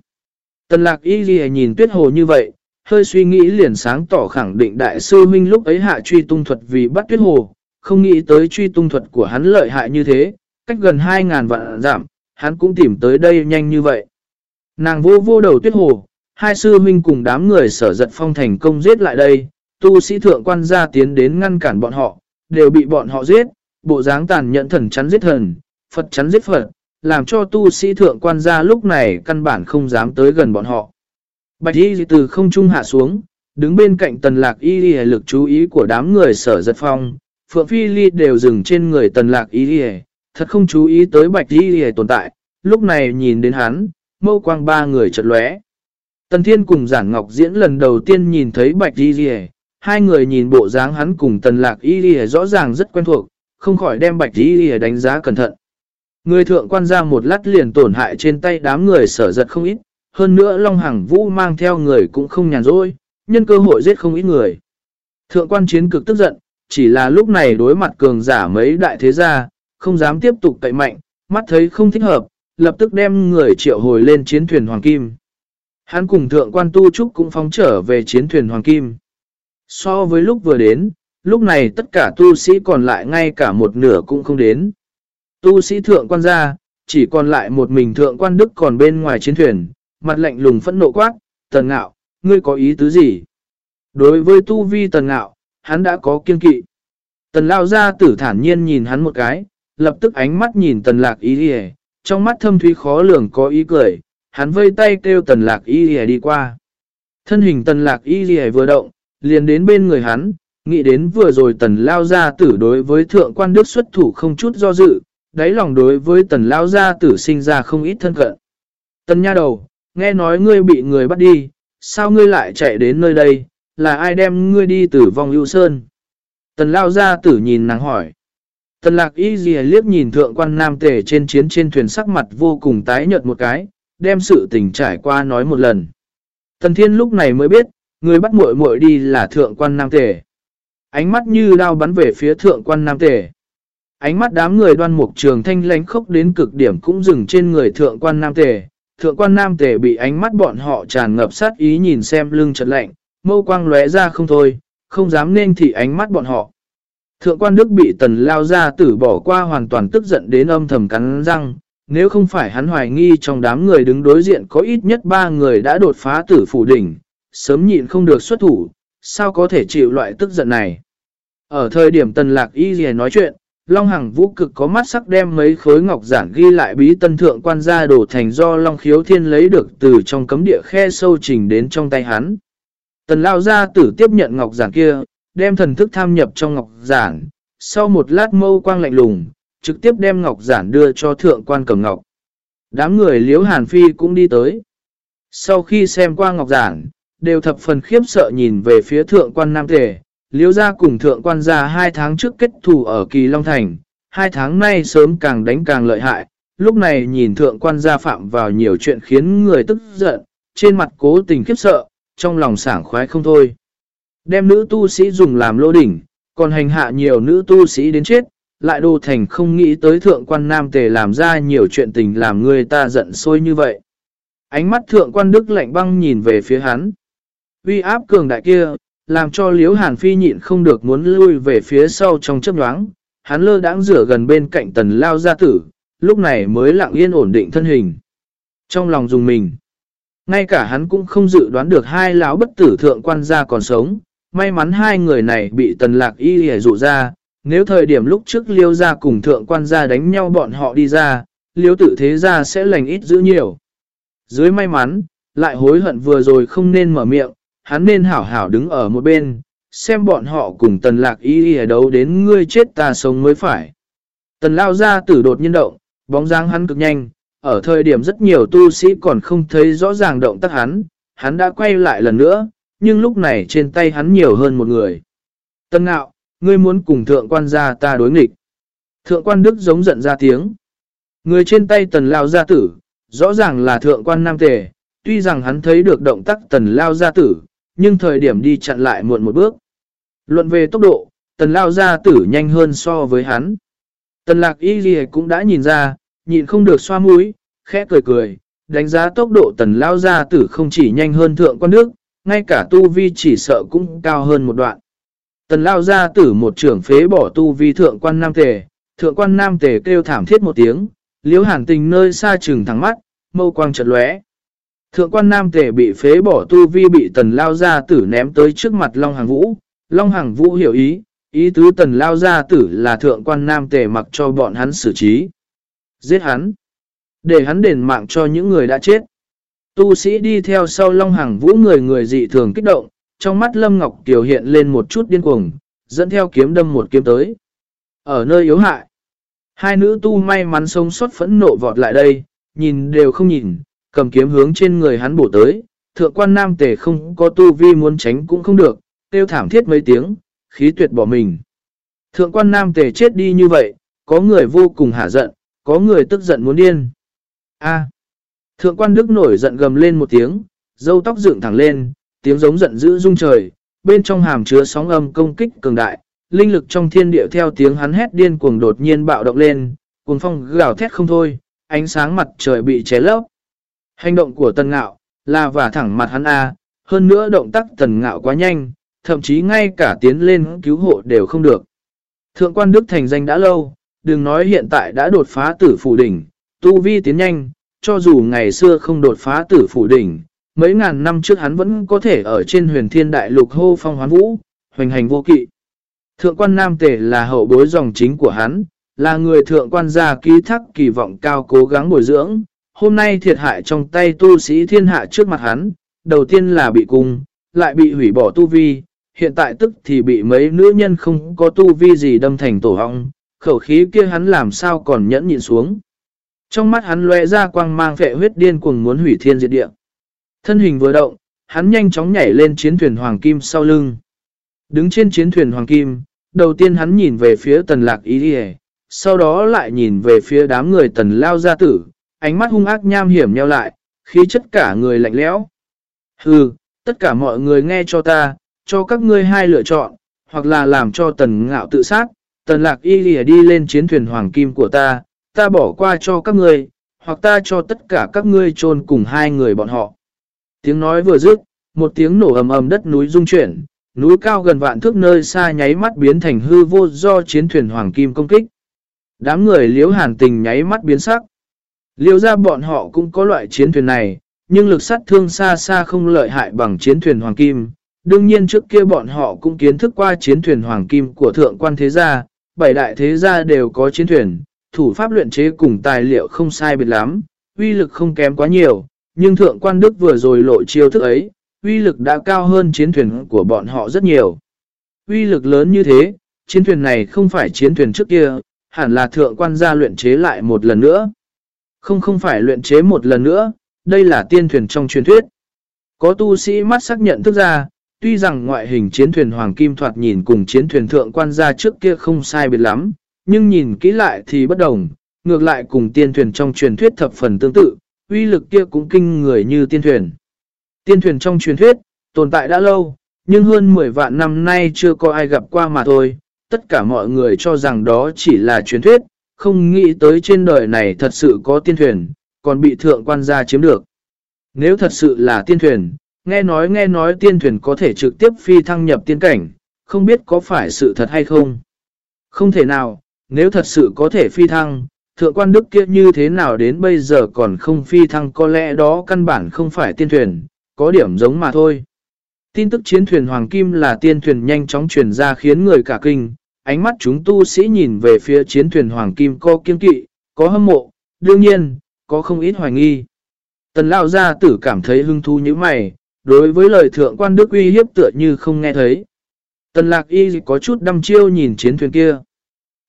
Tần lạc y ghi nhìn tuyết hồ như vậy, hơi suy nghĩ liền sáng tỏ khẳng định đại sư huynh lúc ấy hạ truy tung thuật vì bắt tuyết hồ, không nghĩ tới truy tung thuật của hắn lợi hại như thế, cách gần 2.000 vạn giảm, hắn cũng tìm tới đây nhanh như vậy. Nàng vô vô đầu tuyết hồ, hai sư huynh cùng đám người sở giật phong thành công giết lại đây, tu sĩ thượng quan gia tiến đến ngăn cản bọn họ, đều bị bọn họ giết, bộ dáng tàn nhẫn thần chắn giết thần, Phật chắn giết Phật, làm cho tu sĩ thượng quan gia lúc này căn bản không dám tới gần bọn họ. Bạch y từ không trung hạ xuống, đứng bên cạnh tần lạc y lực chú ý của đám người sở giật phong, Phượng Phi Ly đều dừng trên người tần lạc y thật không chú ý tới bạch đi hề tồn tại, lúc này nhìn đến hắn, mâu quang ba người chợt lóe. Tần Thiên cùng Giản Ngọc Diễn lần đầu tiên nhìn thấy bạch đi hề, hai người nhìn bộ dáng hắn cùng tần lạc y hề rõ ràng rất quen thuộc, không khỏi đem bạch đi hề đánh giá cẩn thận. Người thượng quan ra một lát liền tổn hại trên tay đám người sở giật không ít, hơn nữa Long Hằng Vũ mang theo người cũng không nhàn rỗi, nhân cơ hội giết không ít người. Thượng quan chiến cực tức giận, chỉ là lúc này đối mặt cường giả mấy đại thế gia, không dám tiếp tục cậy mạnh, mắt thấy không thích hợp, lập tức đem người triệu hồi lên chiến thuyền Hoàng Kim. Hắn cùng thượng quan tu trúc cũng phóng trở về chiến thuyền Hoàng Kim. So với lúc vừa đến, lúc này tất cả tu sĩ còn lại ngay cả một nửa cũng không đến. Tu sĩ thượng quan ra, chỉ còn lại một mình thượng quan đức còn bên ngoài chiến thuyền, mặt lạnh lùng phẫn nộ quát, tần ngạo, ngươi có ý tứ gì? Đối với tu vi tần ngạo, hắn đã có kiên kỵ. Tần lao ra tử thản nhiên nhìn hắn một cái, lập tức ánh mắt nhìn tần lạc y đi trong mắt thâm thúy khó lường có ý cười, hắn vây tay kêu tần lạc y đi đi qua. Thân hình tần lạc y đi vừa động, liền đến bên người hắn, nghĩ đến vừa rồi tần lao gia tử đối với thượng quan đức xuất thủ không chút do dự, đáy lòng đối với tần lao gia tử sinh ra không ít thân cận. Tần nha đầu, nghe nói ngươi bị người bắt đi, sao ngươi lại chạy đến nơi đây, là ai đem ngươi đi từ Vong ưu sơn? Tần lao ra tử nhìn nàng hỏi. Tần lạc y dì liếc nhìn thượng quan nam tể trên chiến trên thuyền sắc mặt vô cùng tái nhợt một cái, đem sự tình trải qua nói một lần. Tần thiên lúc này mới biết, người bắt muội muội đi là thượng quan nam tể. ánh mắt như đao bắn về phía thượng quan nam tề. Ánh mắt đám người đoan mục trường thanh lánh khốc đến cực điểm cũng dừng trên người thượng quan nam tề. Thượng quan nam tề bị ánh mắt bọn họ tràn ngập sát ý nhìn xem lưng chật lạnh, mâu quang lóe ra không thôi, không dám nên thị ánh mắt bọn họ. Thượng quan Đức bị tần lao ra tử bỏ qua hoàn toàn tức giận đến âm thầm cắn răng, nếu không phải hắn hoài nghi trong đám người đứng đối diện có ít nhất ba người đã đột phá tử phủ đỉnh, sớm nhịn không được xuất thủ, sao có thể chịu loại tức giận này. Ở thời điểm tần lạc y gì nói chuyện, Long Hằng Vũ cực có mắt sắc đem mấy khối ngọc giản ghi lại bí tân thượng quan gia đổ thành do Long Khiếu Thiên lấy được từ trong cấm địa khe sâu trình đến trong tay hắn. Tần lao gia tử tiếp nhận ngọc giản kia, đem thần thức tham nhập trong ngọc giản, sau một lát mâu quang lạnh lùng, trực tiếp đem ngọc giản đưa cho thượng quan cầm ngọc. Đám người liếu hàn phi cũng đi tới. Sau khi xem qua ngọc giản, đều thập phần khiếp sợ nhìn về phía thượng quan nam thể. Liêu ra cùng thượng quan gia hai tháng trước kết thù ở Kỳ Long Thành, hai tháng nay sớm càng đánh càng lợi hại, lúc này nhìn thượng quan gia phạm vào nhiều chuyện khiến người tức giận, trên mặt cố tình khiếp sợ, trong lòng sảng khoái không thôi. Đem nữ tu sĩ dùng làm lô đỉnh, còn hành hạ nhiều nữ tu sĩ đến chết, lại đô thành không nghĩ tới thượng quan nam tề làm ra nhiều chuyện tình làm người ta giận sôi như vậy. Ánh mắt thượng quan đức lạnh băng nhìn về phía hắn. Uy áp cường đại kia, làm cho liếu hàn phi nhịn không được muốn lui về phía sau trong chấp nhoáng. Hắn lơ đãng rửa gần bên cạnh tần lao gia tử, lúc này mới lặng yên ổn định thân hình. Trong lòng dùng mình, ngay cả hắn cũng không dự đoán được hai lão bất tử thượng quan gia còn sống. May mắn hai người này bị tần lạc y hề dụ ra, nếu thời điểm lúc trước liêu gia cùng thượng quan gia đánh nhau bọn họ đi ra, liêu tự thế gia sẽ lành ít giữ nhiều. Dưới may mắn, lại hối hận vừa rồi không nên mở miệng, hắn nên hảo hảo đứng ở một bên, xem bọn họ cùng tần lạc y y đấu đến ngươi chết ta sống mới phải. Tần lao ra tử đột nhiên động, bóng dáng hắn cực nhanh, ở thời điểm rất nhiều tu sĩ còn không thấy rõ ràng động tác hắn, hắn đã quay lại lần nữa, nhưng lúc này trên tay hắn nhiều hơn một người. Tân ngạo, ngươi muốn cùng thượng quan gia ta đối nghịch. Thượng quan đức giống giận ra tiếng. Người trên tay tần lao gia tử, rõ ràng là thượng quan nam tề, tuy rằng hắn thấy được động tác tần lao gia tử, nhưng thời điểm đi chặn lại muộn một bước. Luận về tốc độ, tần lao gia tử nhanh hơn so với hắn. Tần lạc y ghi cũng đã nhìn ra, nhịn không được xoa mũi, khẽ cười cười, đánh giá tốc độ tần lao gia tử không chỉ nhanh hơn thượng quan nước, ngay cả tu vi chỉ sợ cũng cao hơn một đoạn. Tần lao gia tử một trưởng phế bỏ tu vi thượng quan nam tề, thượng quan nam tề kêu thảm thiết một tiếng, liếu hàn tình nơi xa trừng thẳng mắt, mâu quang chật lóe. Thượng quan nam tề bị phế bỏ tu vi bị tần lao gia tử ném tới trước mặt Long Hàng Vũ. Long Hàng Vũ hiểu ý, ý tứ tần lao gia tử là thượng quan nam tề mặc cho bọn hắn xử trí. Giết hắn. Để hắn đền mạng cho những người đã chết. Tu sĩ đi theo sau Long Hàng Vũ người người dị thường kích động, trong mắt Lâm Ngọc Kiều hiện lên một chút điên cuồng, dẫn theo kiếm đâm một kiếm tới. Ở nơi yếu hại, hai nữ tu may mắn sống sót phẫn nộ vọt lại đây, nhìn đều không nhìn, cầm kiếm hướng trên người hắn bổ tới, thượng quan nam tề không có tu vi muốn tránh cũng không được, tiêu thảm thiết mấy tiếng, khí tuyệt bỏ mình. Thượng quan nam tề chết đi như vậy, có người vô cùng hả giận, có người tức giận muốn điên. A. thượng quan đức nổi giận gầm lên một tiếng, dâu tóc dựng thẳng lên, tiếng giống giận dữ rung trời, bên trong hàm chứa sóng âm công kích cường đại, linh lực trong thiên địa theo tiếng hắn hét điên cuồng đột nhiên bạo động lên, cuồng phong gào thét không thôi, ánh sáng mặt trời bị ché lấp, Hành động của tần ngạo, là vả thẳng mặt hắn A, hơn nữa động tác tần ngạo quá nhanh, thậm chí ngay cả tiến lên cứu hộ đều không được. Thượng quan Đức thành danh đã lâu, đừng nói hiện tại đã đột phá tử phủ đỉnh, tu vi tiến nhanh, cho dù ngày xưa không đột phá tử phủ đỉnh, mấy ngàn năm trước hắn vẫn có thể ở trên huyền thiên đại lục hô phong hoán vũ, hoành hành vô kỵ. Thượng quan Nam Tề là hậu bối dòng chính của hắn, là người thượng quan gia ký thắc kỳ vọng cao cố gắng bồi dưỡng, hôm nay thiệt hại trong tay tu sĩ thiên hạ trước mặt hắn, đầu tiên là bị cung, lại bị hủy bỏ tu vi, hiện tại tức thì bị mấy nữ nhân không có tu vi gì đâm thành tổ hong, khẩu khí kia hắn làm sao còn nhẫn nhịn xuống. Trong mắt hắn lóe ra quang mang phệ huyết điên cuồng muốn hủy thiên diệt địa. Thân hình vừa động, hắn nhanh chóng nhảy lên chiến thuyền hoàng kim sau lưng. Đứng trên chiến thuyền hoàng kim, đầu tiên hắn nhìn về phía tần lạc ý đi sau đó lại nhìn về phía đám người tần lao gia tử, ánh mắt hung ác nham hiểm nheo lại, khí chất cả người lạnh lẽo. Hừ, tất cả mọi người nghe cho ta, cho các ngươi hai lựa chọn, hoặc là làm cho tần ngạo tự sát, tần lạc y lìa đi lên chiến thuyền hoàng kim của ta, ta bỏ qua cho các ngươi, hoặc ta cho tất cả các ngươi chôn cùng hai người bọn họ. Tiếng nói vừa dứt, một tiếng nổ ầm ầm đất núi rung chuyển, núi cao gần vạn thước nơi xa nháy mắt biến thành hư vô do chiến thuyền hoàng kim công kích. Đám người liếu hàn tình nháy mắt biến sắc. Liêu ra bọn họ cũng có loại chiến thuyền này, nhưng lực sát thương xa xa không lợi hại bằng chiến thuyền hoàng kim. Đương nhiên trước kia bọn họ cũng kiến thức qua chiến thuyền hoàng kim của thượng quan thế gia, bảy đại thế gia đều có chiến thuyền, thủ pháp luyện chế cùng tài liệu không sai biệt lắm, uy lực không kém quá nhiều, nhưng thượng quan đức vừa rồi lộ chiêu thức ấy, uy lực đã cao hơn chiến thuyền của bọn họ rất nhiều. Uy lực lớn như thế, chiến thuyền này không phải chiến thuyền trước kia, hẳn là thượng quan gia luyện chế lại một lần nữa. Không không phải luyện chế một lần nữa, đây là tiên thuyền trong truyền thuyết. Có tu sĩ mắt xác nhận thức ra, tuy rằng ngoại hình chiến thuyền Hoàng Kim thoạt nhìn cùng chiến thuyền thượng quan gia trước kia không sai biệt lắm, nhưng nhìn kỹ lại thì bất đồng, ngược lại cùng tiên thuyền trong truyền thuyết thập phần tương tự, uy lực kia cũng kinh người như tiên thuyền. Tiên thuyền trong truyền thuyết, tồn tại đã lâu, nhưng hơn 10 vạn năm nay chưa có ai gặp qua mà thôi. Tất cả mọi người cho rằng đó chỉ là truyền thuyết, không nghĩ tới trên đời này thật sự có tiên thuyền, còn bị thượng quan gia chiếm được. Nếu thật sự là tiên thuyền, nghe nói nghe nói tiên thuyền có thể trực tiếp phi thăng nhập tiên cảnh, không biết có phải sự thật hay không. Không thể nào, nếu thật sự có thể phi thăng, thượng quan đức kia như thế nào đến bây giờ còn không phi thăng có lẽ đó căn bản không phải tiên thuyền, có điểm giống mà thôi. Tin tức chiến thuyền Hoàng Kim là tiên thuyền nhanh chóng truyền ra khiến người cả kinh, ánh mắt chúng tu sĩ nhìn về phía chiến thuyền Hoàng Kim có kiên kỵ, có hâm mộ, đương nhiên, có không ít hoài nghi. Tần Lao Gia Tử cảm thấy hưng thú như mày, đối với lời thượng quan đức uy hiếp tựa như không nghe thấy. Tần Lạc Y có chút đăm chiêu nhìn chiến thuyền kia.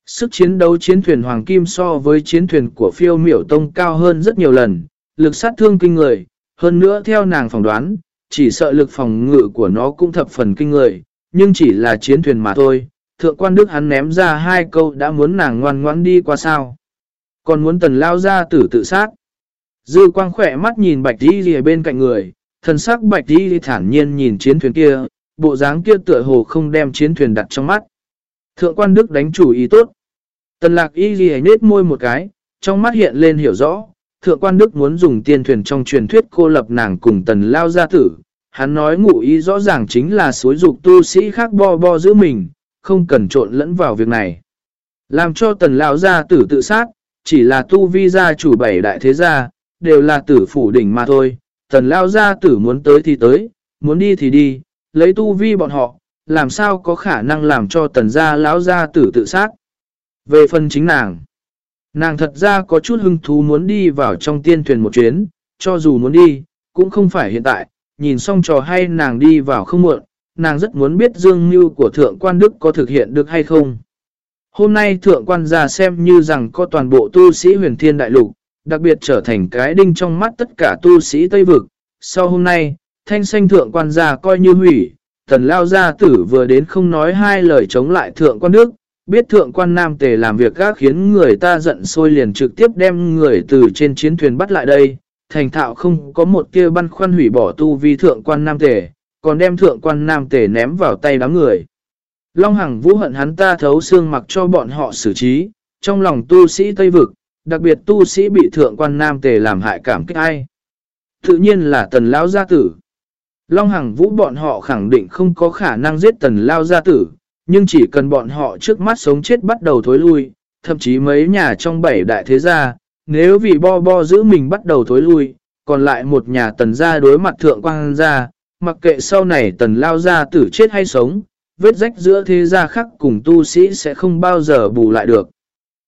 Sức chiến đấu chiến thuyền Hoàng Kim so với chiến thuyền của phiêu miểu tông cao hơn rất nhiều lần, lực sát thương kinh người, hơn nữa theo nàng phỏng đoán, chỉ sợ lực phòng ngự của nó cũng thập phần kinh người, nhưng chỉ là chiến thuyền mà thôi. Thượng quan Đức hắn ném ra hai câu đã muốn nàng ngoan ngoãn đi qua sao. Còn muốn tần lao ra tử tự sát. Dư quang khỏe mắt nhìn bạch đi lìa bên cạnh người, thần sắc bạch đi thản nhiên nhìn chiến thuyền kia, bộ dáng kia tựa hồ không đem chiến thuyền đặt trong mắt. Thượng quan Đức đánh chủ ý tốt. Tần lạc y ghi nết môi một cái, trong mắt hiện lên hiểu rõ, thượng quan đức muốn dùng tiên thuyền trong truyền thuyết cô lập nàng cùng tần lao gia tử. Hắn nói ngụ ý rõ ràng chính là suối dục tu sĩ khác bo bo giữ mình, không cần trộn lẫn vào việc này. Làm cho tần lão gia tử tự sát, chỉ là tu vi gia chủ bảy đại thế gia, đều là tử phủ đỉnh mà thôi. Tần lão gia tử muốn tới thì tới, muốn đi thì đi, lấy tu vi bọn họ, làm sao có khả năng làm cho tần gia lão gia tử tự sát. Về phần chính nàng, nàng thật ra có chút hứng thú muốn đi vào trong tiên thuyền một chuyến, cho dù muốn đi, cũng không phải hiện tại, nhìn xong trò hay nàng đi vào không muộn, nàng rất muốn biết dương mưu của thượng quan đức có thực hiện được hay không. Hôm nay thượng quan gia xem như rằng có toàn bộ tu sĩ huyền thiên đại lục, đặc biệt trở thành cái đinh trong mắt tất cả tu sĩ Tây Vực. Sau hôm nay, thanh xanh thượng quan gia coi như hủy, thần lao gia tử vừa đến không nói hai lời chống lại thượng quan đức, biết thượng quan nam tề làm việc gác khiến người ta giận sôi liền trực tiếp đem người từ trên chiến thuyền bắt lại đây, thành thạo không có một kia băn khoăn hủy bỏ tu vi thượng quan nam tề, còn đem thượng quan nam tề ném vào tay đám người. Long Hằng vũ hận hắn ta thấu xương mặc cho bọn họ xử trí, trong lòng tu sĩ Tây Vực, đặc biệt tu sĩ bị thượng quan nam tề làm hại cảm kích ai. Tự nhiên là tần lão gia tử. Long Hằng vũ bọn họ khẳng định không có khả năng giết tần lao gia tử, nhưng chỉ cần bọn họ trước mắt sống chết bắt đầu thối lui, thậm chí mấy nhà trong bảy đại thế gia, nếu vì bo bo giữ mình bắt đầu thối lui, còn lại một nhà tần gia đối mặt thượng quan gia, mặc kệ sau này tần lao ra tử chết hay sống, vết rách giữa thế gia khác cùng tu sĩ sẽ không bao giờ bù lại được.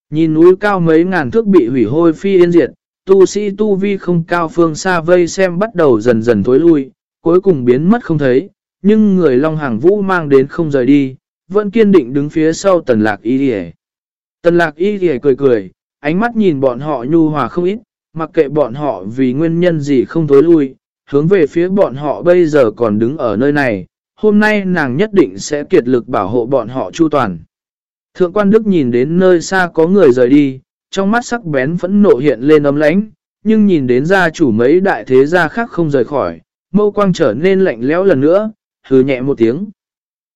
Nhìn núi cao mấy ngàn thước bị hủy hôi phi yên diệt, tu sĩ tu vi không cao phương xa vây xem bắt đầu dần dần thối lui, cuối cùng biến mất không thấy, nhưng người Long Hàng Vũ mang đến không rời đi, vẫn kiên định đứng phía sau tần lạc y đi Tần lạc y đi cười cười, ánh mắt nhìn bọn họ nhu hòa không ít, mặc kệ bọn họ vì nguyên nhân gì không thối lui, hướng về phía bọn họ bây giờ còn đứng ở nơi này, hôm nay nàng nhất định sẽ kiệt lực bảo hộ bọn họ chu toàn. Thượng quan Đức nhìn đến nơi xa có người rời đi, trong mắt sắc bén phẫn nộ hiện lên ấm lánh, nhưng nhìn đến gia chủ mấy đại thế gia khác không rời khỏi, mâu quang trở nên lạnh lẽo lần nữa, hừ nhẹ một tiếng.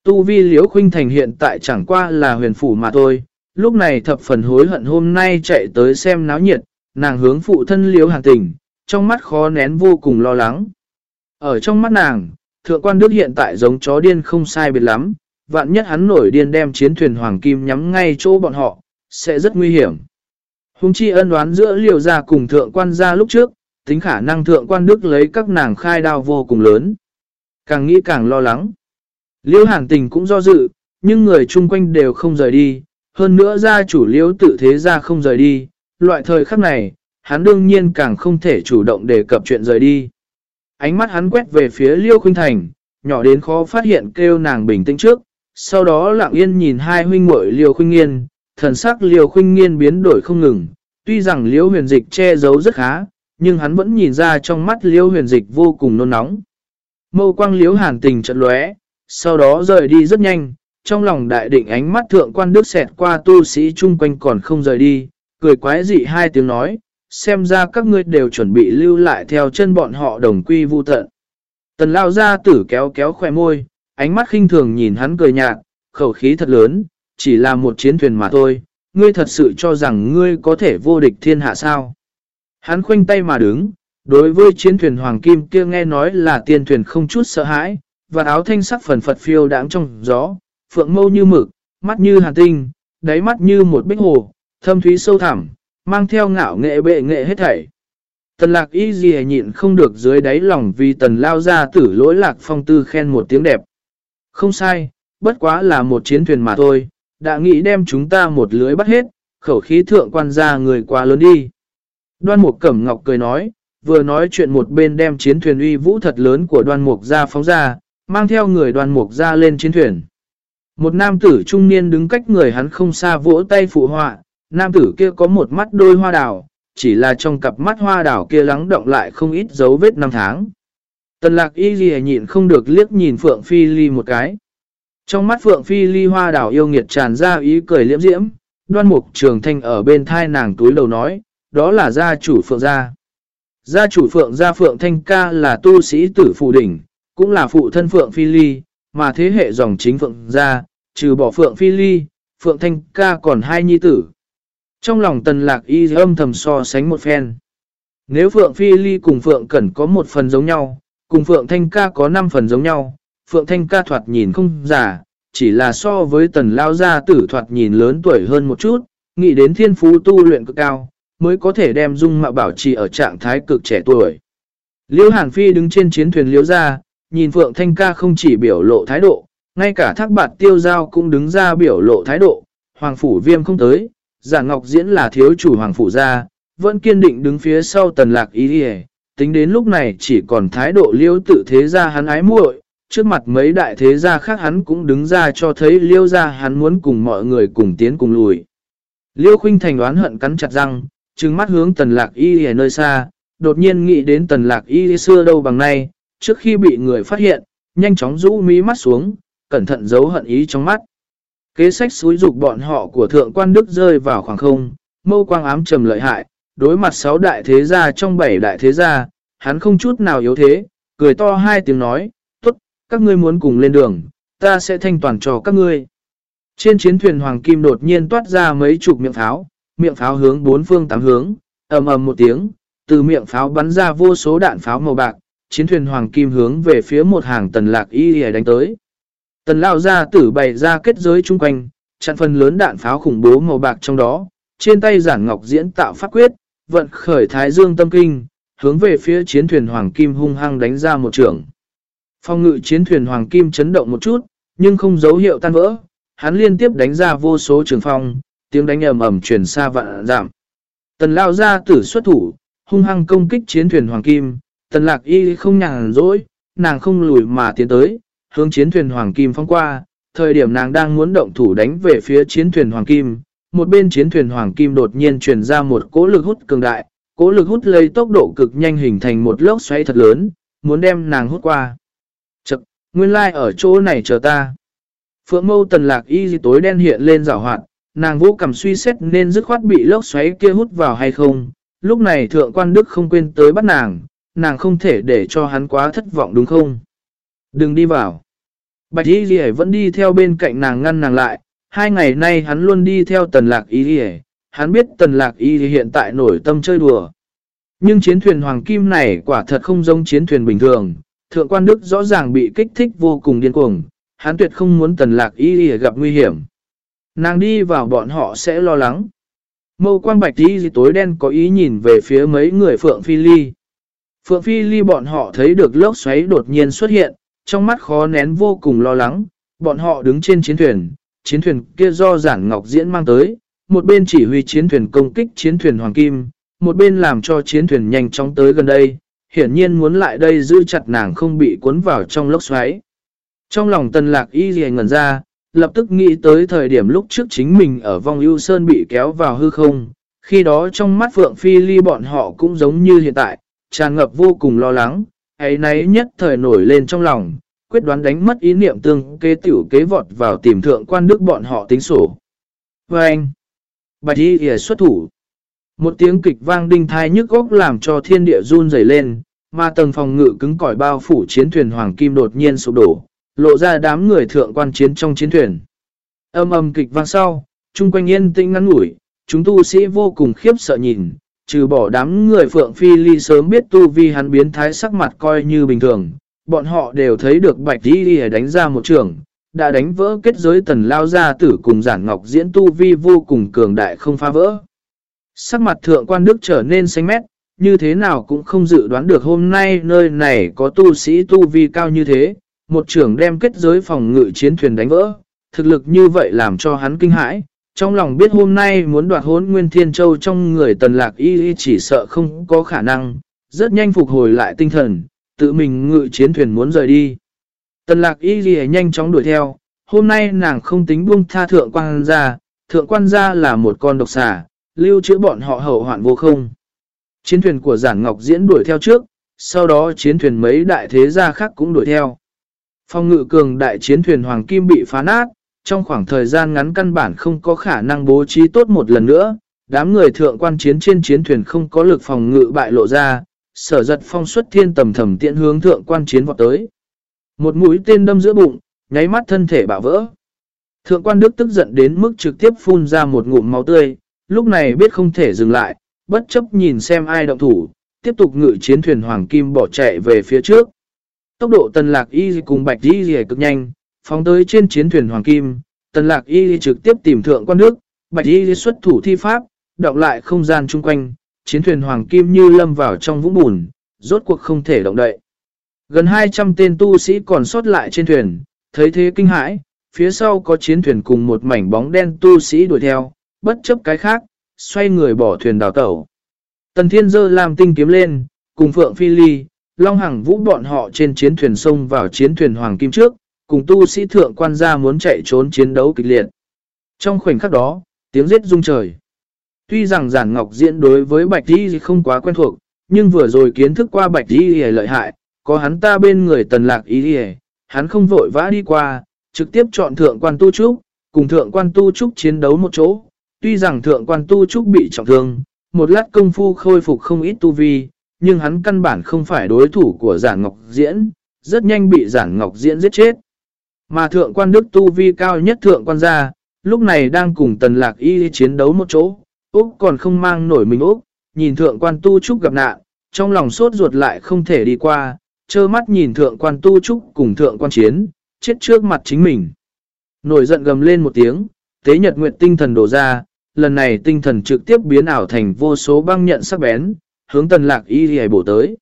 Tu vi liễu khuynh thành hiện tại chẳng qua là huyền phủ mà thôi, lúc này thập phần hối hận hôm nay chạy tới xem náo nhiệt, nàng hướng phụ thân liễu hàng tình, trong mắt khó nén vô cùng lo lắng. Ở trong mắt nàng, thượng quan đức hiện tại giống chó điên không sai biệt lắm, vạn nhất hắn nổi điên đem chiến thuyền hoàng kim nhắm ngay chỗ bọn họ, sẽ rất nguy hiểm. Hùng chi ân đoán giữa liều gia cùng thượng quan gia lúc trước, tính khả năng thượng quan đức lấy các nàng khai đao vô cùng lớn. Càng nghĩ càng lo lắng. Liêu hàn tình cũng do dự, nhưng người chung quanh đều không rời đi, hơn nữa gia chủ liêu tự thế ra không rời đi, loại thời khắc này, hắn đương nhiên càng không thể chủ động đề cập chuyện rời đi. Ánh mắt hắn quét về phía liêu khuynh thành, nhỏ đến khó phát hiện kêu nàng bình tĩnh trước, sau đó lặng yên nhìn hai huynh muội liêu khuynh nghiên, thần sắc liêu khuynh nghiên biến đổi không ngừng, tuy rằng liêu huyền dịch che giấu rất khá, nhưng hắn vẫn nhìn ra trong mắt liêu huyền dịch vô cùng nôn nóng. Mâu quang liêu hàn tình trận lóe, sau đó rời đi rất nhanh, trong lòng đại định ánh mắt thượng quan đức xẹt qua tu sĩ chung quanh còn không rời đi, cười quái dị hai tiếng nói, xem ra các ngươi đều chuẩn bị lưu lại theo chân bọn họ đồng quy vu tận. Tần lao ra tử kéo kéo khỏe môi, ánh mắt khinh thường nhìn hắn cười nhạt, khẩu khí thật lớn, chỉ là một chiến thuyền mà thôi, ngươi thật sự cho rằng ngươi có thể vô địch thiên hạ sao. Hắn khoanh tay mà đứng, đối với chiến thuyền hoàng kim kia nghe nói là tiên thuyền không chút sợ hãi, và áo thanh sắc phần phật phiêu đáng trong gió, phượng mâu như mực, mắt như hàn tinh, đáy mắt như một bích hồ, thâm thúy sâu thẳm, mang theo ngạo nghệ bệ nghệ hết thảy. Tần lạc y gì nhịn không được dưới đáy lòng vì tần lao ra tử lỗi lạc phong tư khen một tiếng đẹp. Không sai, bất quá là một chiến thuyền mà thôi, đã nghĩ đem chúng ta một lưới bắt hết, khẩu khí thượng quan ra người quá lớn đi. Đoan mục cẩm ngọc cười nói, vừa nói chuyện một bên đem chiến thuyền uy vũ thật lớn của đoan mục ra phóng ra, mang theo người đoan mục ra lên chiến thuyền. Một nam tử trung niên đứng cách người hắn không xa vỗ tay phụ họa, nam tử kia có một mắt đôi hoa đào, chỉ là trong cặp mắt hoa đào kia lắng động lại không ít dấu vết năm tháng. Tần lạc y ghi nhịn không được liếc nhìn Phượng Phi Ly một cái. Trong mắt Phượng Phi Ly hoa đào yêu nghiệt tràn ra ý cười liễm diễm, đoan mục trường thanh ở bên thai nàng túi đầu nói, đó là gia chủ Phượng gia. Gia chủ Phượng gia Phượng Thanh Ca là tu sĩ tử phụ đỉnh, cũng là phụ thân Phượng Phi Ly, mà thế hệ dòng chính Phượng gia, trừ bỏ Phượng Phi Ly, Phượng Thanh Ca còn hai nhi tử. Trong lòng tần lạc y âm thầm so sánh một phen. Nếu Phượng Phi Ly cùng Phượng Cẩn có một phần giống nhau, cùng Phượng Thanh Ca có 5 phần giống nhau, Phượng Thanh Ca thoạt nhìn không giả, chỉ là so với tần lao gia tử thoạt nhìn lớn tuổi hơn một chút, nghĩ đến thiên phú tu luyện cực cao, mới có thể đem dung mạo bảo trì ở trạng thái cực trẻ tuổi. Liêu Hàn Phi đứng trên chiến thuyền liêu ra, nhìn Phượng Thanh Ca không chỉ biểu lộ thái độ, ngay cả thác bạt tiêu giao cũng đứng ra biểu lộ thái độ, Hoàng Phủ Viêm không tới, giả ngọc diễn là thiếu chủ Hoàng Phủ gia, vẫn kiên định đứng phía sau tần lạc ý hề. tính đến lúc này chỉ còn thái độ liêu tự thế gia hắn ái muội trước mặt mấy đại thế gia khác hắn cũng đứng ra cho thấy liêu gia hắn muốn cùng mọi người cùng tiến cùng lùi. Liêu khinh thành đoán hận cắn chặt răng, trừng mắt hướng tần lạc y ở nơi xa, đột nhiên nghĩ đến tần lạc y xưa đâu bằng nay, trước khi bị người phát hiện, nhanh chóng rũ mí mắt xuống, cẩn thận giấu hận ý trong mắt. Kế sách xúi dục bọn họ của thượng quan đức rơi vào khoảng không, mâu quang ám trầm lợi hại, đối mặt sáu đại thế gia trong bảy đại thế gia, hắn không chút nào yếu thế, cười to hai tiếng nói, tốt, các ngươi muốn cùng lên đường, ta sẽ thanh toàn cho các ngươi. Trên chiến thuyền Hoàng Kim đột nhiên toát ra mấy chục miệng pháo, miệng pháo hướng bốn phương tám hướng, ầm ầm một tiếng, từ miệng pháo bắn ra vô số đạn pháo màu bạc, chiến thuyền Hoàng Kim hướng về phía một hàng tần lạc y đánh tới. Tần lao ra tử bày ra kết giới chung quanh, chặn phần lớn đạn pháo khủng bố màu bạc trong đó, trên tay giản ngọc diễn tạo pháp quyết, vận khởi thái dương tâm kinh, hướng về phía chiến thuyền Hoàng Kim hung hăng đánh ra một trường. Phong ngự chiến thuyền Hoàng Kim chấn động một chút, nhưng không dấu hiệu tan vỡ, hắn liên tiếp đánh ra vô số trường phong, tiếng đánh ầm ầm truyền xa vạn giảm. Tần lao ra tử xuất thủ, hung hăng công kích chiến thuyền Hoàng Kim, tần lạc y không nhàn rỗi, nàng không lùi mà tiến tới, hướng chiến thuyền Hoàng Kim phong qua, thời điểm nàng đang muốn động thủ đánh về phía chiến thuyền Hoàng Kim, một bên chiến thuyền Hoàng Kim đột nhiên truyền ra một cỗ lực hút cường đại, cỗ lực hút lấy tốc độ cực nhanh hình thành một lốc xoáy thật lớn, muốn đem nàng hút qua. Chậc, nguyên lai like ở chỗ này chờ ta. Phượng mâu tần lạc y tối đen hiện lên rào hoạt, nàng vũ cầm suy xét nên dứt khoát bị lốc xoáy kia hút vào hay không. Lúc này thượng quan đức không quên tới bắt nàng, nàng không thể để cho hắn quá thất vọng đúng không? Đừng đi vào. Bạch y ghi vẫn đi theo bên cạnh nàng ngăn nàng lại, hai ngày nay hắn luôn đi theo tần lạc y ghi hắn biết tần lạc y hiện tại nổi tâm chơi đùa. Nhưng chiến thuyền hoàng kim này quả thật không giống chiến thuyền bình thường, thượng quan đức rõ ràng bị kích thích vô cùng điên cuồng, hắn tuyệt không muốn tần lạc y gặp nguy hiểm. Nàng đi vào bọn họ sẽ lo lắng. Mâu quan bạch y tối đen có ý nhìn về phía mấy người Phượng Phi Ly. Phượng Phi Ly bọn họ thấy được lốc xoáy đột nhiên xuất hiện, trong mắt khó nén vô cùng lo lắng, bọn họ đứng trên chiến thuyền, chiến thuyền kia do giản ngọc diễn mang tới, một bên chỉ huy chiến thuyền công kích chiến thuyền Hoàng Kim, một bên làm cho chiến thuyền nhanh chóng tới gần đây, hiển nhiên muốn lại đây giữ chặt nàng không bị cuốn vào trong lốc xoáy. Trong lòng tần lạc y dì ngẩn ra, lập tức nghĩ tới thời điểm lúc trước chính mình ở vòng ưu sơn bị kéo vào hư không, khi đó trong mắt Phượng Phi Ly bọn họ cũng giống như hiện tại, tràn ngập vô cùng lo lắng, ấy nấy nhất thời nổi lên trong lòng, quyết đoán đánh mất ý niệm tương kế tiểu kế vọt vào tìm thượng quan đức bọn họ tính sổ. Và anh, bạch y hề xuất thủ. Một tiếng kịch vang đinh thai nhức góc làm cho thiên địa run rẩy lên, mà tầng phòng ngự cứng cỏi bao phủ chiến thuyền hoàng kim đột nhiên sụp đổ, lộ ra đám người thượng quan chiến trong chiến thuyền. Âm âm kịch vang sau, chung quanh yên tĩnh ngắn ngủi, chúng tu sĩ vô cùng khiếp sợ nhìn, trừ bỏ đám người Phượng Phi Ly sớm biết tu vi hắn biến thái sắc mặt coi như bình thường, bọn họ đều thấy được Bạch Di Ly đánh ra một trường, đã đánh vỡ kết giới tần lao ra tử cùng giản ngọc diễn tu vi vô cùng cường đại không phá vỡ. Sắc mặt thượng quan đức trở nên xanh mét, như thế nào cũng không dự đoán được hôm nay nơi này có tu sĩ tu vi cao như thế, một trưởng đem kết giới phòng ngự chiến thuyền đánh vỡ, thực lực như vậy làm cho hắn kinh hãi, trong lòng biết hôm nay muốn đoạt hốn Nguyên Thiên Châu trong người tần lạc y chỉ sợ không có khả năng, rất nhanh phục hồi lại tinh thần, tự mình ngự chiến thuyền muốn rời đi. Tần lạc y ghi nhanh chóng đuổi theo, hôm nay nàng không tính buông tha thượng quan gia, thượng quan gia là một con độc xà, lưu trữ bọn họ hậu hoạn vô không. Chiến thuyền của giản ngọc diễn đuổi theo trước, sau đó chiến thuyền mấy đại thế gia khác cũng đuổi theo. Phong ngự cường đại chiến thuyền Hoàng Kim bị phá nát, trong khoảng thời gian ngắn căn bản không có khả năng bố trí tốt một lần nữa, đám người thượng quan chiến trên chiến thuyền không có lực phòng ngự bại lộ ra, sở giật phong xuất thiên tầm thầm tiện hướng thượng quan chiến vọt tới. Một mũi tên đâm giữa bụng, nháy mắt thân thể bạo vỡ. Thượng quan đức tức giận đến mức trực tiếp phun ra một ngụm máu tươi, lúc này biết không thể dừng lại, bất chấp nhìn xem ai động thủ, tiếp tục ngự chiến thuyền hoàng kim bỏ chạy về phía trước. Tốc độ tần lạc y cùng bạch y cực nhanh, phóng tới trên chiến thuyền Hoàng Kim, tần lạc y trực tiếp tìm thượng quan nước, bạch y xuất thủ thi pháp, đọc lại không gian chung quanh, chiến thuyền Hoàng Kim như lâm vào trong vũng bùn, rốt cuộc không thể động đậy. Gần 200 tên tu sĩ còn sót lại trên thuyền, thấy thế kinh hãi, phía sau có chiến thuyền cùng một mảnh bóng đen tu sĩ đuổi theo, bất chấp cái khác, xoay người bỏ thuyền đào tẩu. Tần Thiên Dơ làm tinh kiếm lên, cùng Phượng Phi Ly, Long Hằng Vũ bọn họ trên chiến thuyền sông vào chiến thuyền Hoàng Kim trước, cùng tu sĩ thượng quan gia muốn chạy trốn chiến đấu kịch liệt. Trong khoảnh khắc đó, tiếng giết rung trời. Tuy rằng giản ngọc diễn đối với bạch đi không quá quen thuộc, nhưng vừa rồi kiến thức qua bạch đi lợi hại, có hắn ta bên người tần lạc ý đi hắn không vội vã đi qua, trực tiếp chọn thượng quan tu trúc, cùng thượng quan tu trúc chiến đấu một chỗ. Tuy rằng thượng quan tu trúc bị trọng thương, một lát công phu khôi phục không ít tu vi, nhưng hắn căn bản không phải đối thủ của giản ngọc diễn, rất nhanh bị giản ngọc diễn giết chết. Mà thượng quan đức tu vi cao nhất thượng quan gia, lúc này đang cùng tần lạc y chiến đấu một chỗ, Úc còn không mang nổi mình Úc, nhìn thượng quan tu trúc gặp nạn, trong lòng sốt ruột lại không thể đi qua, trơ mắt nhìn thượng quan tu trúc cùng thượng quan chiến, chết trước mặt chính mình. Nổi giận gầm lên một tiếng, tế nhật nguyệt tinh thần đổ ra, lần này tinh thần trực tiếp biến ảo thành vô số băng nhận sắc bén, hướng tần lạc y hề bổ tới.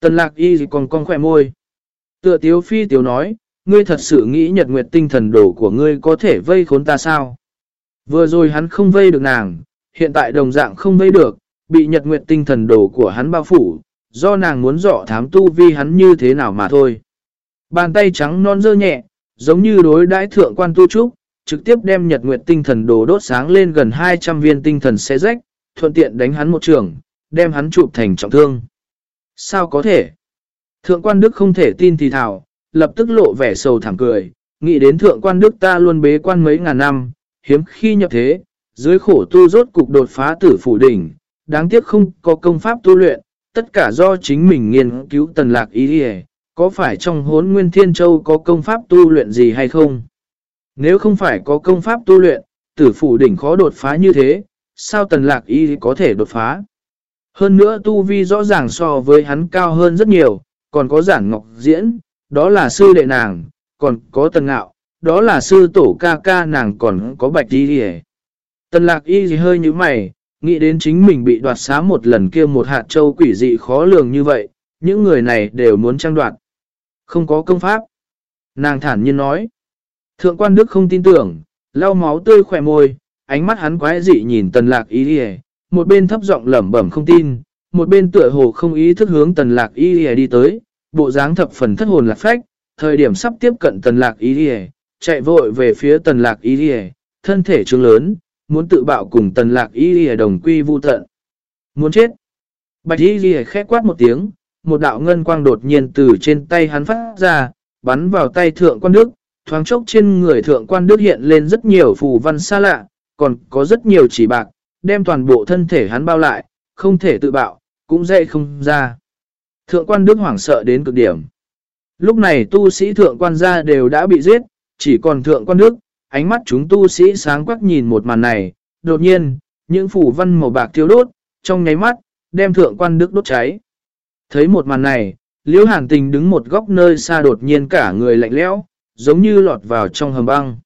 Tần lạc y còn con khỏe môi. Tựa tiếu phi tiếu nói, ngươi thật sự nghĩ nhật nguyệt tinh thần đồ của ngươi có thể vây khốn ta sao? Vừa rồi hắn không vây được nàng, hiện tại đồng dạng không vây được, bị nhật nguyệt tinh thần đồ của hắn bao phủ, do nàng muốn dọ thám tu vi hắn như thế nào mà thôi. Bàn tay trắng non dơ nhẹ, giống như đối đãi thượng quan tu trúc, trực tiếp đem nhật nguyệt tinh thần đồ đốt sáng lên gần 200 viên tinh thần xe rách, thuận tiện đánh hắn một trường, đem hắn chụp thành trọng thương. Sao có thể? Thượng quan đức không thể tin thì thảo, lập tức lộ vẻ sầu thảm cười, nghĩ đến thượng quan đức ta luôn bế quan mấy ngàn năm, hiếm khi nhập thế, dưới khổ tu rốt cục đột phá tử phủ đỉnh, đáng tiếc không có công pháp tu luyện, tất cả do chính mình nghiên cứu tần lạc ý đi Có phải trong hốn nguyên thiên châu có công pháp tu luyện gì hay không? Nếu không phải có công pháp tu luyện, tử phủ đỉnh khó đột phá như thế, sao tần lạc y có thể đột phá? Hơn nữa tu vi rõ ràng so với hắn cao hơn rất nhiều, còn có giản ngọc diễn, đó là sư đệ nàng, còn có tần ngạo, đó là sư tổ ca ca nàng còn có bạch đi đi Tần lạc y gì hơi như mày, nghĩ đến chính mình bị đoạt xá một lần kia một hạt châu quỷ dị khó lường như vậy, những người này đều muốn trang đoạt. Không có công pháp. Nàng thản nhiên nói. Thượng quan Đức không tin tưởng, lau máu tươi khỏe môi, ánh mắt hắn quái dị nhìn tần lạc y đi một bên thấp giọng lẩm bẩm không tin, một bên tựa hồ không ý thức hướng tần lạc y đi đi tới, bộ dáng thập phần thất hồn lạc phách, thời điểm sắp tiếp cận tần lạc ý đi chạy vội về phía tần lạc ý đi thân thể trương lớn, muốn tự bạo cùng tần lạc ý đi đồng quy vu tận. Muốn chết. Bạch ý đi khẽ quát một tiếng, một đạo ngân quang đột nhiên từ trên tay hắn phát ra, bắn vào tay thượng quan đức, thoáng chốc trên người thượng quan đức hiện lên rất nhiều phù văn xa lạ, còn có rất nhiều chỉ bạc, đem toàn bộ thân thể hắn bao lại, không thể tự bạo, cũng dậy không ra. Thượng quan đức hoảng sợ đến cực điểm. Lúc này tu sĩ thượng quan gia đều đã bị giết, chỉ còn thượng quan đức, ánh mắt chúng tu sĩ sáng quắc nhìn một màn này, đột nhiên, những phủ văn màu bạc thiêu đốt, trong nháy mắt, đem thượng quan đức đốt cháy. Thấy một màn này, liễu hàn tình đứng một góc nơi xa đột nhiên cả người lạnh lẽo, giống như lọt vào trong hầm băng.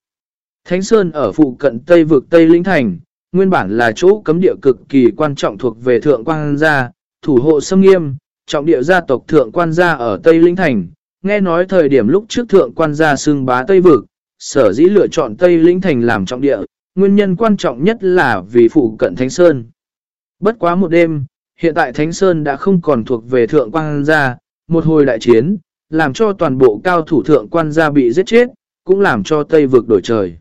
Thánh Sơn ở phụ cận Tây vực Tây Linh Thành, nguyên bản là chỗ cấm địa cực kỳ quan trọng thuộc về Thượng Quan Gia, thủ hộ xâm nghiêm, trọng địa gia tộc Thượng Quan Gia ở Tây Linh Thành. Nghe nói thời điểm lúc trước Thượng Quan Gia xưng bá Tây vực, sở dĩ lựa chọn Tây Linh Thành làm trọng địa, nguyên nhân quan trọng nhất là vì phụ cận Thánh Sơn. Bất quá một đêm, hiện tại Thánh Sơn đã không còn thuộc về Thượng Quan Gia, một hồi đại chiến, làm cho toàn bộ cao thủ Thượng Quan Gia bị giết chết, cũng làm cho Tây vực đổi trời.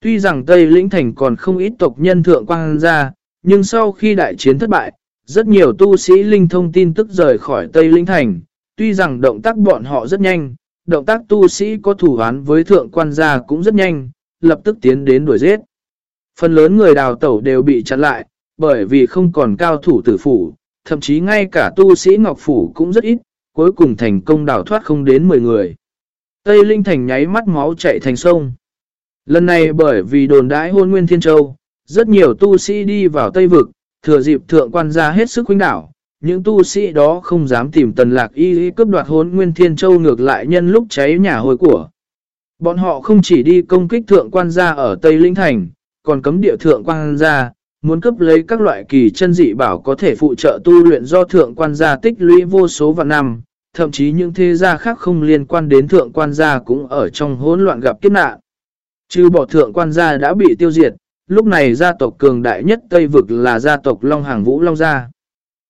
Tuy rằng Tây Lĩnh Thành còn không ít tộc nhân thượng quan gia nhưng sau khi đại chiến thất bại, rất nhiều tu sĩ linh thông tin tức rời khỏi Tây Linh Thành. Tuy rằng động tác bọn họ rất nhanh, động tác tu sĩ có thủ án với thượng quan gia cũng rất nhanh, lập tức tiến đến đuổi giết. Phần lớn người đào tẩu đều bị chặn lại, bởi vì không còn cao thủ tử phủ, thậm chí ngay cả tu sĩ ngọc phủ cũng rất ít, cuối cùng thành công đào thoát không đến 10 người. Tây Linh Thành nháy mắt máu chạy thành sông. Lần này bởi vì đồn đãi hôn nguyên thiên châu, rất nhiều tu sĩ đi vào Tây Vực, thừa dịp thượng quan gia hết sức huynh đảo. Những tu sĩ đó không dám tìm tần lạc y y cướp đoạt hốn nguyên thiên châu ngược lại nhân lúc cháy nhà hồi của. Bọn họ không chỉ đi công kích thượng quan gia ở Tây Linh Thành, còn cấm địa thượng quan gia, muốn cướp lấy các loại kỳ chân dị bảo có thể phụ trợ tu luyện do thượng quan gia tích lũy vô số vạn năm, thậm chí những thế gia khác không liên quan đến thượng quan gia cũng ở trong hỗn loạn gặp kiếp nạn. Trừ bỏ thượng quan gia đã bị tiêu diệt, lúc này gia tộc cường đại nhất Tây Vực là gia tộc Long Hàng Vũ Long Gia.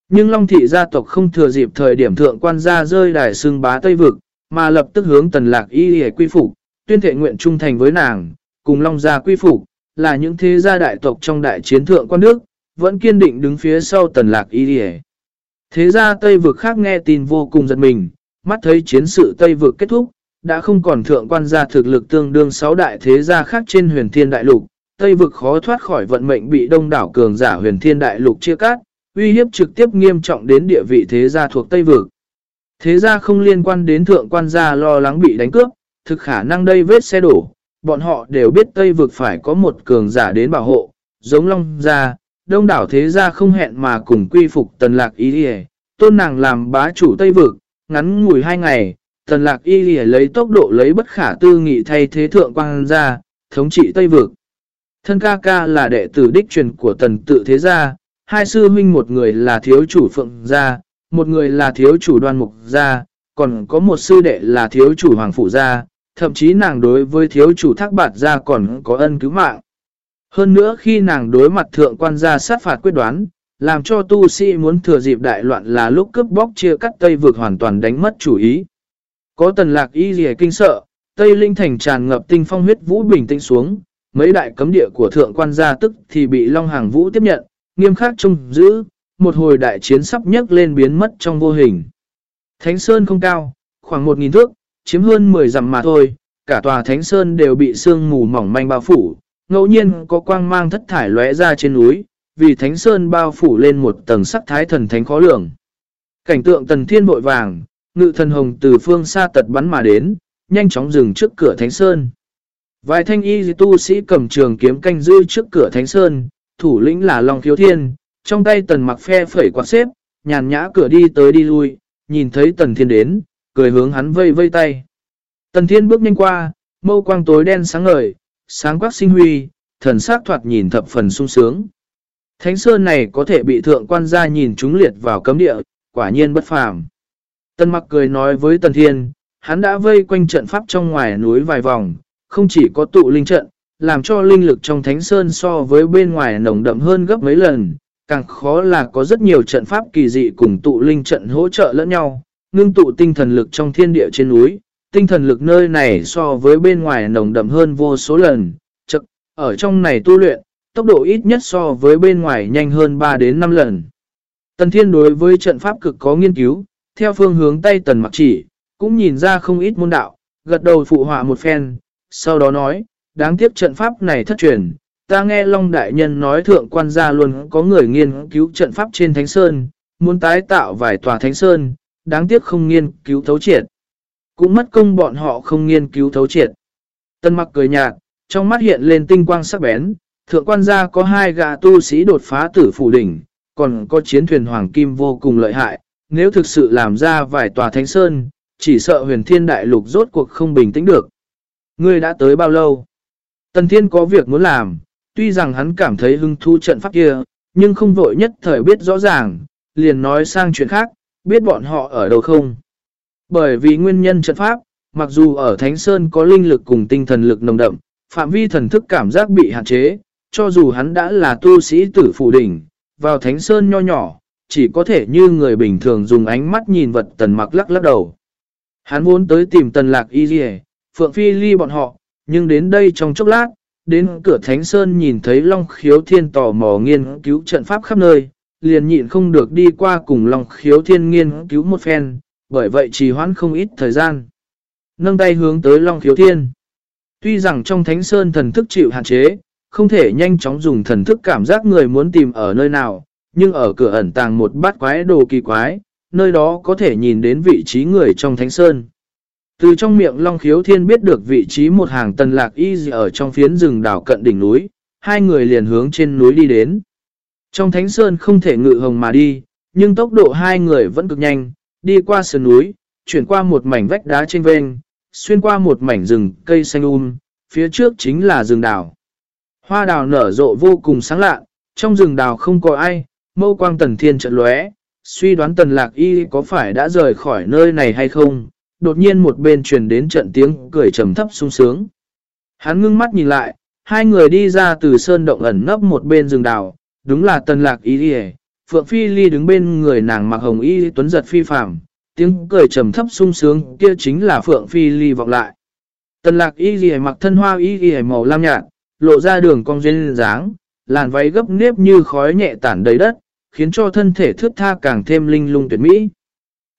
Nhưng Long Thị gia tộc không thừa dịp thời điểm thượng quan gia rơi đài xương bá Tây Vực, mà lập tức hướng tần lạc y hề quy phục, tuyên thệ nguyện trung thành với nàng, cùng Long Gia quy phục, là những thế gia đại tộc trong đại chiến thượng quan nước, vẫn kiên định đứng phía sau tần lạc y hề. Thế gia Tây Vực khác nghe tin vô cùng giật mình, mắt thấy chiến sự Tây Vực kết thúc, đã không còn thượng quan gia thực lực tương đương sáu đại thế gia khác trên huyền thiên đại lục, Tây vực khó thoát khỏi vận mệnh bị đông đảo cường giả huyền thiên đại lục chia cắt, uy hiếp trực tiếp nghiêm trọng đến địa vị thế gia thuộc Tây vực. Thế gia không liên quan đến thượng quan gia lo lắng bị đánh cướp, thực khả năng đây vết xe đổ, bọn họ đều biết Tây vực phải có một cường giả đến bảo hộ, giống Long gia, đông đảo thế gia không hẹn mà cùng quy phục tần lạc ý đi tôn nàng làm bá chủ Tây vực, ngắn ngủi hai ngày, tần lạc y lìa lấy tốc độ lấy bất khả tư nghị thay thế thượng Quan gia, thống trị Tây Vực. Thân ca ca là đệ tử đích truyền của tần tự thế gia, hai sư huynh một người là thiếu chủ phượng gia, một người là thiếu chủ đoan mục gia, còn có một sư đệ là thiếu chủ hoàng phủ gia, thậm chí nàng đối với thiếu chủ thác bạt gia còn có ân cứu mạng. Hơn nữa khi nàng đối mặt thượng quan gia sát phạt quyết đoán, làm cho tu sĩ muốn thừa dịp đại loạn là lúc cướp bóc chia cắt Tây vực hoàn toàn đánh mất chủ ý. Có tần lạc y gì kinh sợ, Tây Linh Thành tràn ngập tinh phong huyết vũ bình tĩnh xuống, mấy đại cấm địa của thượng quan gia tức thì bị Long Hàng Vũ tiếp nhận, nghiêm khắc trông giữ, một hồi đại chiến sắp nhấc lên biến mất trong vô hình. Thánh Sơn không cao, khoảng 1.000 thước, chiếm hơn 10 dặm mà thôi, cả tòa Thánh Sơn đều bị sương mù mỏng manh bao phủ, ngẫu nhiên có quang mang thất thải lóe ra trên núi, vì Thánh Sơn bao phủ lên một tầng sắc thái thần thánh khó lường. Cảnh tượng tần thiên bội vàng, ngự thần hồng từ phương xa tật bắn mà đến, nhanh chóng dừng trước cửa Thánh Sơn. Vài thanh y tu sĩ cầm trường kiếm canh giữ trước cửa Thánh Sơn, thủ lĩnh là Long Khiếu Thiên, trong tay tần mặc phe phẩy quạt xếp, nhàn nhã cửa đi tới đi lui, nhìn thấy tần thiên đến, cười hướng hắn vây vây tay. Tần thiên bước nhanh qua, mâu quang tối đen sáng ngời, sáng quắc sinh huy, thần sắc thoạt nhìn thập phần sung sướng. Thánh Sơn này có thể bị thượng quan gia nhìn chúng liệt vào cấm địa, quả nhiên bất phàm. Tần mặc cười nói với Tần Thiên, hắn đã vây quanh trận pháp trong ngoài núi vài vòng, không chỉ có tụ linh trận, làm cho linh lực trong Thánh Sơn so với bên ngoài nồng đậm hơn gấp mấy lần, càng khó là có rất nhiều trận pháp kỳ dị cùng tụ linh trận hỗ trợ lẫn nhau, ngưng tụ tinh thần lực trong thiên địa trên núi. Tinh thần lực nơi này so với bên ngoài nồng đậm hơn vô số lần, chật, ở trong này tu luyện, tốc độ ít nhất so với bên ngoài nhanh hơn 3 đến 5 lần. Tần Thiên đối với trận pháp cực có nghiên cứu, theo phương hướng tay Tần mặc chỉ, cũng nhìn ra không ít môn đạo, gật đầu phụ họa một phen, sau đó nói, đáng tiếc trận pháp này thất truyền, ta nghe Long Đại Nhân nói thượng quan gia luôn có người nghiên cứu trận pháp trên Thánh Sơn, muốn tái tạo vài tòa Thánh Sơn, đáng tiếc không nghiên cứu thấu triệt. Cũng mất công bọn họ không nghiên cứu thấu triệt. Tân mặc cười nhạt, trong mắt hiện lên tinh quang sắc bén, thượng quan gia có hai gã tu sĩ đột phá tử phủ đỉnh, còn có chiến thuyền hoàng kim vô cùng lợi hại, nếu thực sự làm ra vài tòa thánh sơn, chỉ sợ huyền thiên đại lục rốt cuộc không bình tĩnh được. Ngươi đã tới bao lâu? Tần thiên có việc muốn làm, tuy rằng hắn cảm thấy hứng thú trận pháp kia, nhưng không vội nhất thời biết rõ ràng, liền nói sang chuyện khác, biết bọn họ ở đâu không. Bởi vì nguyên nhân trận pháp, mặc dù ở Thánh Sơn có linh lực cùng tinh thần lực nồng đậm, phạm vi thần thức cảm giác bị hạn chế, cho dù hắn đã là tu sĩ tử phụ đỉnh, vào Thánh Sơn nho nhỏ, chỉ có thể như người bình thường dùng ánh mắt nhìn vật tần mặc lắc lắc đầu. Hắn muốn tới tìm tần lạc y dì Phượng Phi ly bọn họ, nhưng đến đây trong chốc lát, đến cửa Thánh Sơn nhìn thấy Long Khiếu Thiên tò mò nghiên cứu trận pháp khắp nơi, liền nhịn không được đi qua cùng Long Khiếu Thiên nghiên cứu một phen, bởi vậy trì hoãn không ít thời gian. Nâng tay hướng tới Long Khiếu Thiên. Tuy rằng trong Thánh Sơn thần thức chịu hạn chế, không thể nhanh chóng dùng thần thức cảm giác người muốn tìm ở nơi nào, nhưng ở cửa ẩn tàng một bát quái đồ kỳ quái, nơi đó có thể nhìn đến vị trí người trong Thánh Sơn. Từ trong miệng Long Khiếu Thiên biết được vị trí một hàng tần lạc y ở trong phiến rừng đảo cận đỉnh núi, hai người liền hướng trên núi đi đến. Trong Thánh Sơn không thể ngự hồng mà đi, nhưng tốc độ hai người vẫn cực nhanh, đi qua sườn núi, chuyển qua một mảnh vách đá trên vên, xuyên qua một mảnh rừng cây xanh um, phía trước chính là rừng đào. Hoa đào nở rộ vô cùng sáng lạ, trong rừng đào không có ai, mâu quang tần thiên trận lóe, suy đoán tần lạc y có phải đã rời khỏi nơi này hay không, đột nhiên một bên truyền đến trận tiếng cười trầm thấp sung sướng. Hắn ngưng mắt nhìn lại, hai người đi ra từ sơn động ẩn nấp một bên rừng đào, đúng là tần lạc y đi Phượng Phi Ly đứng bên người nàng mặc hồng y tuấn giật phi phạm, tiếng cười trầm thấp sung sướng kia chính là Phượng Phi Ly vọng lại. Tần lạc y ghi mặc thân hoa y ghi màu lam nhạt, lộ ra đường cong duyên dáng, làn váy gấp nếp như khói nhẹ tản đầy đất, khiến cho thân thể thước tha càng thêm linh lung tuyệt mỹ.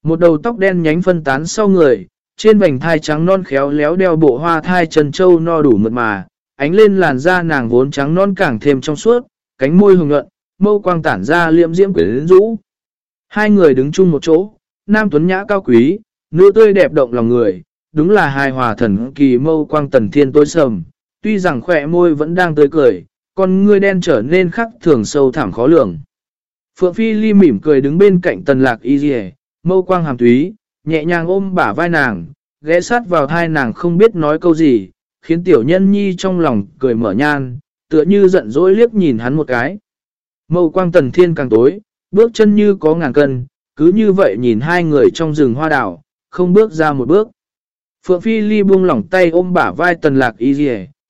Một đầu tóc đen nhánh phân tán sau người, trên vành thai trắng non khéo léo đeo bộ hoa thai trần châu no đủ mượt mà, ánh lên làn da nàng vốn trắng non càng thêm trong suốt, cánh môi hồng nhuận, mâu quang tản ra liệm diễm quyến rũ. Hai người đứng chung một chỗ, nam tuấn nhã cao quý, nữ tươi đẹp động lòng người, đúng là hài hòa thần kỳ mâu quang tần thiên tối sầm, tuy rằng khỏe môi vẫn đang tươi cười, con người đen trở nên khắc thường sâu thẳm khó lường. Phượng Phi Ly mỉm cười đứng bên cạnh tần lạc y dì mâu quang hàm thúy nhẹ nhàng ôm bả vai nàng, ghé sát vào thai nàng không biết nói câu gì, khiến tiểu nhân nhi trong lòng cười mở nhan, tựa như giận dỗi liếc nhìn hắn một cái. Mâu quang tần thiên càng tối, bước chân như có ngàn cân, cứ như vậy nhìn hai người trong rừng hoa đảo, không bước ra một bước. Phượng Phi Ly buông lỏng tay ôm bả vai tần lạc y dì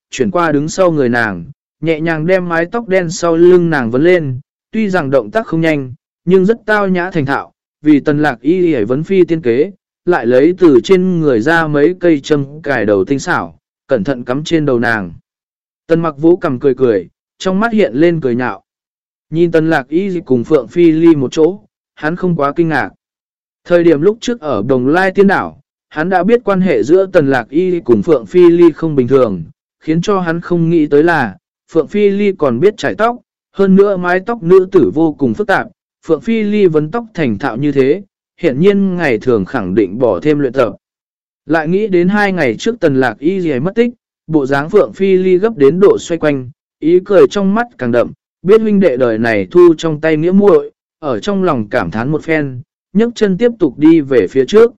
chuyển qua đứng sau người nàng, nhẹ nhàng đem mái tóc đen sau lưng nàng vấn lên, tuy rằng động tác không nhanh, nhưng rất tao nhã thành thạo, vì tần lạc y hề vấn phi tiên kế, lại lấy từ trên người ra mấy cây châm cài đầu tinh xảo, cẩn thận cắm trên đầu nàng. Tần mặc vũ cầm cười cười, trong mắt hiện lên cười nhạo. Nhìn tần lạc y cùng Phượng Phi ly một chỗ, hắn không quá kinh ngạc. Thời điểm lúc trước ở Đồng Lai Tiên Đảo, hắn đã biết quan hệ giữa tần lạc y cùng Phượng Phi ly không bình thường, khiến cho hắn không nghĩ tới là, Phượng Phi ly còn biết trải tóc, hơn nữa mái tóc nữ tử vô cùng phức tạp, Phượng Phi Ly vấn tóc thành thạo như thế, hiện nhiên ngày thường khẳng định bỏ thêm luyện tập. Lại nghĩ đến hai ngày trước tần lạc y gì mất tích, bộ dáng phượng phi ly gấp đến độ xoay quanh, ý cười trong mắt càng đậm, biết huynh đệ đời này thu trong tay nghĩa muội, ở trong lòng cảm thán một phen, nhấc chân tiếp tục đi về phía trước.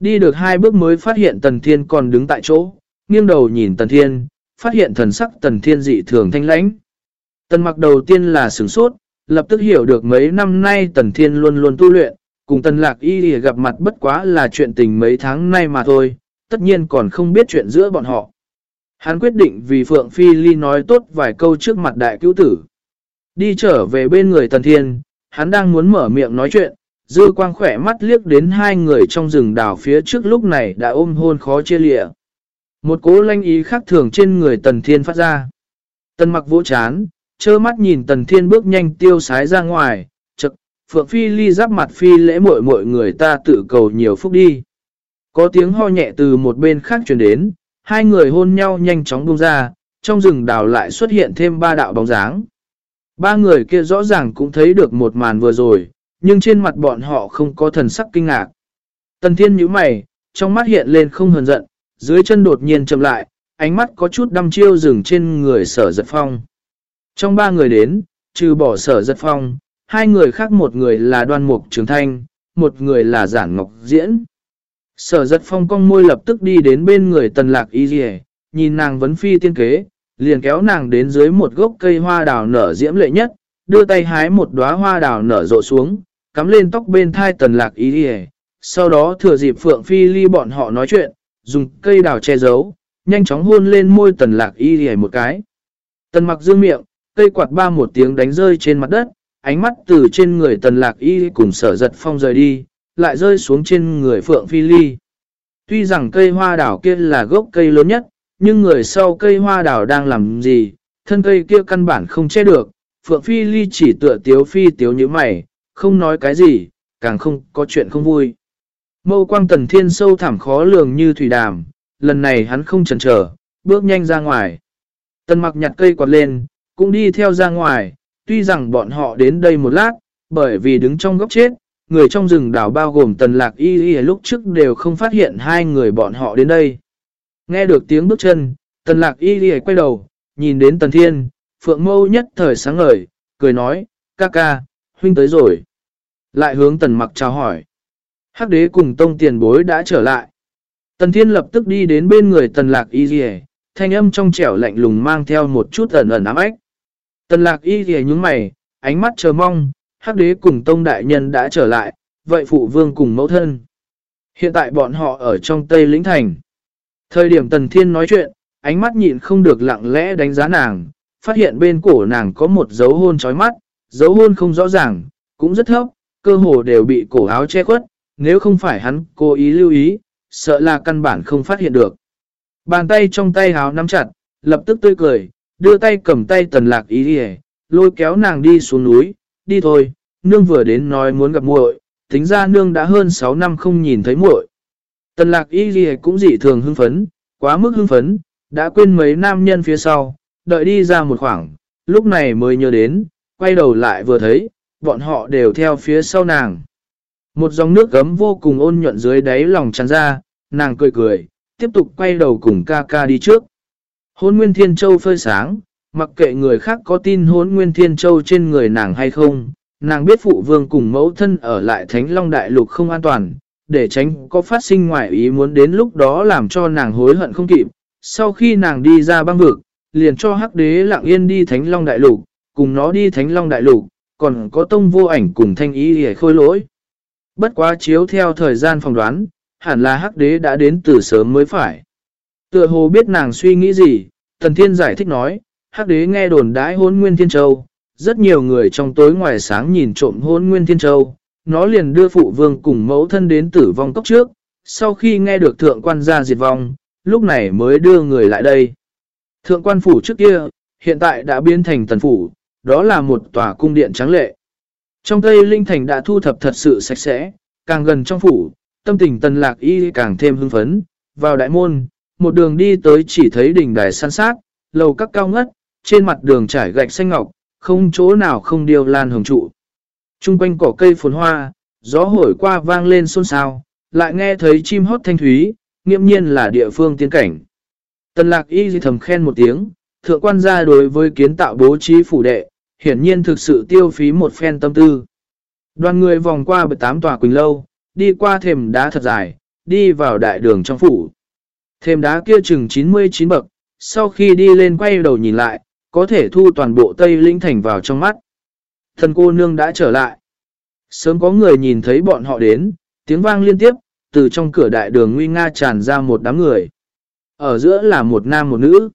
Đi được hai bước mới phát hiện Tần Thiên còn đứng tại chỗ, nghiêng đầu nhìn Tần Thiên, phát hiện thần sắc Tần Thiên dị thường thanh lãnh. Tần mặc đầu tiên là sửng sốt, lập tức hiểu được mấy năm nay Tần Thiên luôn luôn tu luyện, cùng Tần Lạc Y gặp mặt bất quá là chuyện tình mấy tháng nay mà thôi, tất nhiên còn không biết chuyện giữa bọn họ. Hắn quyết định vì Phượng Phi Ly nói tốt vài câu trước mặt đại cứu tử. Đi trở về bên người Tần Thiên, hắn đang muốn mở miệng nói chuyện, dư quang khỏe mắt liếc đến hai người trong rừng đào phía trước lúc này đã ôm hôn khó chia lịa. Một cố lanh ý khác thường trên người Tần Thiên phát ra. Tần mặc vỗ chán, trơ mắt nhìn Tần Thiên bước nhanh tiêu sái ra ngoài, chật, Phượng Phi ly giáp mặt Phi lễ mội mội người ta tự cầu nhiều phúc đi. Có tiếng ho nhẹ từ một bên khác truyền đến, hai người hôn nhau nhanh chóng buông ra, trong rừng đào lại xuất hiện thêm ba đạo bóng dáng. Ba người kia rõ ràng cũng thấy được một màn vừa rồi, nhưng trên mặt bọn họ không có thần sắc kinh ngạc. Tần thiên nhíu mày, trong mắt hiện lên không hờn giận, dưới chân đột nhiên chậm lại, ánh mắt có chút đăm chiêu dừng trên người sở giật phong. Trong ba người đến, trừ bỏ sở giật phong, hai người khác một người là đoan mục trường thanh, một người là giản ngọc diễn. Sở giật phong cong môi lập tức đi đến bên người tần lạc y dì nhìn nàng vấn phi tiên kế, liền kéo nàng đến dưới một gốc cây hoa đào nở diễm lệ nhất, đưa tay hái một đóa hoa đào nở rộ xuống, cắm lên tóc bên thai tần lạc y dì Sau đó thừa dịp Phượng Phi Ly bọn họ nói chuyện, dùng cây đào che giấu, nhanh chóng hôn lên môi tần lạc y dì một cái. Tần mặc dương miệng, cây quạt ba một tiếng đánh rơi trên mặt đất, ánh mắt từ trên người tần lạc y cùng sở giật phong rời đi, lại rơi xuống trên người Phượng Phi Ly. Tuy rằng cây hoa đảo kia là gốc cây lớn nhất, nhưng người sau cây hoa đảo đang làm gì, thân cây kia căn bản không che được. Phượng Phi Ly chỉ tựa tiếu phi tiếu như mày, không nói cái gì, càng không có chuyện không vui. Mâu quang tần thiên sâu thẳm khó lường như thủy đàm, lần này hắn không chần chờ, bước nhanh ra ngoài. Tần mặc nhặt cây quạt lên, cũng đi theo ra ngoài, tuy rằng bọn họ đến đây một lát, bởi vì đứng trong góc chết, người trong rừng đảo bao gồm tần lạc y y lúc trước đều không phát hiện hai người bọn họ đến đây. Nghe được tiếng bước chân, tần lạc y y quay đầu, nhìn đến tần thiên, phượng mâu nhất thời sáng ngời, cười nói, ca ca, huynh tới rồi. Lại hướng tần mặc chào hỏi. Hắc đế cùng tông tiền bối đã trở lại. Tần thiên lập tức đi đến bên người tần lạc y y thanh âm trong trẻo lạnh lùng mang theo một chút ẩn ẩn ám ếch. Tần lạc y thì nhúng mày, ánh mắt chờ mong, hắc đế cùng tông đại nhân đã trở lại, vậy phụ vương cùng mẫu thân. Hiện tại bọn họ ở trong Tây Lĩnh Thành. Thời điểm tần thiên nói chuyện, ánh mắt nhịn không được lặng lẽ đánh giá nàng, phát hiện bên cổ nàng có một dấu hôn chói mắt, dấu hôn không rõ ràng, cũng rất thấp, cơ hồ đều bị cổ áo che khuất, nếu không phải hắn cố ý lưu ý, sợ là căn bản không phát hiện được. Bàn tay trong tay áo nắm chặt, lập tức tươi cười, đưa tay cầm tay tần lạc ý đi lôi kéo nàng đi xuống núi, đi thôi, nương vừa đến nói muốn gặp muội, tính ra nương đã hơn 6 năm không nhìn thấy muội. Tần lạc ý đi cũng dị thường hưng phấn, quá mức hưng phấn, đã quên mấy nam nhân phía sau, đợi đi ra một khoảng, lúc này mới nhớ đến, quay đầu lại vừa thấy, bọn họ đều theo phía sau nàng. Một dòng nước gấm vô cùng ôn nhuận dưới đáy lòng tràn ra, nàng cười cười, tiếp tục quay đầu cùng ca ca đi trước. Hôn Nguyên Thiên Châu phơi sáng, mặc kệ người khác có tin hôn Nguyên Thiên Châu trên người nàng hay không, nàng biết phụ vương cùng mẫu thân ở lại Thánh Long Đại Lục không an toàn, để tránh có phát sinh ngoại ý muốn đến lúc đó làm cho nàng hối hận không kịp. Sau khi nàng đi ra băng vực, liền cho hắc đế lặng yên đi Thánh Long Đại Lục, cùng nó đi Thánh Long Đại Lục, còn có tông vô ảnh cùng thanh ý để khôi lỗi. Bất quá chiếu theo thời gian phỏng đoán, hẳn là hắc đế đã đến từ sớm mới phải. Tựa hồ biết nàng suy nghĩ gì, Thần Thiên giải thích nói, hắc đế nghe đồn đãi hôn Nguyên Thiên Châu, rất nhiều người trong tối ngoài sáng nhìn trộm hôn Nguyên Thiên Châu, nó liền đưa phụ vương cùng mẫu thân đến tử vong cốc trước, sau khi nghe được thượng quan gia diệt vong, lúc này mới đưa người lại đây. Thượng quan phủ trước kia, hiện tại đã biến thành tần phủ, đó là một tòa cung điện trắng lệ. Trong Tây Linh Thành đã thu thập thật sự sạch sẽ, càng gần trong phủ, tâm tình tần lạc y càng thêm hưng phấn, vào đại môn, một đường đi tới chỉ thấy đỉnh đài san sát, lầu các cao ngất, trên mặt đường trải gạch xanh ngọc, không chỗ nào không điều lan hồng trụ. Trung quanh cỏ cây phồn hoa, gió hồi qua vang lên xôn xao, lại nghe thấy chim hót thanh thúy, nghiêm nhiên là địa phương tiên cảnh. Tần lạc y thầm khen một tiếng, thượng quan gia đối với kiến tạo bố trí phủ đệ, hiển nhiên thực sự tiêu phí một phen tâm tư. Đoàn người vòng qua bởi tám tòa quỳnh lâu, đi qua thềm đá thật dài, đi vào đại đường trong phủ. Thêm đá kia chừng 99 bậc, sau khi đi lên quay đầu nhìn lại, có thể thu toàn bộ Tây Linh Thành vào trong mắt. Thần cô nương đã trở lại. Sớm có người nhìn thấy bọn họ đến, tiếng vang liên tiếp, từ trong cửa đại đường nguy nga tràn ra một đám người. Ở giữa là một nam một nữ.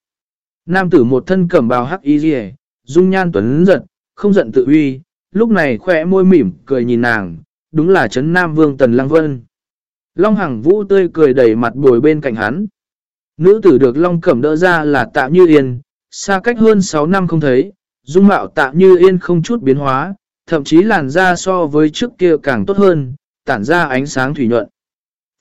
Nam tử một thân cẩm bào hắc y rìa, dung nhan tuấn giật, không giận tự uy, lúc này khỏe môi mỉm, cười nhìn nàng, đúng là chấn Nam Vương Tần Lăng Vân. Long Hằng Vũ tươi cười đẩy mặt bồi bên cạnh hắn. Nữ tử được Long Cẩm đỡ ra là Tạ Như Yên, xa cách hơn 6 năm không thấy, dung mạo Tạ Như Yên không chút biến hóa, thậm chí làn da so với trước kia càng tốt hơn, tản ra ánh sáng thủy nhuận.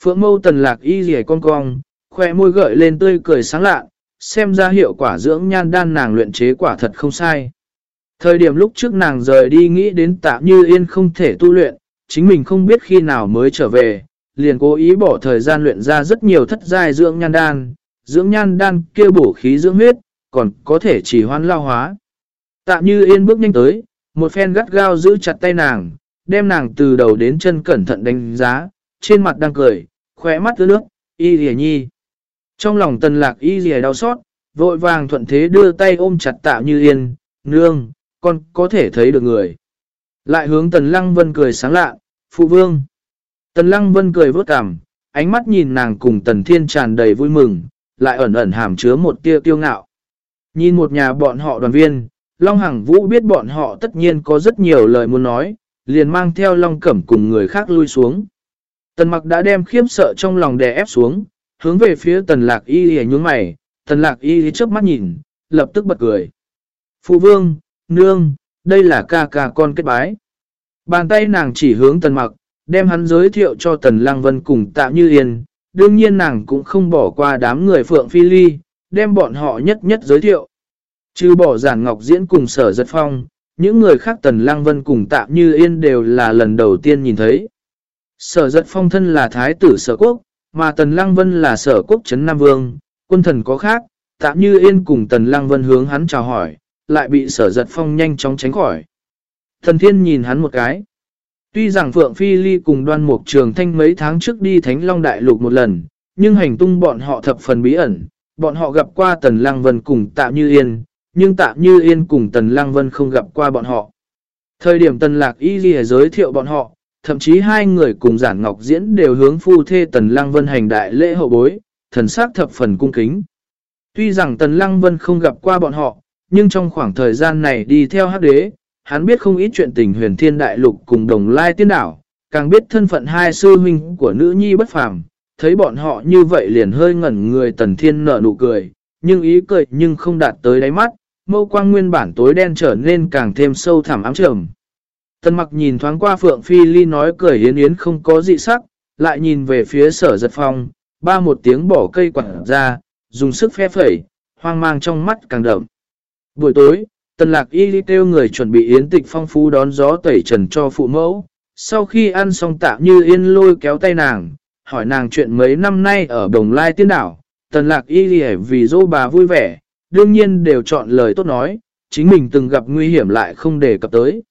Phượng mâu tần lạc y rẻ con cong, khoe môi gợi lên tươi cười sáng lạ, xem ra hiệu quả dưỡng nhan đan nàng luyện chế quả thật không sai. Thời điểm lúc trước nàng rời đi nghĩ đến tạ như yên không thể tu luyện, chính mình không biết khi nào mới trở về, liền cố ý bỏ thời gian luyện ra rất nhiều thất giai dưỡng nhan đan, dưỡng nhan đan kia bổ khí dưỡng huyết, còn có thể chỉ hoan lao hóa. Tạ như yên bước nhanh tới, một phen gắt gao giữ chặt tay nàng, đem nàng từ đầu đến chân cẩn thận đánh giá, trên mặt đang cười, khỏe mắt ướt nước, y rìa nhi. Trong lòng tần lạc y rìa đau xót, vội vàng thuận thế đưa tay ôm chặt tạ như yên, nương, con có thể thấy được người. Lại hướng tần lăng vân cười sáng lạ, phụ vương. Tần lăng vân cười vớt cảm, ánh mắt nhìn nàng cùng tần thiên tràn đầy vui mừng, lại ẩn ẩn hàm chứa một tia tiêu ngạo. Nhìn một nhà bọn họ đoàn viên, Long Hằng Vũ biết bọn họ tất nhiên có rất nhiều lời muốn nói, liền mang theo Long Cẩm cùng người khác lui xuống. Tần mặc đã đem khiếp sợ trong lòng đè ép xuống, hướng về phía tần lạc y hề nhún mày, tần lạc y chớp mắt nhìn, lập tức bật cười. Phụ vương, nương, đây là ca ca con kết bái. Bàn tay nàng chỉ hướng tần mặc, đem hắn giới thiệu cho tần lang vân cùng tạ như yên. Đương nhiên nàng cũng không bỏ qua đám người phượng phi ly, đem bọn họ nhất nhất giới thiệu. Trừ bỏ giản ngọc diễn cùng sở giật phong, những người khác tần lang vân cùng tạ như yên đều là lần đầu tiên nhìn thấy. Sở giật phong thân là thái tử sở quốc, mà tần lang vân là sở quốc chấn Nam Vương, quân thần có khác, tạ như yên cùng tần lang vân hướng hắn chào hỏi, lại bị sở giật phong nhanh chóng tránh khỏi. Thần thiên nhìn hắn một cái. Tuy rằng Phượng Phi Ly cùng đoan mục trường thanh mấy tháng trước đi Thánh Long Đại Lục một lần, nhưng hành tung bọn họ thập phần bí ẩn, bọn họ gặp qua Tần Lăng Vân cùng Tạ Như Yên, nhưng Tạ Như Yên cùng Tần Lăng Vân không gặp qua bọn họ. Thời điểm Tần Lạc Y Ghi giới thiệu bọn họ, thậm chí hai người cùng giản ngọc diễn đều hướng phu thê Tần Lăng Vân hành đại lễ hậu bối, thần sắc thập phần cung kính. Tuy rằng Tần Lăng Vân không gặp qua bọn họ, nhưng trong khoảng thời gian này đi theo hắc đế, hắn biết không ít chuyện tình huyền thiên đại lục cùng đồng lai tiên đảo, càng biết thân phận hai sư huynh của nữ nhi bất phàm, thấy bọn họ như vậy liền hơi ngẩn người tần thiên nở nụ cười, nhưng ý cười nhưng không đạt tới đáy mắt, mâu quang nguyên bản tối đen trở nên càng thêm sâu thẳm ám trầm. Tần mặc nhìn thoáng qua Phượng Phi Ly nói cười yến yến không có dị sắc, lại nhìn về phía sở giật phong, ba một tiếng bỏ cây quẳng ra, dùng sức phe phẩy, hoang mang trong mắt càng đậm. Buổi tối, tần lạc y kêu người chuẩn bị yến tịch phong phú đón gió tẩy trần cho phụ mẫu. Sau khi ăn xong tạm như yên lôi kéo tay nàng, hỏi nàng chuyện mấy năm nay ở Đồng Lai Tiên Đảo. Tần lạc y vì dô bà vui vẻ, đương nhiên đều chọn lời tốt nói, chính mình từng gặp nguy hiểm lại không để cập tới.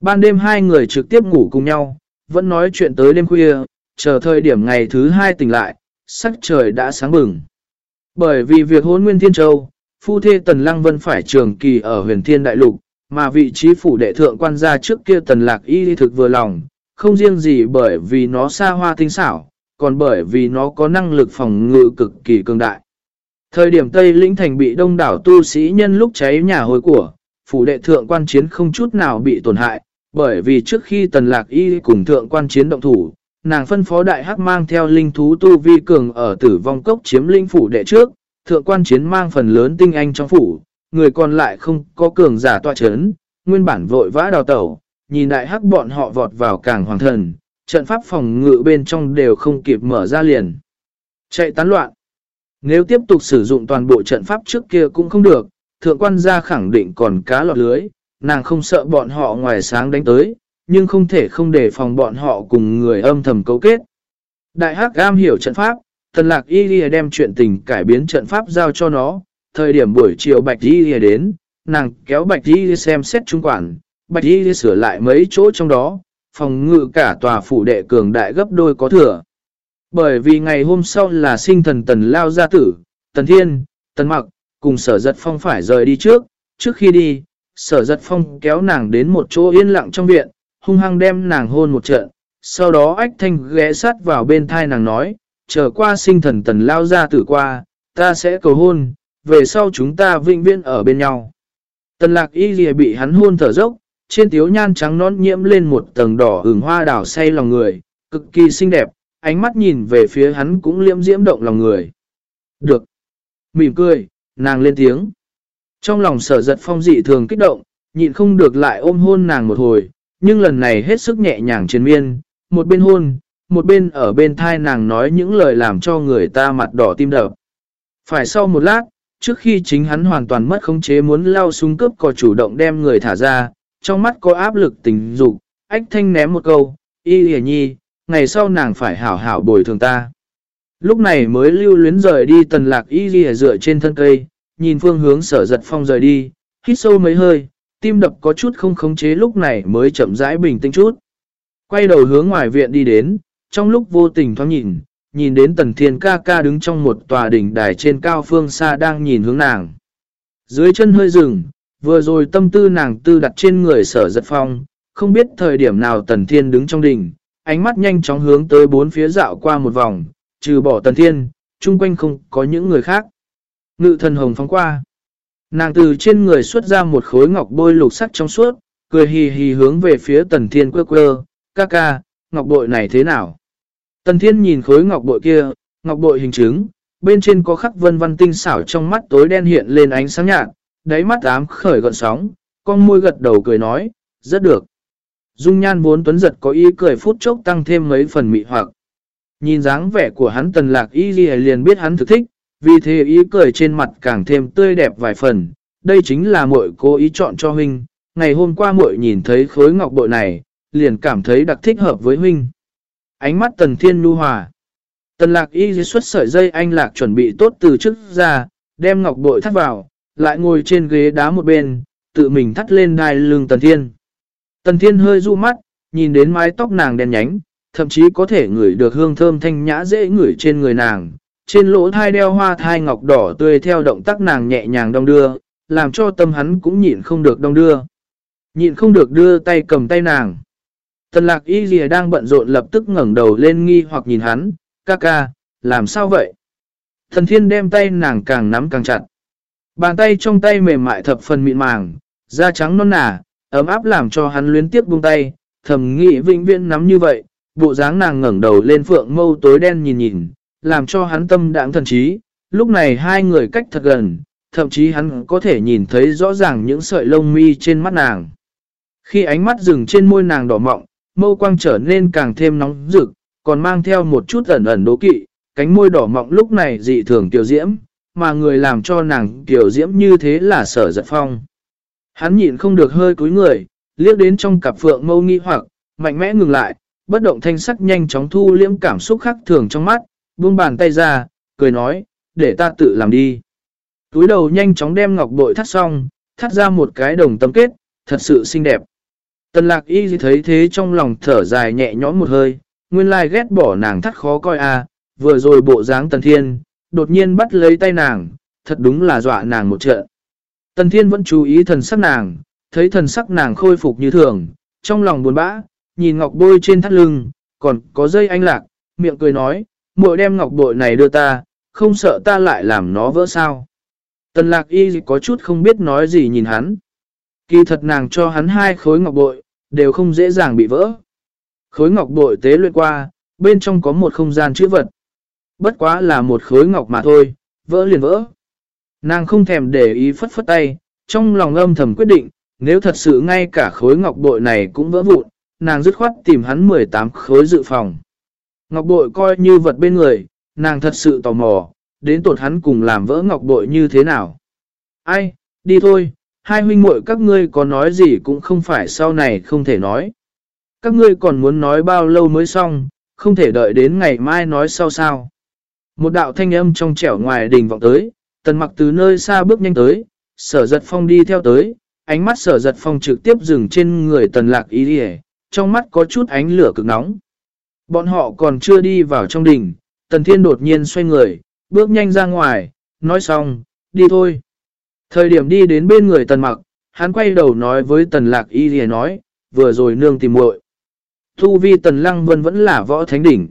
Ban đêm hai người trực tiếp ngủ cùng nhau, vẫn nói chuyện tới đêm khuya, chờ thời điểm ngày thứ hai tỉnh lại, sắc trời đã sáng bừng. Bởi vì việc hôn Nguyên Thiên Châu, phu thê Tần Lăng Vân phải trường kỳ ở huyền thiên đại lục, mà vị trí phủ đệ thượng quan gia trước kia Tần Lạc Y thực vừa lòng, không riêng gì bởi vì nó xa hoa tinh xảo, còn bởi vì nó có năng lực phòng ngự cực kỳ cường đại. Thời điểm Tây Lĩnh Thành bị đông đảo tu sĩ nhân lúc cháy nhà hồi của, phủ đệ thượng quan chiến không chút nào bị tổn hại, bởi vì trước khi Tần Lạc Y cùng thượng quan chiến động thủ, nàng phân phó đại hắc mang theo linh thú tu vi cường ở tử vong cốc chiếm linh phủ đệ trước, thượng quan chiến mang phần lớn tinh anh trong phủ, người còn lại không có cường giả tọa chấn, nguyên bản vội vã đào tẩu, nhìn đại hắc bọn họ vọt vào càng hoàng thần, trận pháp phòng ngự bên trong đều không kịp mở ra liền. Chạy tán loạn. Nếu tiếp tục sử dụng toàn bộ trận pháp trước kia cũng không được, thượng quan gia khẳng định còn cá lọt lưới, nàng không sợ bọn họ ngoài sáng đánh tới, nhưng không thể không để phòng bọn họ cùng người âm thầm cấu kết. Đại hắc am hiểu trận pháp, tần lạc y ghi đem chuyện tình cải biến trận pháp giao cho nó. Thời điểm buổi chiều bạch y ghi đến, nàng kéo bạch y xem xét trung quản, bạch y sửa lại mấy chỗ trong đó, phòng ngự cả tòa phủ đệ cường đại gấp đôi có thừa. Bởi vì ngày hôm sau là sinh thần tần lao gia tử, tần thiên, tần mặc, cùng sở giật phong phải rời đi trước, trước khi đi, sở giật phong kéo nàng đến một chỗ yên lặng trong viện, hung hăng đem nàng hôn một trận, sau đó ách thanh ghé sát vào bên thai nàng nói, chờ qua sinh thần tần lao ra tử qua, ta sẽ cầu hôn, về sau chúng ta vinh viễn ở bên nhau. Tần lạc y lìa bị hắn hôn thở dốc, trên tiếu nhan trắng nón nhiễm lên một tầng đỏ hưởng hoa đảo say lòng người, cực kỳ xinh đẹp, ánh mắt nhìn về phía hắn cũng liễm diễm động lòng người. Được. Mỉm cười, nàng lên tiếng. Trong lòng sở giật phong dị thường kích động, nhịn không được lại ôm hôn nàng một hồi, nhưng lần này hết sức nhẹ nhàng trên miên, một bên hôn, một bên ở bên thai nàng nói những lời làm cho người ta mặt đỏ tim đập. Phải sau một lát, trước khi chính hắn hoàn toàn mất khống chế muốn lao xuống cướp có chủ động đem người thả ra, trong mắt có áp lực tình dục, ách thanh ném một câu, y hề nhi, ngày sau nàng phải hảo hảo bồi thường ta. Lúc này mới lưu luyến rời đi tần lạc y ghi dựa trên thân cây, nhìn phương hướng sở giật phong rời đi, hít sâu mấy hơi, tim đập có chút không khống chế lúc này mới chậm rãi bình tĩnh chút. Quay đầu hướng ngoài viện đi đến, trong lúc vô tình thoáng nhìn, nhìn đến tần thiên ca ca đứng trong một tòa đỉnh đài trên cao phương xa đang nhìn hướng nàng. Dưới chân hơi rừng, vừa rồi tâm tư nàng tư đặt trên người sở giật phong, không biết thời điểm nào tần thiên đứng trong đỉnh, ánh mắt nhanh chóng hướng tới bốn phía dạo qua một vòng, trừ bỏ tần thiên, chung quanh không có những người khác. Ngự thần hồng phóng qua. Nàng từ trên người xuất ra một khối ngọc bôi lục sắc trong suốt, cười hì hì hướng về phía tần thiên quơ quơ, ca ca, ngọc bội này thế nào? Tần thiên nhìn khối ngọc bội kia, ngọc bội hình chứng, bên trên có khắc vân văn tinh xảo trong mắt tối đen hiện lên ánh sáng nhạt, đáy mắt ám khởi gọn sóng, con môi gật đầu cười nói, rất được. Dung nhan vốn tuấn giật có ý cười phút chốc tăng thêm mấy phần mị hoặc. Nhìn dáng vẻ của hắn tần lạc y liền biết hắn thực thích, vì thế ý cười trên mặt càng thêm tươi đẹp vài phần. Đây chính là muội cố ý chọn cho huynh. Ngày hôm qua muội nhìn thấy khối ngọc bội này, liền cảm thấy đặc thích hợp với huynh. Ánh mắt tần thiên nu hòa. Tần lạc y xuất sợi dây anh lạc chuẩn bị tốt từ trước ra, đem ngọc bội thắt vào, lại ngồi trên ghế đá một bên, tự mình thắt lên đai lưng tần thiên. Tần thiên hơi du mắt, nhìn đến mái tóc nàng đen nhánh, thậm chí có thể ngửi được hương thơm thanh nhã dễ ngửi trên người nàng. Trên lỗ thai đeo hoa thai ngọc đỏ tươi theo động tác nàng nhẹ nhàng đong đưa, làm cho tâm hắn cũng nhịn không được đong đưa. Nhịn không được đưa tay cầm tay nàng. Tần lạc y dìa đang bận rộn lập tức ngẩng đầu lên nghi hoặc nhìn hắn, ca ca, làm sao vậy? Thần thiên đem tay nàng càng nắm càng chặt. Bàn tay trong tay mềm mại thập phần mịn màng, da trắng non nả, ấm áp làm cho hắn luyến tiếp buông tay, thầm nghĩ vĩnh viễn nắm như vậy, bộ dáng nàng ngẩng đầu lên phượng mâu tối đen nhìn nhìn, làm cho hắn tâm đãng thần trí, lúc này hai người cách thật gần, thậm chí hắn có thể nhìn thấy rõ ràng những sợi lông mi trên mắt nàng. Khi ánh mắt dừng trên môi nàng đỏ mọng, mâu quang trở nên càng thêm nóng rực, còn mang theo một chút ẩn ẩn đố kỵ, cánh môi đỏ mọng lúc này dị thường tiểu diễm, mà người làm cho nàng tiểu diễm như thế là sở giật phong. Hắn nhịn không được hơi cúi người, liếc đến trong cặp phượng mâu nghi hoặc, mạnh mẽ ngừng lại, bất động thanh sắc nhanh chóng thu liễm cảm xúc khác thường trong mắt, buông bàn tay ra, cười nói, để ta tự làm đi. Túi đầu nhanh chóng đem ngọc bội thắt xong, thắt ra một cái đồng tâm kết, thật sự xinh đẹp. Tần lạc y thấy thế trong lòng thở dài nhẹ nhõm một hơi, nguyên lai ghét bỏ nàng thắt khó coi à, vừa rồi bộ dáng tần thiên, đột nhiên bắt lấy tay nàng, thật đúng là dọa nàng một trận. Tần thiên vẫn chú ý thần sắc nàng, thấy thần sắc nàng khôi phục như thường, trong lòng buồn bã, nhìn ngọc bôi trên thắt lưng, còn có dây anh lạc, miệng cười nói, muội đem ngọc bội này đưa ta, không sợ ta lại làm nó vỡ sao. Tần lạc y có chút không biết nói gì nhìn hắn. Kỳ thật nàng cho hắn hai khối ngọc bội, đều không dễ dàng bị vỡ. Khối ngọc bội tế luyện qua, bên trong có một không gian chữ vật. Bất quá là một khối ngọc mà thôi, vỡ liền vỡ. Nàng không thèm để ý phất phất tay, trong lòng âm thầm quyết định, nếu thật sự ngay cả khối ngọc bội này cũng vỡ vụn, nàng dứt khoát tìm hắn 18 khối dự phòng. Ngọc bội coi như vật bên người, nàng thật sự tò mò, đến tột hắn cùng làm vỡ ngọc bội như thế nào. Ai, đi thôi, hai huynh muội các ngươi có nói gì cũng không phải sau này không thể nói. các ngươi còn muốn nói bao lâu mới xong, không thể đợi đến ngày mai nói sau sao. Một đạo thanh âm trong trẻo ngoài đình vọng tới, tần mặc từ nơi xa bước nhanh tới, sở giật phong đi theo tới, ánh mắt sở giật phong trực tiếp dừng trên người tần lạc ý đi trong mắt có chút ánh lửa cực nóng. Bọn họ còn chưa đi vào trong đỉnh, tần thiên đột nhiên xoay người, bước nhanh ra ngoài, nói xong, đi thôi. Thời điểm đi đến bên người tần mặc, hắn quay đầu nói với tần lạc y lìa nói, vừa rồi nương tìm muội Thu vi tần lăng vân vẫn là võ thánh đỉnh.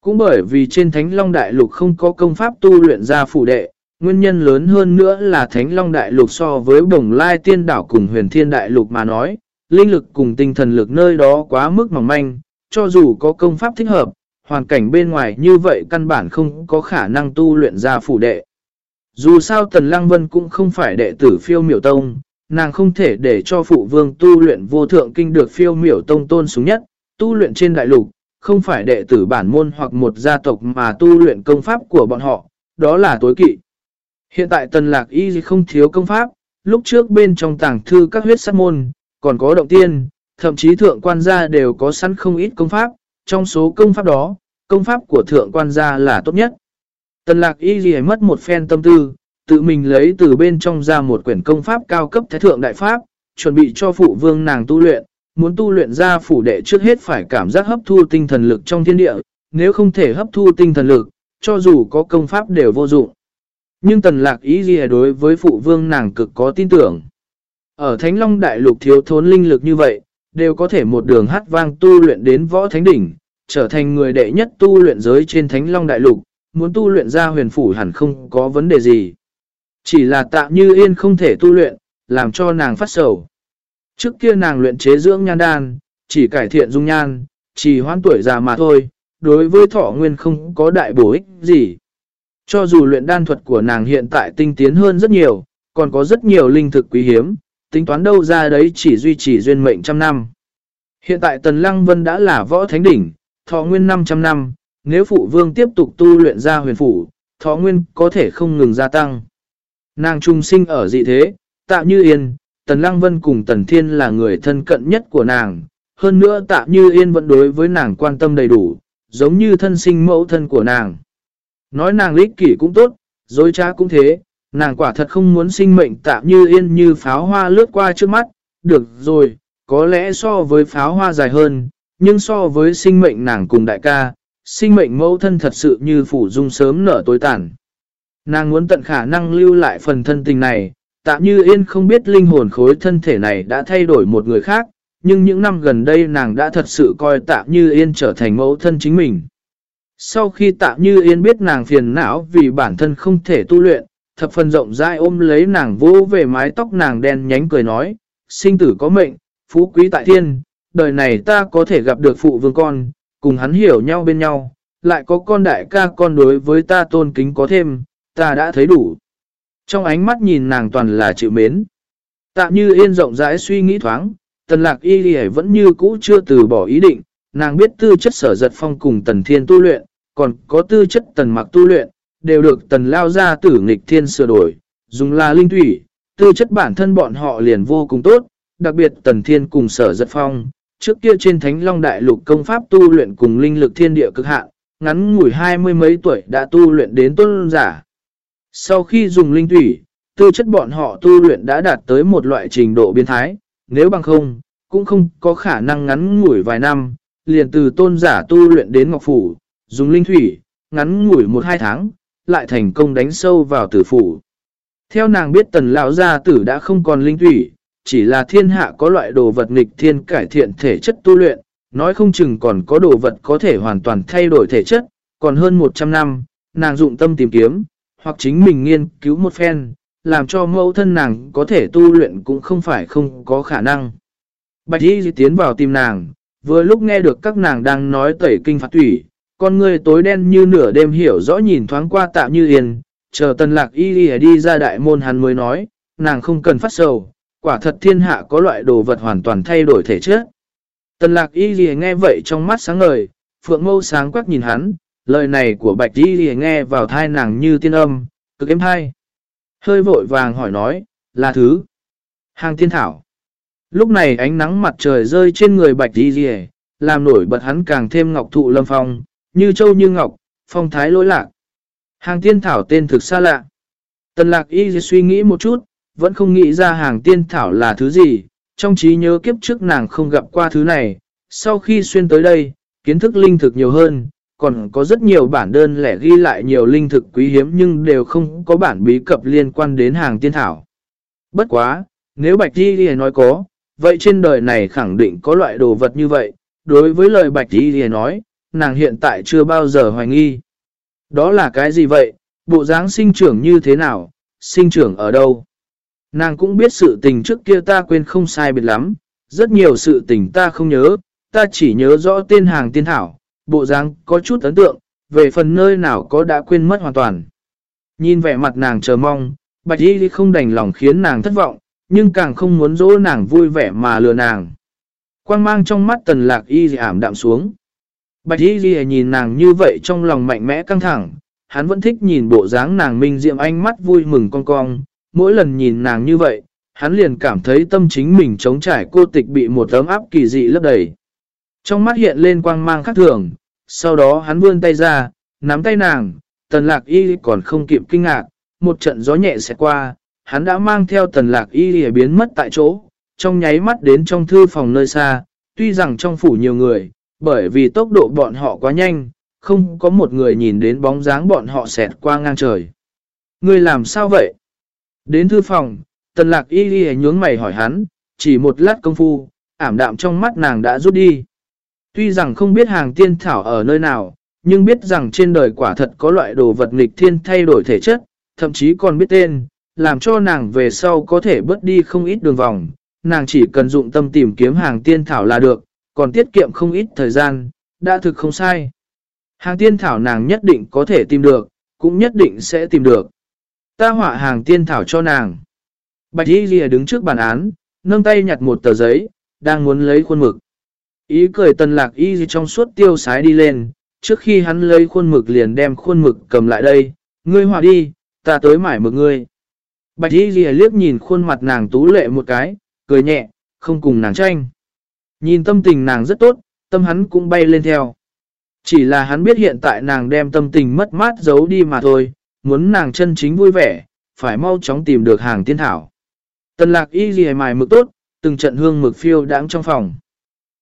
Cũng bởi vì trên thánh long đại lục không có công pháp tu luyện ra phủ đệ, nguyên nhân lớn hơn nữa là thánh long đại lục so với bồng lai tiên đảo cùng huyền thiên đại lục mà nói, linh lực cùng tinh thần lực nơi đó quá mức mỏng manh, cho dù có công pháp thích hợp, hoàn cảnh bên ngoài như vậy căn bản không có khả năng tu luyện ra phủ đệ. Dù sao Tần Lăng Vân cũng không phải đệ tử phiêu miểu tông, nàng không thể để cho phụ vương tu luyện vô thượng kinh được phiêu miểu tông tôn xuống nhất, tu luyện trên đại lục, không phải đệ tử bản môn hoặc một gia tộc mà tu luyện công pháp của bọn họ, đó là tối kỵ. Hiện tại Tần Lạc Y không thiếu công pháp, lúc trước bên trong tàng thư các huyết sát môn, còn có động tiên, thậm chí thượng quan gia đều có sẵn không ít công pháp, trong số công pháp đó, công pháp của thượng quan gia là tốt nhất. Tần lạc y ghi mất một phen tâm tư, tự mình lấy từ bên trong ra một quyển công pháp cao cấp thái thượng đại pháp, chuẩn bị cho phụ vương nàng tu luyện, muốn tu luyện ra phủ đệ trước hết phải cảm giác hấp thu tinh thần lực trong thiên địa, nếu không thể hấp thu tinh thần lực, cho dù có công pháp đều vô dụng. Nhưng tần lạc ý gì đối với phụ vương nàng cực có tin tưởng. Ở Thánh Long Đại Lục thiếu thốn linh lực như vậy, đều có thể một đường hát vang tu luyện đến võ thánh đỉnh, trở thành người đệ nhất tu luyện giới trên Thánh Long Đại Lục, muốn tu luyện ra huyền phủ hẳn không có vấn đề gì. Chỉ là tạ như yên không thể tu luyện, làm cho nàng phát sầu. Trước kia nàng luyện chế dưỡng nhan đan, chỉ cải thiện dung nhan, chỉ hoãn tuổi già mà thôi, đối với thọ nguyên không có đại bổ ích gì. Cho dù luyện đan thuật của nàng hiện tại tinh tiến hơn rất nhiều, còn có rất nhiều linh thực quý hiếm, tính toán đâu ra đấy chỉ duy trì duyên mệnh trăm năm. Hiện tại Tần Lăng Vân đã là võ thánh đỉnh, thọ nguyên 500 năm, nếu phụ vương tiếp tục tu luyện ra huyền phủ, thọ nguyên có thể không ngừng gia tăng. Nàng trung sinh ở dị thế, tạ như yên, Tần Lăng Vân cùng Tần Thiên là người thân cận nhất của nàng. Hơn nữa tạ như yên vẫn đối với nàng quan tâm đầy đủ, giống như thân sinh mẫu thân của nàng. Nói nàng lích kỷ cũng tốt, dối trá cũng thế, nàng quả thật không muốn sinh mệnh tạ như yên như pháo hoa lướt qua trước mắt. Được rồi, có lẽ so với pháo hoa dài hơn, nhưng so với sinh mệnh nàng cùng đại ca, sinh mệnh mẫu thân thật sự như phủ dung sớm nở tối tàn. Nàng muốn tận khả năng lưu lại phần thân tình này, tạm như yên không biết linh hồn khối thân thể này đã thay đổi một người khác, nhưng những năm gần đây nàng đã thật sự coi tạm như yên trở thành mẫu thân chính mình. Sau khi tạm như yên biết nàng phiền não vì bản thân không thể tu luyện, thập phần rộng rãi ôm lấy nàng vô về mái tóc nàng đen nhánh cười nói, sinh tử có mệnh, phú quý tại thiên, đời này ta có thể gặp được phụ vương con, cùng hắn hiểu nhau bên nhau, lại có con đại ca con đối với ta tôn kính có thêm, ta đã thấy đủ. Trong ánh mắt nhìn nàng toàn là chịu mến. Tạ như yên rộng rãi suy nghĩ thoáng, tần lạc y lì vẫn như cũ chưa từ bỏ ý định, nàng biết tư chất sở giật phong cùng tần thiên tu luyện, còn có tư chất tần mặc tu luyện, đều được tần lao ra tử nghịch thiên sửa đổi, dùng là linh thủy, tư chất bản thân bọn họ liền vô cùng tốt, đặc biệt tần thiên cùng sở giật phong, trước kia trên thánh long đại lục công pháp tu luyện cùng linh lực thiên địa cực hạn, ngắn ngủi hai mươi mấy tuổi đã tu luyện đến tôn giả. Sau khi dùng linh thủy, tư chất bọn họ tu luyện đã đạt tới một loại trình độ biến thái, nếu bằng không, cũng không có khả năng ngắn ngủi vài năm, liền từ tôn giả tu luyện đến ngọc phủ, dùng linh thủy, ngắn ngủi một hai tháng, lại thành công đánh sâu vào tử phủ. Theo nàng biết tần lão gia tử đã không còn linh thủy, chỉ là thiên hạ có loại đồ vật nghịch thiên cải thiện thể chất tu luyện, nói không chừng còn có đồ vật có thể hoàn toàn thay đổi thể chất, còn hơn 100 năm, nàng dụng tâm tìm kiếm, hoặc chính mình nghiên cứu một phen, làm cho mẫu thân nàng có thể tu luyện cũng không phải không có khả năng. Bạch Y tiến vào tìm nàng, vừa lúc nghe được các nàng đang nói tẩy kinh phạt thủy, con người tối đen như nửa đêm hiểu rõ nhìn thoáng qua tạm như yên, chờ tần lạc Y đi ra đại môn hắn mới nói, nàng không cần phát sầu, quả thật thiên hạ có loại đồ vật hoàn toàn thay đổi thể chất. Tần lạc Y gì nghe vậy trong mắt sáng ngời, phượng mâu sáng quắc nhìn hắn, lời này của bạch Y gì nghe vào thai nàng như tiên âm, cực êm thai. Hơi vội vàng hỏi nói, là thứ. Hàng thiên thảo. Lúc này ánh nắng mặt trời rơi trên người bạch y rìa, làm nổi bật hắn càng thêm ngọc thụ lâm phong, như châu như ngọc, phong thái lỗi lạc. Hàng tiên thảo tên thực xa lạ. Tần lạc y suy nghĩ một chút, vẫn không nghĩ ra hàng tiên thảo là thứ gì, trong trí nhớ kiếp trước nàng không gặp qua thứ này. Sau khi xuyên tới đây, kiến thức linh thực nhiều hơn, còn có rất nhiều bản đơn lẻ ghi lại nhiều linh thực quý hiếm nhưng đều không có bản bí cập liên quan đến hàng tiên thảo. Bất quá, nếu Bạch Thi Ghi nói có, vậy trên đời này khẳng định có loại đồ vật như vậy. Đối với lời Bạch Thi Ghi nói, nàng hiện tại chưa bao giờ hoài nghi. Đó là cái gì vậy? Bộ dáng sinh trưởng như thế nào? Sinh trưởng ở đâu? Nàng cũng biết sự tình trước kia ta quên không sai biệt lắm. Rất nhiều sự tình ta không nhớ, ta chỉ nhớ rõ tên hàng tiên thảo, bộ dáng có chút ấn tượng, về phần nơi nào có đã quên mất hoàn toàn. Nhìn vẻ mặt nàng chờ mong, bạch y không đành lòng khiến nàng thất vọng, nhưng càng không muốn dỗ nàng vui vẻ mà lừa nàng. Quang mang trong mắt tần lạc y ảm đạm xuống. Bạch y ghi nhìn nàng như vậy trong lòng mạnh mẽ căng thẳng, hắn vẫn thích nhìn bộ dáng nàng minh diệm ánh mắt vui mừng con cong, mỗi lần nhìn nàng như vậy, hắn liền cảm thấy tâm chính mình chống trải cô tịch bị một ấm áp kỳ dị lấp đầy. Trong mắt hiện lên quang mang khác thường, sau đó hắn vươn tay ra, nắm tay nàng, tần lạc y còn không kịp kinh ngạc, một trận gió nhẹ sẽ qua, hắn đã mang theo tần lạc y để biến mất tại chỗ, trong nháy mắt đến trong thư phòng nơi xa, tuy rằng trong phủ nhiều người, bởi vì tốc độ bọn họ quá nhanh, không có một người nhìn đến bóng dáng bọn họ xẹt qua ngang trời. Người làm sao vậy? Đến thư phòng, tần lạc y ghi nhướng mày hỏi hắn, chỉ một lát công phu, ảm đạm trong mắt nàng đã rút đi. Tuy rằng không biết hàng tiên thảo ở nơi nào, nhưng biết rằng trên đời quả thật có loại đồ vật nghịch thiên thay đổi thể chất, thậm chí còn biết tên, làm cho nàng về sau có thể bớt đi không ít đường vòng. Nàng chỉ cần dụng tâm tìm kiếm hàng tiên thảo là được, còn tiết kiệm không ít thời gian, đã thực không sai. Hàng tiên thảo nàng nhất định có thể tìm được, cũng nhất định sẽ tìm được. Ta họa hàng tiên thảo cho nàng. Bạch Y Lìa đứng trước bàn án, nâng tay nhặt một tờ giấy, đang muốn lấy khuôn mực. Ý cười tần lạc y trong suốt tiêu sái đi lên, trước khi hắn lấy khuôn mực liền đem khuôn mực cầm lại đây, ngươi họa đi, ta tới mải mực ngươi. Bạch y ghi liếc nhìn khuôn mặt nàng tú lệ một cái, cười nhẹ, không cùng nàng tranh. Nhìn tâm tình nàng rất tốt, tâm hắn cũng bay lên theo. Chỉ là hắn biết hiện tại nàng đem tâm tình mất mát giấu đi mà thôi, muốn nàng chân chính vui vẻ, phải mau chóng tìm được hàng tiên thảo. Tần lạc y ghi mài mực tốt, từng trận hương mực phiêu đáng trong phòng.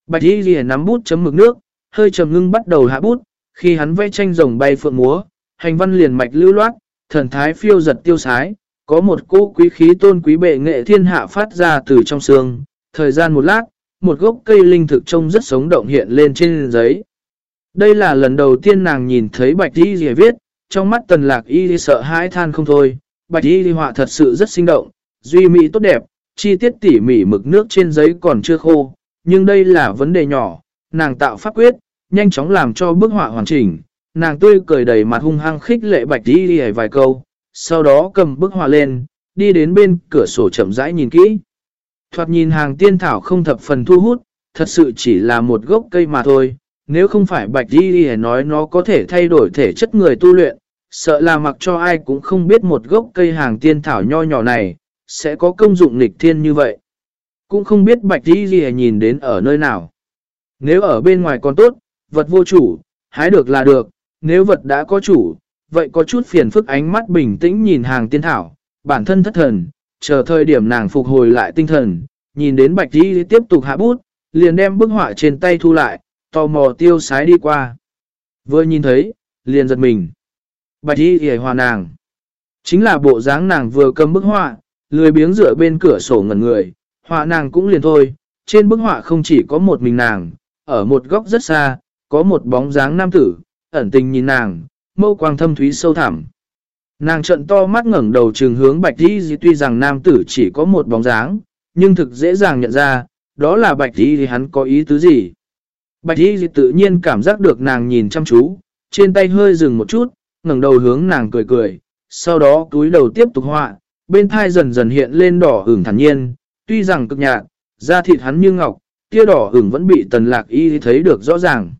Bạch y ghi nắm bút chấm mực nước, hơi trầm ngưng bắt đầu hạ bút, khi hắn vẽ tranh rồng bay phượng múa, hành văn liền mạch lưu loát, thần thái phiêu giật tiêu sái, có một cỗ quý khí tôn quý bệ nghệ thiên hạ phát ra từ trong xương. Thời gian một lát, một gốc cây linh thực trông rất sống động hiện lên trên giấy. Đây là lần đầu tiên nàng nhìn thấy bạch y ghi viết, trong mắt tần lạc y sợ hãi than không thôi. Bạch y họa thật sự rất sinh động, duy mỹ tốt đẹp, chi tiết tỉ mỉ mực nước trên giấy còn chưa khô, nhưng đây là vấn đề nhỏ, nàng tạo pháp quyết, nhanh chóng làm cho bức họa hoàn chỉnh. Nàng tươi cười đầy mặt hung hăng khích lệ bạch y đi vài câu, sau đó cầm bức họa lên, đi đến bên cửa sổ chậm rãi nhìn kỹ. Thoạt nhìn hàng tiên thảo không thập phần thu hút, thật sự chỉ là một gốc cây mà thôi. Nếu không phải bạch đi đi nói nó có thể thay đổi thể chất người tu luyện, sợ là mặc cho ai cũng không biết một gốc cây hàng tiên thảo nho nhỏ này, sẽ có công dụng nghịch thiên như vậy. Cũng không biết bạch đi gì nhìn đến ở nơi nào. Nếu ở bên ngoài còn tốt, vật vô chủ, hái được là được, nếu vật đã có chủ, vậy có chút phiền phức ánh mắt bình tĩnh nhìn hàng tiên thảo, bản thân thất thần, chờ thời điểm nàng phục hồi lại tinh thần, nhìn đến bạch đi tiếp tục hạ bút, liền đem bức họa trên tay thu lại, tò mò tiêu sái đi qua. Vừa nhìn thấy, liền giật mình. Bạch y hề hòa nàng. Chính là bộ dáng nàng vừa cầm bức họa, lười biếng dựa bên cửa sổ ngẩn người, Họa nàng cũng liền thôi, trên bức họa không chỉ có một mình nàng, ở một góc rất xa, có một bóng dáng nam tử, ẩn tình nhìn nàng, mâu quang thâm thúy sâu thẳm. Nàng trận to mắt ngẩng đầu trường hướng bạch đi tuy rằng nam tử chỉ có một bóng dáng, nhưng thực dễ dàng nhận ra, đó là bạch y thì hắn có ý tứ gì. Bạch Y tự nhiên cảm giác được nàng nhìn chăm chú, trên tay hơi dừng một chút, ngẩng đầu hướng nàng cười cười, sau đó túi đầu tiếp tục họa, bên thai dần dần hiện lên đỏ ửng thản nhiên, tuy rằng cực nhạt, da thịt hắn như ngọc, tia đỏ ửng vẫn bị tần lạc y thấy được rõ ràng.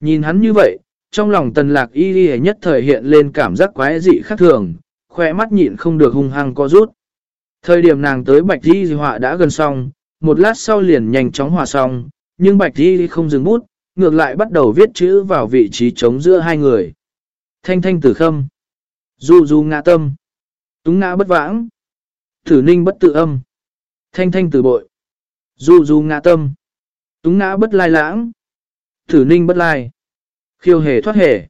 Nhìn hắn như vậy, trong lòng tần lạc y nhất thời hiện lên cảm giác quái dị khác thường, khỏe mắt nhịn không được hung hăng co rút. Thời điểm nàng tới bạch y họa đã gần xong, một lát sau liền nhanh chóng hòa xong, nhưng bạch đi không dừng bút, ngược lại bắt đầu viết chữ vào vị trí trống giữa hai người. Thanh thanh tử khâm. Du du ngã tâm. Túng ngã bất vãng. Thử ninh bất tự âm. Thanh thanh tử bội. Du du ngã tâm. Túng ngã bất lai lãng. Thử ninh bất lai. Khiêu hề thoát hề.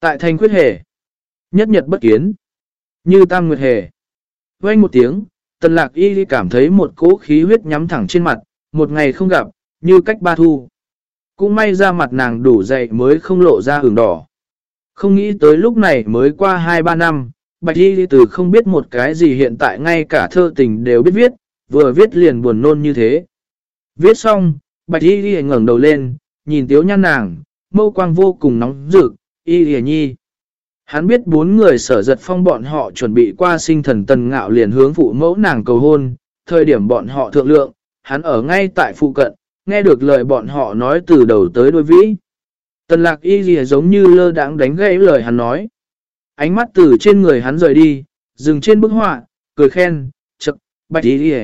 Tại thanh quyết hề. Nhất nhật bất kiến. Như tam nguyệt hề. Quanh một tiếng, tần lạc y cảm thấy một cỗ khí huyết nhắm thẳng trên mặt, một ngày không gặp, như cách ba thu. Cũng may ra mặt nàng đủ dậy mới không lộ ra hưởng đỏ. Không nghĩ tới lúc này mới qua 2-3 năm, Bạch Y từ không biết một cái gì hiện tại ngay cả thơ tình đều biết viết, vừa viết liền buồn nôn như thế. Viết xong, Bạch Y ngẩng đầu lên, nhìn tiếu nhan nàng, mâu quang vô cùng nóng rực, Y Lìa Nhi. Hắn biết bốn người sở giật phong bọn họ chuẩn bị qua sinh thần tần ngạo liền hướng phụ mẫu nàng cầu hôn, thời điểm bọn họ thượng lượng, hắn ở ngay tại phụ cận, nghe được lời bọn họ nói từ đầu tới đôi vĩ. Tần lạc y gì giống như lơ đãng đánh gãy lời hắn nói. Ánh mắt từ trên người hắn rời đi, dừng trên bức họa, cười khen, chật, bạch y gì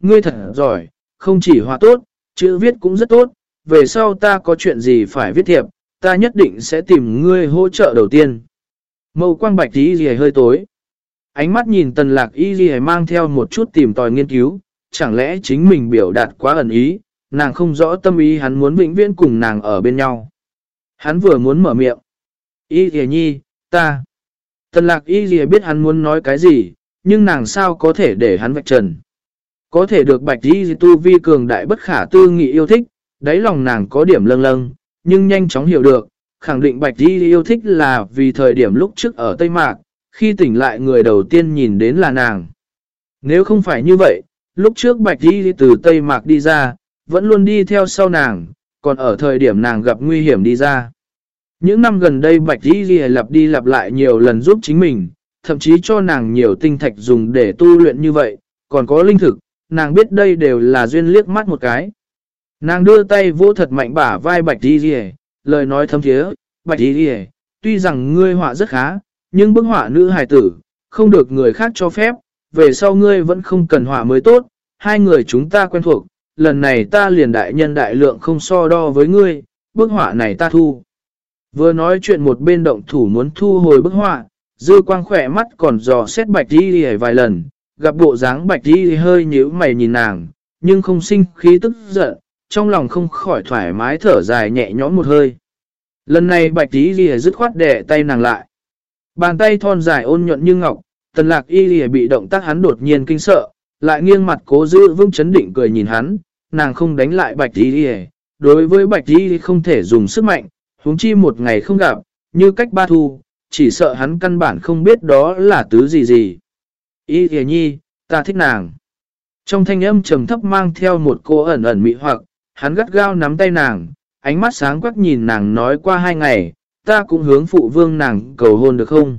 ngươi thật giỏi, không chỉ họa tốt, chữ viết cũng rất tốt, về sau ta có chuyện gì phải viết thiệp, ta nhất định sẽ tìm ngươi hỗ trợ đầu tiên. Mâu quang bạch y gì hơi tối. Ánh mắt nhìn tần lạc y gì mang theo một chút tìm tòi nghiên cứu, chẳng lẽ chính mình biểu đạt quá ẩn ý, nàng không rõ tâm ý hắn muốn vĩnh viễn cùng nàng ở bên nhau. Hắn vừa muốn mở miệng. Y thìa nhi, ta. Tần lạc y thìa biết hắn muốn nói cái gì, nhưng nàng sao có thể để hắn vạch trần. Có thể được bạch y tu vi cường đại bất khả tư nghị yêu thích, đáy lòng nàng có điểm lâng lâng, nhưng nhanh chóng hiểu được, khẳng định bạch y yêu thích là vì thời điểm lúc trước ở Tây Mạc, khi tỉnh lại người đầu tiên nhìn đến là nàng. Nếu không phải như vậy, lúc trước bạch y từ Tây Mạc đi ra, vẫn luôn đi theo sau nàng, còn ở thời điểm nàng gặp nguy hiểm đi ra. Những năm gần đây Bạch Di Ghi lặp đi lặp lại nhiều lần giúp chính mình, thậm chí cho nàng nhiều tinh thạch dùng để tu luyện như vậy, còn có linh thực, nàng biết đây đều là duyên liếc mắt một cái. Nàng đưa tay vô thật mạnh bả vai Bạch Di Ghi, lời nói thâm thiế, Bạch Di Ghi, tuy rằng ngươi họa rất khá, nhưng bức họa nữ hài tử, không được người khác cho phép, về sau ngươi vẫn không cần họa mới tốt, hai người chúng ta quen thuộc, lần này ta liền đại nhân đại lượng không so đo với ngươi, bức họa này ta thu. Vừa nói chuyện một bên động thủ muốn thu hồi bức họa, dư quang khỏe mắt còn dò xét bạch đi hề vài lần, gặp bộ dáng bạch đi hơi nhíu mày nhìn nàng, nhưng không sinh khí tức giận, trong lòng không khỏi thoải mái thở dài nhẹ nhõm một hơi. Lần này bạch đi lìa dứt khoát đẻ tay nàng lại. Bàn tay thon dài ôn nhuận như ngọc, tần lạc y lìa bị động tác hắn đột nhiên kinh sợ, lại nghiêng mặt cố giữ vững chấn định cười nhìn hắn, nàng không đánh lại bạch đi đối với bạch đi không thể dùng sức mạnh, huống chi một ngày không gặp, như cách ba thu, chỉ sợ hắn căn bản không biết đó là tứ gì gì. Ý thề nhi, ta thích nàng. Trong thanh âm trầm thấp mang theo một cô ẩn ẩn mị hoặc, hắn gắt gao nắm tay nàng, ánh mắt sáng quắc nhìn nàng nói qua hai ngày, ta cũng hướng phụ vương nàng cầu hôn được không?